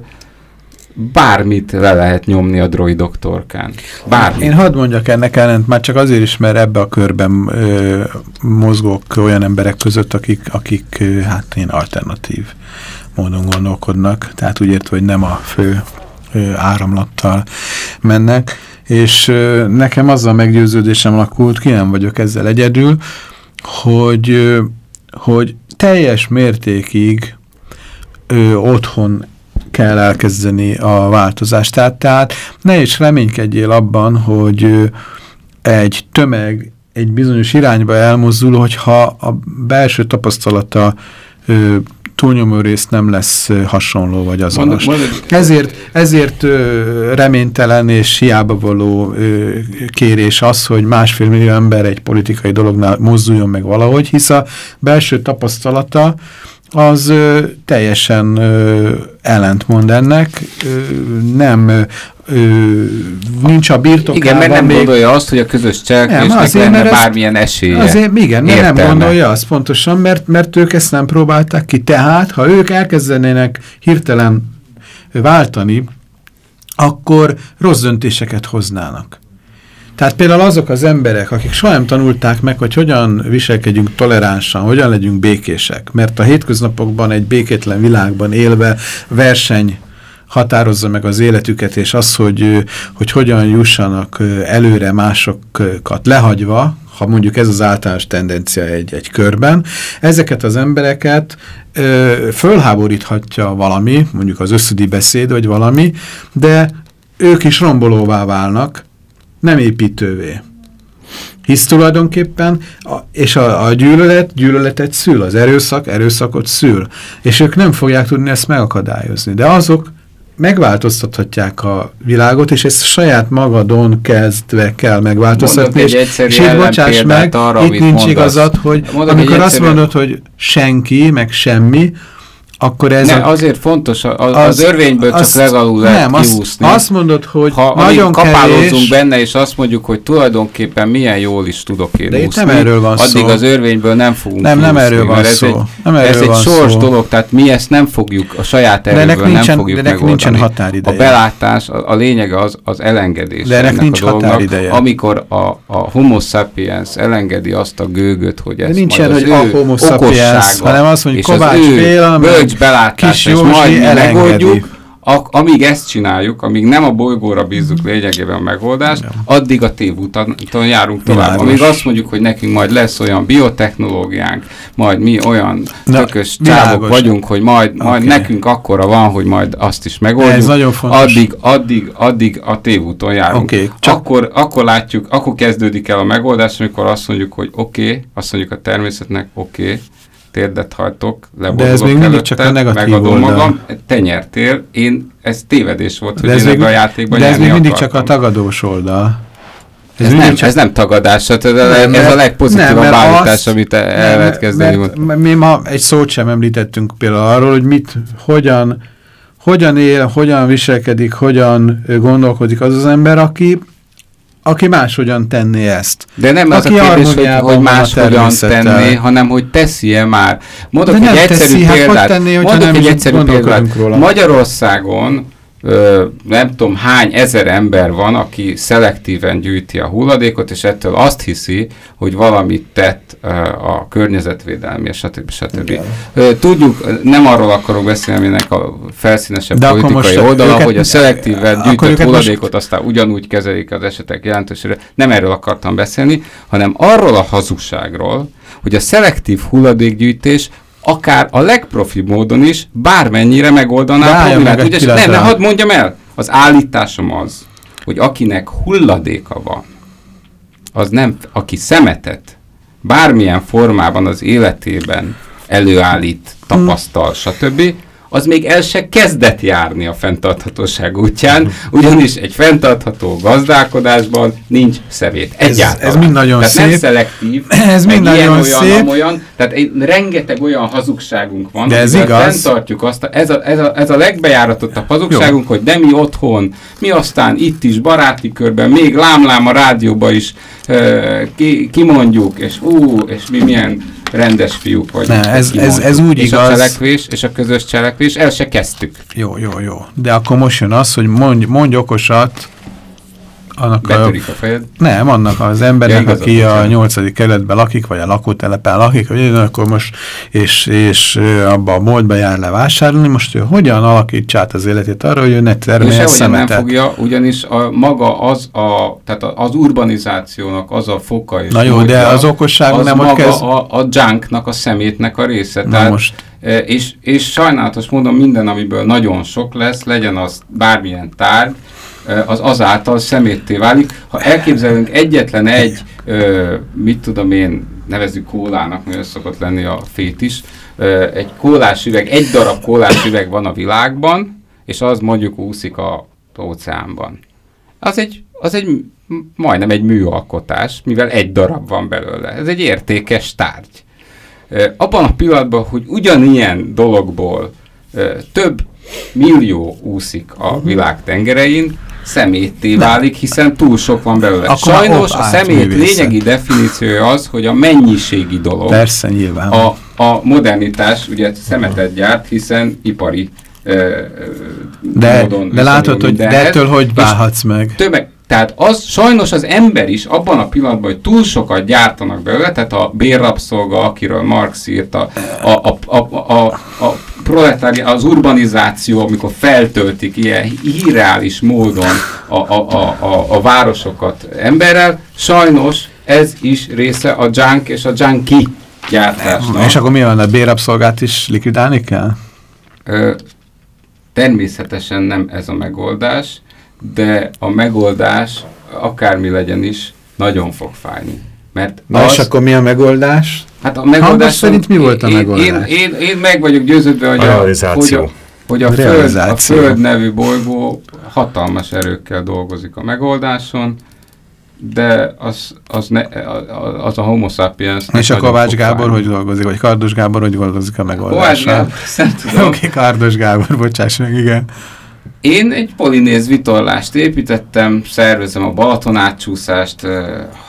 bármit le lehet nyomni a droidok torkán. Bármit. Én hadd mondjak ennek ellent, már csak azért is, mert ebbe a körben ö, mozgok olyan emberek között, akik, akik ö, hát én alternatív módon gondolkodnak, tehát úgy értve, hogy nem a fő ö, áramlattal mennek, és ö, nekem azzal meggyőződésem alakult, ki nem vagyok ezzel egyedül, hogy, ö, hogy teljes mértékig ö, otthon kell elkezdeni a változást. Tehát, tehát ne is reménykedjél abban, hogy egy tömeg egy bizonyos irányba elmozdul, hogyha a belső tapasztalata ö, túlnyomó rész nem lesz hasonló vagy azonos. Mondok, mondok. Ezért, ezért ö, reménytelen és hiába való ö, kérés az, hogy másfél millió ember egy politikai dolognál mozduljon meg valahogy, hisz a belső tapasztalata az ö, teljesen ö, ellentmond ennek, nem ö, nincs a birtokában. Igen, mert nem még... gondolja azt, hogy a közös cselekvésnek lenne mert bármilyen esélye. Azért, igen, mert nem gondolja azt pontosan, mert, mert ők ezt nem próbálták ki. Tehát, ha ők elkezdenének hirtelen váltani, akkor rossz döntéseket hoznának. Tehát például azok az emberek, akik soha nem tanulták meg, hogy hogyan viselkedjünk toleránsan, hogyan legyünk békések, mert a hétköznapokban egy békétlen világban élve verseny határozza meg az életüket, és az, hogy, hogy hogyan jussanak előre másokat lehagyva, ha mondjuk ez az általános tendencia egy, egy körben, ezeket az embereket ö, fölháboríthatja valami, mondjuk az összödi beszéd, vagy valami, de ők is rombolóvá válnak, nem építővé. Hisz tulajdonképpen, a, és a, a gyűlölet gyűlöletet szül, az erőszak erőszakot szül, és ők nem fogják tudni ezt megakadályozni. De azok, megváltoztathatják a világot, és ezt saját magadon kezdve kell megváltoztatni. És, és itt bocsáss meg, arra, itt nincs mondasz. igazad, hogy Mondok amikor azt mondod, hogy senki, meg semmi, akkor ez ne, a, azért fontos, az, az, az örvényből csak azt, legalul lehet nem, kiúszni. Azt, azt mondod, hogy ha nagyon kapálózunk benne, és azt mondjuk, hogy tulajdonképpen milyen jól is tudok én De úszni, nem erről van addig szó. az örvényből nem fogunk Nem, nem erről van ez szó. Egy, nem erről ez egy sors szó. dolog, tehát mi ezt nem fogjuk, a saját erőből nincsen, nem fogjuk de megoldani. nincsen határideje. A belátás, a, a lényege az, az elengedés. De ennek nincs a dolognak, határideje. Amikor a, a homo sapiens elengedi azt a gőgöt, hogy ez nincsen, hogy a homo sapiens, hanem azt mondjuk Kovács Béla, bölcs belátás és majd megoldjuk, a, amíg ezt csináljuk, amíg nem a bolygóra bízzuk lényegében a megoldást, ja. addig a tévúton járunk tovább. Világos. Amíg azt mondjuk, hogy nekünk majd lesz olyan biotechnológiánk, majd mi olyan Na, tökös csávok vagyunk, hogy majd, okay. majd nekünk akkora van, hogy majd azt is megoldjuk. Ez nagyon fontos. Addig, addig, addig a tévúton járunk. Okay, csak... akkor, akkor látjuk, akkor kezdődik el a megoldás, amikor azt mondjuk, hogy oké, okay, azt mondjuk a természetnek, oké, okay, térdet hajtok, De ez még mindig csak a negatív megadom oldal. magam, te nyertél, én, ez tévedés volt, hogy de ez én még, a játékban De ez még mindig akartam. csak a tagadós oldal. Ez, ez, nem, csak... ez nem tagadás, ez, nem, ez mert, a legpozitívabb nem, állítás, azt, amit el lehet kezdeni. Mert, mert mi ma egy szót sem említettünk például arról, hogy mit, hogyan, hogyan él, hogyan viselkedik, hogyan gondolkodik az az ember, aki aki máshogyan tenné ezt. De nem az aki a kérdés, hogy, hogy máshogyan tenné, hanem hogy teszi-e már. Mondok De egy egyszerű teszi, hát példát. Hát tenné, mondok egy egyszerű példát. Róla. Magyarországon ö, nem tudom hány ezer ember van, aki szelektíven gyűjti a hulladékot, és ettől azt hiszi, hogy valamit tett ö, a környezetvédelmi, stb. stb. Ö, tudjuk, nem arról akarok beszélni, aminek a felszínesebb De politikai oldala, őket, hogy a szelektíven gyűjtött hulladékot most... aztán ugyanúgy kezelik az esetek jelentősére. Nem erről akartam beszélni, hanem arról a hazugságról, hogy a szelektív hulladékgyűjtés akár a legprofibb módon is bármennyire megoldaná a problémát. Ugye, nem, nem, hadd mondjam el, az állításom az, hogy akinek hulladéka van, az nem, aki szemetet bármilyen formában az életében előállít, tapasztal, stb., az még el se kezdett járni a fenntarthatóság útján, ugyanis egy fenntartható gazdálkodásban nincs szemét. Egyáltalán. Ez, ez mind nagyon tehát szép. Nem szelektív, ez mind nagyon olyan, szép. Olyan, tehát egy, rengeteg olyan hazugságunk van, De ez igaz. fenntartjuk azt, a, ez, a, ez, a, ez a legbejáratottabb hazugságunk, Jó. hogy de mi otthon, mi aztán itt is, baráti körben, még lámlám a rádióba is uh, ki, kimondjuk, és ú, és mi milyen rendes fiúk vagyunk. Ne, ez, ez, ez úgy és igaz. a cselekvés, és a közös cselekvés, el se kezdtük. Jó, jó, jó. De akkor most jön az, hogy mondj, mondj okosat, annak Betörik a, a fejed? Nem, annak az embernek, ja, aki a nyolcadik kerületben lakik, vagy a lakótelepen lakik, hogy akkor most, és, és abba a boltba jár le vásárolni, most ő hogyan alakítsa át az életét arra, hogy ő ne termeljen szemetet? nem fogja, ugyanis a, maga az a, tehát az urbanizációnak az a foka és Na jó, módja, de az okosság az nem maga kezd... a, a junknak, a szemétnek a része. Na tehát, most. És, és sajnálatos módon minden, amiből nagyon sok lesz, legyen az bármilyen tárgy, az azáltal szemétté válik. Ha elképzelünk egyetlen egy, ö, mit tudom én, nevezzük kólának, mert szokott lenni a fét is, ö, egy kólás üveg, egy darab kólás üveg van a világban, és az mondjuk úszik a óceánban. Az egy, az egy majdnem egy műalkotás, mivel egy darab van belőle. Ez egy értékes tárgy. Abban a pillanatban, hogy ugyanilyen dologból több millió úszik a világ tengerein, szemétté válik, hiszen túl sok van belőle. Akkor Sajnos a szemét lényegi definíciója az, hogy a mennyiségi dolog. Persze, nyilván. A, a modernitás ugye szemetet gyárt, hiszen ipari de, módon de látod, hogy de ettől hogy válhatsz meg? Többek, Tehát az sajnos az ember is abban a pillanatban, hogy túl sokat gyártanak belőle, tehát a bérrabszolga, akiről Marx írt, a, a, a, a, a, a proletári, az urbanizáció, amikor feltöltik ilyen irreális módon a, a, a, a, a városokat emberrel, sajnos ez is része a junk és a junkie gyártásnak. És akkor mi van, a bérabszolgát is likvidálni kell? Ö, természetesen nem ez a megoldás, de a megoldás, akármi legyen is, nagyon fog fájni. Mert Na az, és akkor mi a megoldás? Hát a megoldás szerint mi volt a én, megoldás? Én, én, én meg vagyok győződve, hogy a, hogy a, hogy a, föld, a Föld nevű bolygó hatalmas erőkkel dolgozik a megoldáson, de az, az, ne, az a homo sapiens... És a Kovács Gábor hogy dolgozik, vagy Kardos Gábor hogy dolgozik a megoldáson? Kovács Gábor, Oké, Kardos Gábor, bocsáss meg, igen. Én egy polinéz vitorlást építettem, szervezem a Balaton átcsúszást,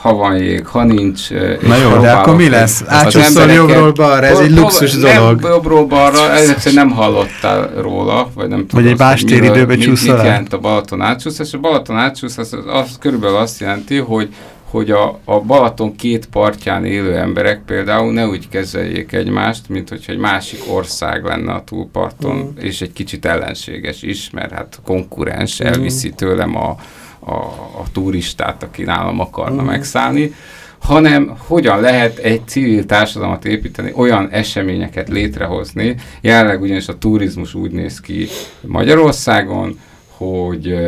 ha van jég, ha nincs. Na jó, de akkor mi lesz? Átcsúszol jobbról balra, ez egy luxus dolog. Nem jobbról balra, ezek nem hallottál róla, vagy nem tudom. Vagy egy téridőbe csúszol Mit jelent a Balaton átcsúszás? A Balaton átcsúszás az, az körülbelül azt jelenti, hogy hogy a, a Balaton két partján élő emberek például ne úgy kezeljék egymást, mint hogyha egy másik ország lenne a túlparton, mm. és egy kicsit ellenséges is, mert hát konkurens mm. elviszi tőlem a, a, a turistát, aki nálam akarna mm. megszállni, hanem hogyan lehet egy civil társadalmat építeni, olyan eseményeket létrehozni. Jelenleg ugyanis a turizmus úgy néz ki Magyarországon, hogy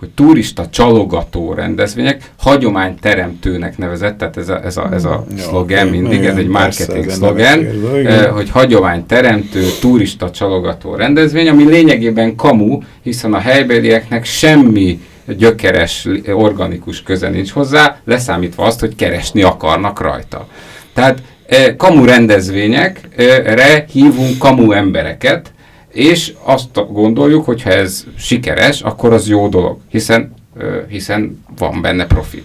hogy turista csalogató rendezvények, hagyományteremtőnek nevezett, tehát ez a, ez a, ez a ja, szlogen mindig, igen, ez egy marketing szlogen, eh, hogy hagyományteremtő, turista csalogató rendezvény, ami lényegében kamu, hiszen a helybelieknek semmi gyökeres, organikus köze nincs hozzá, leszámítva azt, hogy keresni akarnak rajta. Tehát eh, kamu rendezvényekre hívunk kamu embereket, és azt gondoljuk, hogy ha ez sikeres, akkor az jó dolog, hiszen, hiszen van benne profit.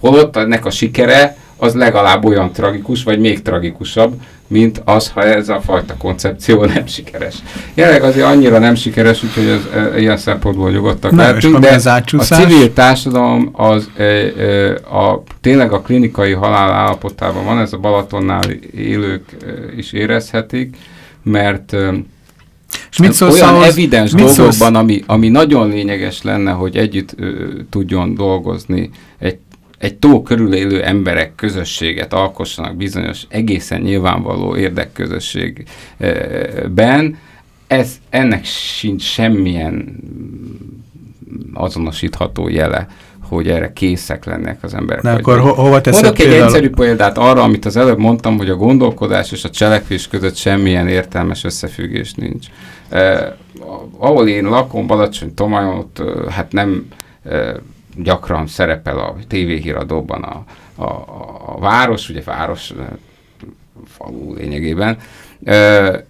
Holott ennek a sikere az legalább olyan tragikus, vagy még tragikusabb, mint az, ha ez a fajta koncepció nem sikeres. Jelenleg azért annyira nem sikeres, úgyhogy ez, e, ilyen szempontból nyugodtak lehetünk, de a civil társadalom az e, e, a, tényleg a klinikai halál állapotában van, ez a Balatonnál élők e, is érezhetik, mert e, mit szólsz olyan ahhoz, evidens mit dolgokban, szólsz? ami, ami nagyon lényeges lenne, hogy együtt ö, tudjon dolgozni, egy, egy tó körül élő emberek közösséget alkossanak bizonyos egészen nyilvánvaló érdekközösségben, ez, ennek sincs semmilyen azonosítható jele hogy erre készek lennek az emberek. Na, akkor ho hova teszed Mondok egy egyszerű példát arra, amit az előbb mondtam, hogy a gondolkodás és a cselekvés között semmilyen értelmes összefüggés nincs. Eh, ahol én lakom, Balacsony Tomajon, ott eh, hát nem eh, gyakran szerepel a tévéhíradóban a, a, a város, ugye város, falu lényegében,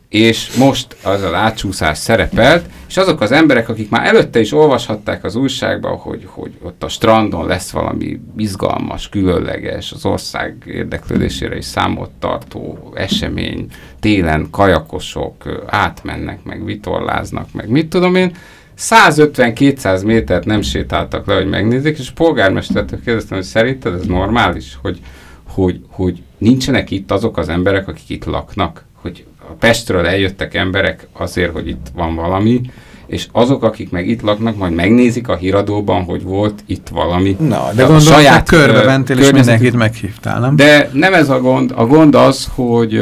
és most az a átcsúszás szerepelt, és azok az emberek, akik már előtte is olvashatták az újságban, hogy, hogy ott a strandon lesz valami izgalmas, különleges, az ország érdeklődésére is számot tartó esemény, télen kajakosok átmennek, meg vitorláznak, meg mit tudom én, 150-200 métert nem sétáltak le, hogy megnézzék, és a polgármestertől kérdeztem, hogy szerinted ez normális, hogy, hogy, hogy nincsenek itt azok az emberek, akik itt laknak, hogy a Pestről eljöttek emberek azért, hogy itt van valami, és azok, akik meg itt laknak, majd megnézik a híradóban, hogy volt itt valami. Na, de gondolom, saját körbe mentél, és mindenkit meghívtál, nem? De nem ez a gond. A gond az, hogy,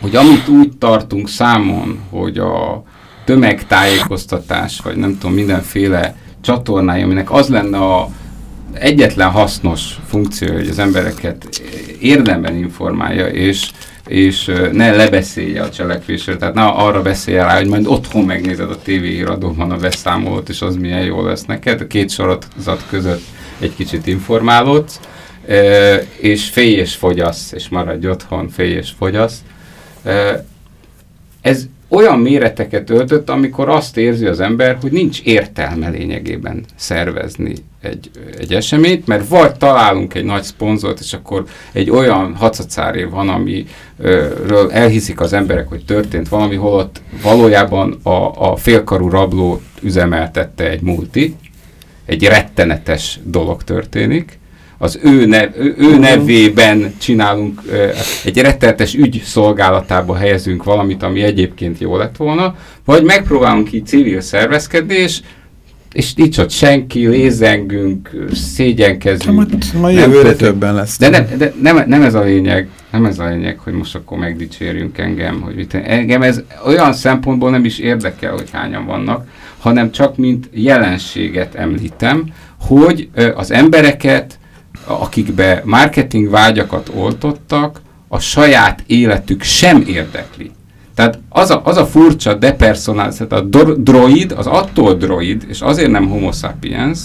hogy amit úgy tartunk számon, hogy a tömegtájékoztatás, vagy nem tudom, mindenféle csatornája, aminek az lenne a egyetlen hasznos funkció, hogy az embereket érdemben informálja, és és ne lebeszélje a cselekvésről, tehát ne arra beszélje rá, hogy majd otthon megnézed a tévéhíradóban a beszámolót, és az milyen jó lesz neked, a két sorozat között egy kicsit informálódsz, és félj és fogyasz, és maradj otthon, félj és fogyasz. Ez olyan méreteket öltött, amikor azt érzi az ember, hogy nincs értelme lényegében szervezni egy, egy eseményt, mert vagy találunk egy nagy szponzort, és akkor egy olyan hacacáré van, amiről elhiszik az emberek, hogy történt valami, holott valójában a, a félkarú rablót üzemeltette egy multi, egy rettenetes dolog történik, az ő, nev, ő, nevében csinálunk, egy rettenetes ügy szolgálatába helyezünk valamit, ami egyébként jó lett volna, vagy megpróbálunk így civil szervezkedni, és és nincs ott senki, lézengünk, szégyenkezünk. Hát, ma jövőre többen lesz. De, ne, de nem, nem ez a lényeg, nem ez a lényeg, hogy most akkor megdicsérjünk engem, hogy mit, engem ez olyan szempontból nem is érdekel, hogy hányan vannak, hanem csak mint jelenséget említem, hogy az embereket, akikbe marketing vágyakat oltottak, a saját életük sem érdekli. Tehát az a, az a furcsa depersonalizált, a droid, az attól droid, és azért nem homo sapiens,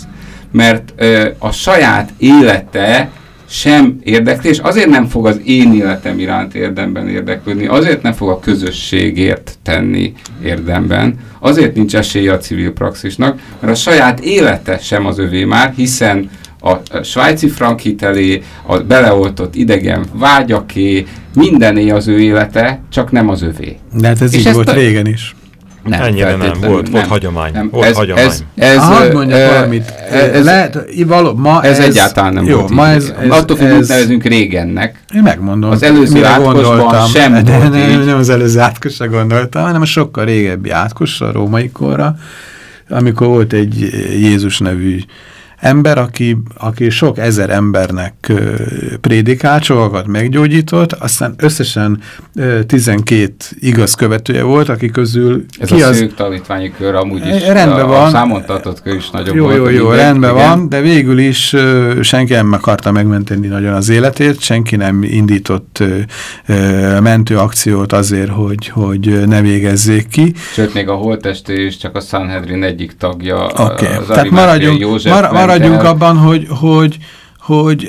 mert ö, a saját élete sem érdekli, és azért nem fog az én életem iránt érdemben érdeklődni, azért nem fog a közösségért tenni érdemben, azért nincs esélye a civil praxisnak, mert a saját élete sem az övé már, hiszen a svájci frank hitelé, a beleoltott idegen vágyaké, mindené az ő élete, csak nem az övé. De hát ez És így volt régen is. Nem, Ennyire nem, volt, nem, volt hagyomány. Nem, volt ez, hagyomány. Ez, ez, Hadd mondjak e, valamit. Ez, Lehet, való, ma ez, ez egyáltalán nem jó, volt ma ez, ez, Attól függ, ez, nevezünk régennek. Én megmondom. Az előző átkosban sem de, volt nem, nem az előző átkosra gondoltam, hanem a sokkal régebbi átkosra, a római korra, amikor volt egy Jézus nevű ember, aki, aki sok ezer embernek prédikált, sokakat meggyógyított, aztán összesen 12 igaz követője volt, aki közül... Ez ki a az... szűk tanítványi kör amúgy is, rendben a, van. a számon tartott kör is nagyobb jó, volt. Jó, jó, rendben igen. van, de végül is senki nem akarta megmenteni nagyon az életét, senki nem indított mentőakciót azért, hogy, hogy ne végezzék ki. Sőt, még a holtesté is csak a Sanhedrin egyik tagja. Okay. tehát maradjunk, József mar maradjunk abban, hogy, hogy, hogy,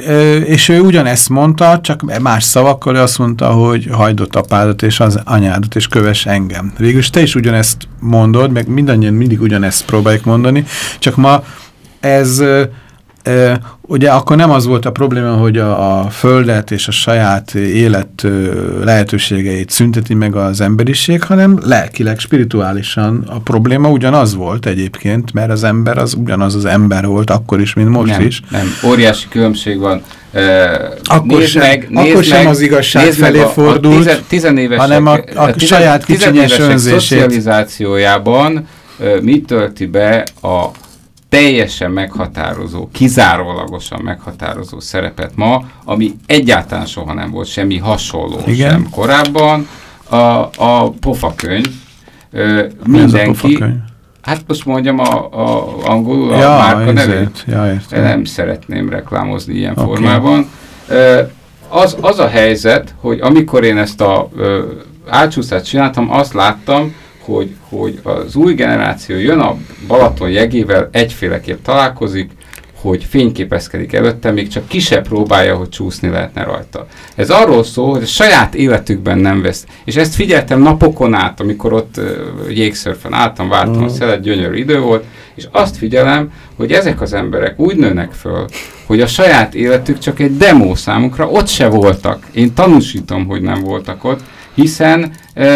és ő ugyanezt mondta, csak más szavakkal ő azt mondta, hogy hagyd apádat és az anyádat, és köves engem. Végülis te is ugyanezt mondod, meg mindannyian mindig ugyanezt próbáljuk mondani, csak ma ez Ugye akkor nem az volt a probléma, hogy a, a földet és a saját élet lehetőségeit szünteti meg az emberiség, hanem lelkileg, spirituálisan a probléma ugyanaz volt egyébként, mert az ember az ugyanaz az ember volt akkor is, mint most nem, is. Nem, óriási különbség van. Uh, akkor sem, meg, akkor sem meg, az igazság felé a, fordult, a tizen, hanem a, a, a tizen, saját kicsinyes önzését. szocializációjában uh, mit tölti be a teljesen meghatározó, kizárólagosan meghatározó szerepet ma, ami egyáltalán soha nem volt semmi hasonló Igen. sem korábban, a, a pofakönyv. Ö, mindenki, a pofakönyv? Hát most mondjam a, a angolul a ja, márka nevét. Ja, nem szeretném reklámozni ilyen okay. formában. Ö, az, az a helyzet, hogy amikor én ezt a ö, átsúszást csináltam, azt láttam, hogy, hogy az új generáció jön a Balaton jegével, egyféleképp találkozik, hogy fényképezkedik előtte, még csak kisebb próbálja, hogy csúszni lehetne rajta. Ez arról szól, hogy a saját életükben nem vesz. És ezt figyeltem napokon át, amikor ott uh, jégszörfen álltam, vártam mm. a szelet, gyönyörű idő volt, és azt figyelem, hogy ezek az emberek úgy nőnek föl, hogy a saját életük csak egy demó számukra, ott se voltak. Én tanúsítom, hogy nem voltak ott, hiszen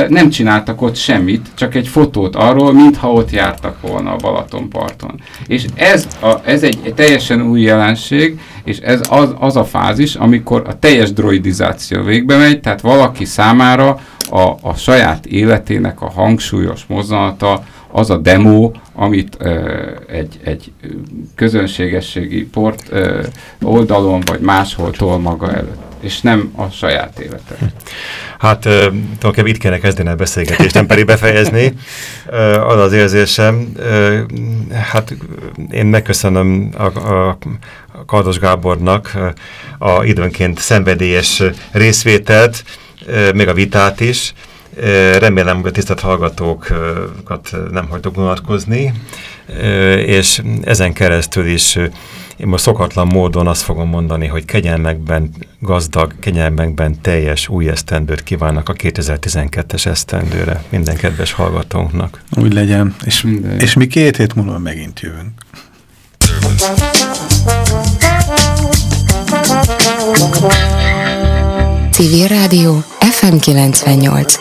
nem csináltak ott semmit, csak egy fotót arról, mintha ott jártak volna a Balatonparton. És ez, a, ez egy, egy teljesen új jelenség, és ez az, az a fázis, amikor a teljes droidizáció végbe megy, tehát valaki számára a, a saját életének a hangsúlyos mozzanata az a demo, amit egy, egy közönségességi port oldalon vagy máshol tol maga előtt és nem a saját élete. Hát tulajdonképpen itt kéne kezdeni a beszélgetést, nem pedig befejezni. Az az érzésem, hát én megköszönöm a, a Kardos Gábornak a időnként szenvedélyes részvételt, még a vitát is. Remélem, hogy a tisztelt hallgatókat nem hagytok vonatkozni, és ezen keresztül is én most szokatlan módon azt fogom mondani, hogy kegyelmekben gazdag, kegyelmekben teljes új esztendőt kívánnak a 2012-es esztendőre minden kedves hallgatónknak. Úgy legyen, és, és mi két hét múlva megint jövünk. Civil Rádió FM 98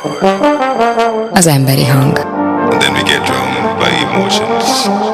Az emberi hang. And then we get by emotions.